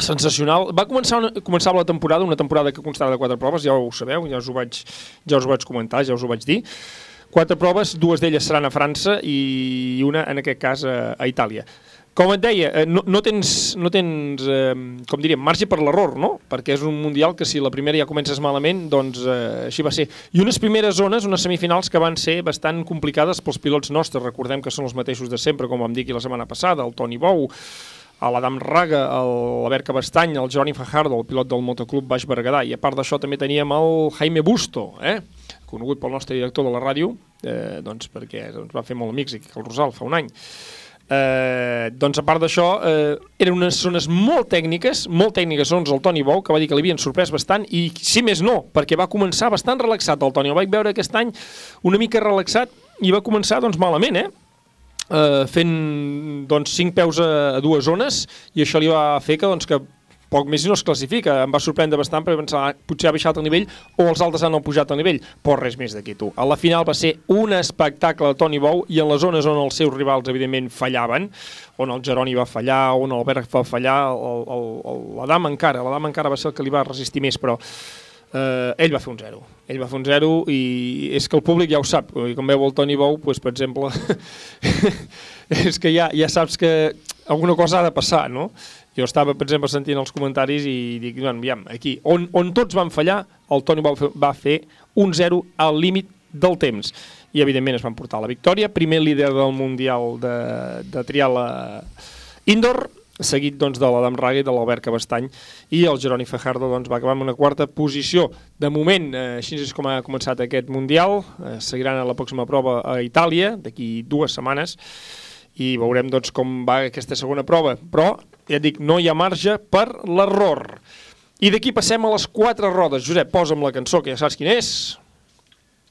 Sensacional. Va començar, una, començava la temporada, una temporada que constava de quatre proves, ja ho sabeu, ja us ho vaig, ja us ho vaig comentar, ja us ho vaig dir. Quatre proves, dues d'elles seran a França i una, en aquest cas, a, a Itàlia. Com et deia, eh, no, no tens, no tens eh, com diríem, marge per l'error, no? Perquè és un mundial que si la primera ja comences malament, doncs eh, així va ser. I unes primeres zones, unes semifinals que van ser bastant complicades pels pilots nostres. Recordem que són els mateixos de sempre, com vam dir aquí la setmana passada, el Toni Bou, a l'Adam Raga, l'Albert Cabestany, el Jeroni Fajardo, el pilot del motoclub Baix Berguedà, i a part d'això també teníem el Jaime Busto, eh? conegut pel nostre director de la ràdio, eh, doncs perquè ens va fer molt amics aquí al Rosal fa un any. Eh, doncs a part d'això, eh, eren unes zones molt tècniques, molt tècniques zones el Toni Bou, que va dir que l'havien sorprès bastant, i si més no, perquè va començar bastant relaxat el Toni, el vaig veure aquest any una mica relaxat i va començar doncs malament, eh? Eh, fent doncs, cinc peus a, a dues zones i això li va fer que, doncs, que poc més i no es classifica. Em va sorprendre bastant perquè pensava "Ah, potser ha baixat el nivell o els altres han pujat el nivell, però res més d'aquí tu. A la final va ser un espectacle de Toni Bou i en les zones on els seus rivals evidentment fallaven, on el Geroni va fallar, on l'Albert va fallar, el, el, el, la dama encara, la dama encara va ser el que li va resistir més, però eh, ell va fer un zero. Ell va fer un zero i és que el públic ja ho sap. Com veu el Toni Bou, doncs, per exemple, <laughs> és que ja, ja saps que alguna cosa ha de passar, no? Jo estava, per exemple, sentint els comentaris i dic, bueno, aviam, aquí, on, on tots van fallar, el Toni fer, va fer un zero al límit del temps. I, evidentment, es van portar la victòria. Primer líder del Mundial de, de trial a indoor, seguit doncs, de l'Adam Raga i de l'Albert Cabestany i el Jeroni Fajardo doncs, va acabar amb una quarta posició. De moment, eh, així és com ha començat aquest Mundial, eh, seguiran a la pròxima prova a Itàlia, d'aquí dues setmanes, i veurem doncs, com va aquesta segona prova. Però, ja dic, no hi ha marge per l'error. I d'aquí passem a les quatre rodes. Josep, posa'm la cançó, que ja saps quina és.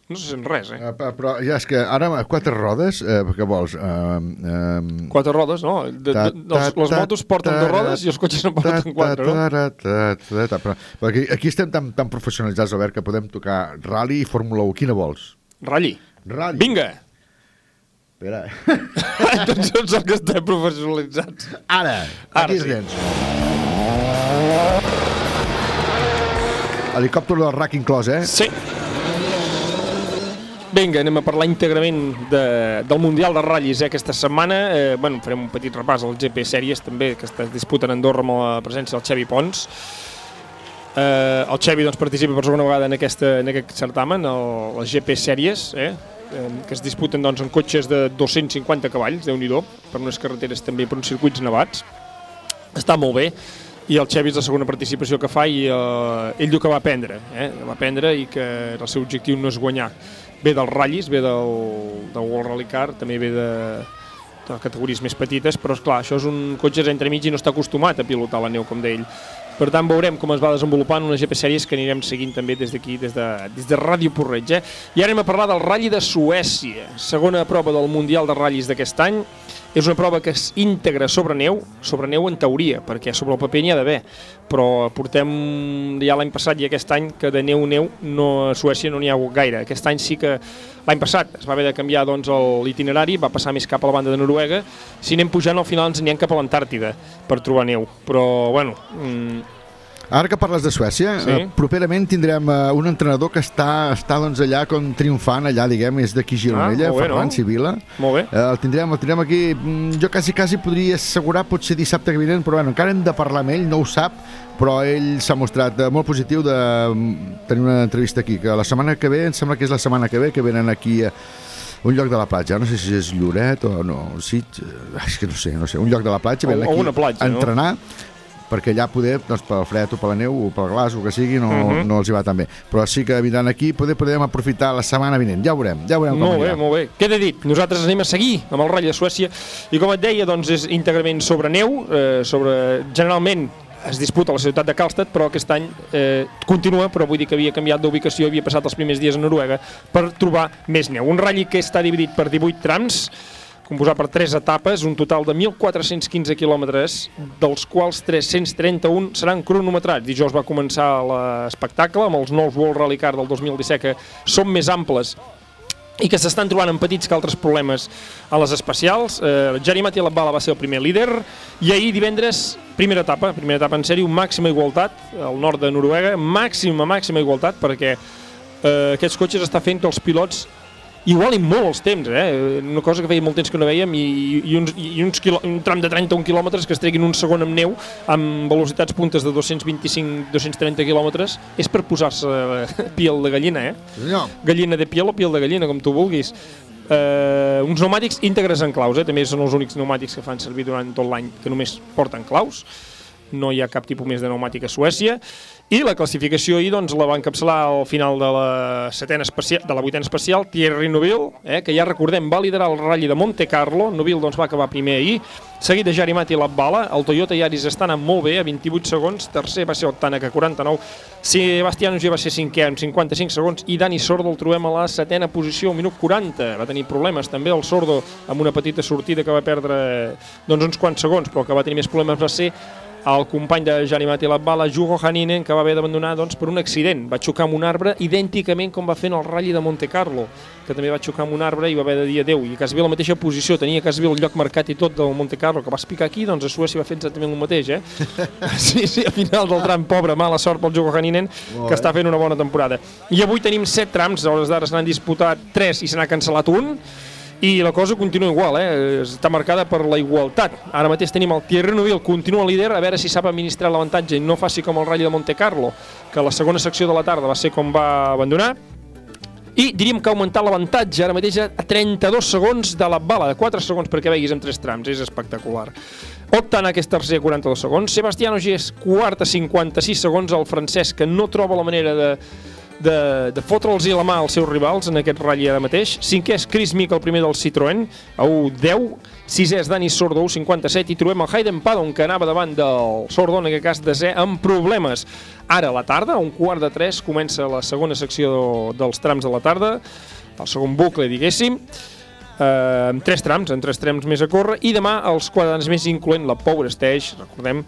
No se sent res, eh? Uh, però ja és que ara quatre rodes, eh, què vols? Uh, um, Quatre rodes, no? De, de, les, les motos porten dues rodes i els cotxes en porten quatre, no? Però, aquí, aquí estem tan, tan professionalitzats, Albert, que podem tocar rally i Fórmula 1. Quina vols? Rally. Rally. Vinga! Espera. <laughs> Tots els que estem professionalitzats. Ara, Ara aquí sí. sí. tens. Helicòpter del RAC inclòs, eh? Sí. Vinga, anem a parlar íntegrament de, del Mundial de Ratllis eh, aquesta setmana. Eh, bueno, farem un petit repàs al GP Sèries també, que es disputen a Andorra amb la presència del Xevi Pons. Eh, el Xevi doncs, participa per segona vegada en, aquesta, en aquest certamen, el, les GP Sèries, eh, eh, que es disputen doncs, en cotxes de 250 cavalls, déu nhi per unes carreteres també, per uns circuits nevats. Està molt bé i el Xevi és la segona participació que fa i eh, ell diu que va aprendre, eh? va aprendre i que el seu objectiu no és guanyar. Ve dels ratllis, ve del, del World Rally Car, també ve de, de categories més petites, però és clar, això és un cotxe entremig i no està acostumat a pilotar la neu com d'ell. Per tant, veurem com es va desenvolupant unes GP sèries que anirem seguint també des d'aquí, des, de, des de Ràdio Porreig. Eh? I ara anem a parlar del Rally de Suècia, segona prova del Mundial de Ratllis d'aquest any. És una prova que es integra sobre neu, sobre neu en teoria, perquè sobre el paper n'hi ha d'haver, però portem ja l'any passat i aquest any que de neu-neu no, a Suècia no n'hi ha hagut gaire. Aquest any sí que l'any passat es va haver de canviar doncs, l'itinerari, va passar més cap a la banda de Noruega, si anem pujant al final ens n'hi cap a l'Antàrtida per trobar neu, però bueno, mm, Ara que parles de Suècia, Sí. eh, properament tindrem eh, un entrenador que està, està doncs, allà com triomfant, allà, diguem, és d'aquí Gironella, Ah, bé, Ferran no? Sibila. molt bé. Eh, el, tindrem, el tindrem aquí, mm, jo quasi, quasi podria assegurar potser dissabte que vinent, però bueno, encara hem de parlar amb ell, no ho sap, però ell s'ha mostrat eh, molt positiu de mm, tenir una entrevista aquí, que la setmana que ve, em sembla que és la setmana que ve, que venen aquí a un lloc de la platja, no sé si és Lloret o no, sí, eh, és que no sé, no sé, un lloc de la platja, venen o aquí una platja, a no? Perquè allà poder, doncs, pel fred o per la neu o pel glaç o que sigui, no, Mhm. no els hi va tan bé. Però sí que vindran aquí, poder podem aprofitar la setmana vinent. Ja ho veurem, ja ho veurem com Molt bé, anirà. molt bé. Queda dit, nosaltres anem a seguir amb el Rally de Suècia i com et deia, doncs és íntegrament sobre neu, eh, sobre generalment es disputa a la ciutat de Karlstad, però aquest any eh, continua, però vull dir que havia canviat d'ubicació, havia passat els primers dies a Noruega per trobar més neu. Un ratll que està dividit per 18 trams, composat per tres etapes, un total de 1.415 quilòmetres, dels quals 331 seran cronometrats. Dijous va començar l'espectacle amb els nous World Rally Car del 2017 que són més amples i que s'estan trobant amb petits que altres problemes a les especials. Eh, Jari Mati Labbala va ser el primer líder i ahir divendres, primera etapa, primera etapa en sèrie, màxima igualtat al nord de Noruega, màxima, màxima igualtat perquè eh, aquests cotxes està fent que els pilots igualin molt els temps, eh? una cosa que feia molt temps que no veiem i, i, uns, i uns un tram de 31 quilòmetres que es treguin un segon amb neu amb velocitats puntes de 225-230 quilòmetres és per posar-se eh, <laughs> piel de gallina, eh? Senyor. Gallina de piel o piel de gallina, com tu vulguis. eh, uns pneumàtics íntegres en claus, eh? també són els únics pneumàtics que fan servir durant tot l'any que només porten claus, no hi ha cap tipus més de pneumàtic a Suècia, i la classificació ahir doncs, la va encapçalar al final de la, setena especial, de la vuitena especial Thierry Neuville, eh, que ja recordem va liderar el ratll de Monte Carlo, Neuville doncs, va acabar primer ahir, seguit de Jarimati Labbala, el Toyota Yaris està anant molt bé, a 28 segons, tercer va ser Tanak a 49, Sebastián Ogier va ser cinquè amb 55 segons. I Dani Sordo el trobem a la setena posició, un minut 40, va tenir problemes també el Sordo amb una petita sortida que va perdre doncs, uns quants segons, però que va tenir més problemes va ser el company de Jani Mati Labbala, Jugo Haninen, que va haver d'abandonar doncs, per un accident. Va xocar amb un arbre idènticament com va fer en el Rally de Monte Carlo, que també va xocar amb un arbre i va haver de dir adeu. I quasi bé la mateixa posició, tenia quasi bé el lloc marcat i tot del Monte Carlo, que va explicar aquí, doncs a Suècia va fer exactament el mateix, eh? <laughs> sí, sí, a final del tram, pobre, mala sort pel Jugo Haninen, que està fent una bona temporada. I avui tenim set trams, a hores d'ara se n'han disputat tres i se n'ha cancel·lat un, i la cosa continua igual, eh? està marcada per la igualtat. Ara mateix tenim el Thierry Neuville, continua líder, a veure si sap administrar l'avantatge i no faci com el Rally de Monte Carlo, que la segona secció de la tarda va ser com va abandonar, i diríem que ha augmentat l'avantatge ara mateix a 32 segons de la bala, de 4 segons perquè veguis en 3 trams, és espectacular. Opten aquest tercer a 42 segons, Sebastián Ogier és quart a 56 segons, el francès que no troba la manera de, de, de fotre'ls la mà als seus rivals en aquest ratll ara mateix. Cinquè és Chris Mick, el primer del Citroën, a 1.10. Sisè és Dani Sordo, 1.57. I trobem el Hayden Paddon, que anava davant del Sordo, en aquest cas desè, amb problemes. Ara, a la tarda, a un quart de tres, comença la segona secció dels trams de la tarda, el segon bucle, diguéssim, eh, amb tres trams, en tres trams més a córrer, i demà els quadrans més incloent la Power Stage, recordem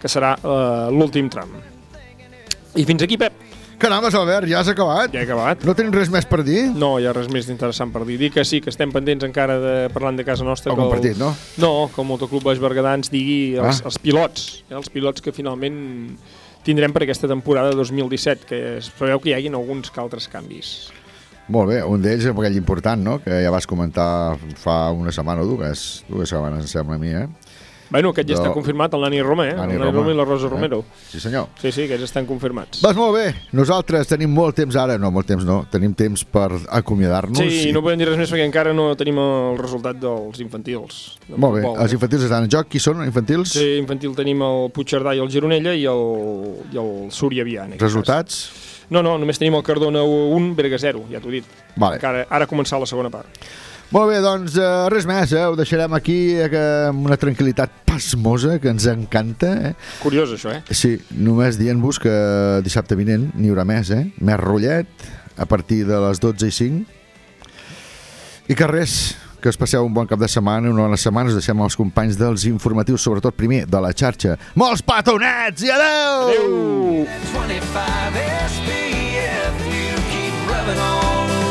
que serà eh, l'últim tram. I fins aquí, Pep. Carambes, Albert, ja has acabat? Ja he acabat. No tenim res més per dir? No, hi ha res més interessant per dir. Dir que sí, que estem pendents encara de parlant de casa nostra. Algun que el- partit, no? No, que el Motoclub Baix Berguedà ens digui els, Ah. els pilots, eh, els pilots que finalment tindrem per aquesta temporada 2017, que es preveu que hi haguin alguns que altres canvis. Molt bé, un d'ells és aquell important, no?, que ja vas comentar fa una setmana o dues, dues setmanes, em sembla a mi, eh? Bueno, aquest ja està confirmat, el Nani Roma, eh? Nani el Nani Roma. Roma i la Rosa Eh? Romero. Sí, senyor. Sí, sí, aquests estan confirmats. Doncs molt bé, nosaltres tenim molt temps ara, no, molt temps no, tenim temps per acomiadar-nos. Sí, i- no podem dir res més perquè encara no tenim el resultat dels infantils. de Molt bé, futbol, els eh? infantils estan en joc, qui són infantils? Sí, infantil tenim el Puigcerdà i el Gironella i el, i el Súria aquest Resultats? cas. No, no, només tenim el Cardona 1, Berga 0, ja t'ho he dit. Vale. Encara, ara ha començat la segona part. Molt bé, doncs eh, res més, eh? ho deixarem aquí eh, que- amb una tranquil·litat pasmosa que ens encanta. Eh? Curiós, això, eh? Sí, només dient-vos que dissabte vinent n'hi haurà més, eh? Més rotllet, a partir de les 12 i 5. I que res, que us passeu un bon cap de setmana, una bona setmana, us deixem els companys dels informatius, sobretot primer, de la xarxa. Molts petonets i adeu! Adeu! 25 SPF, you keep rubbing on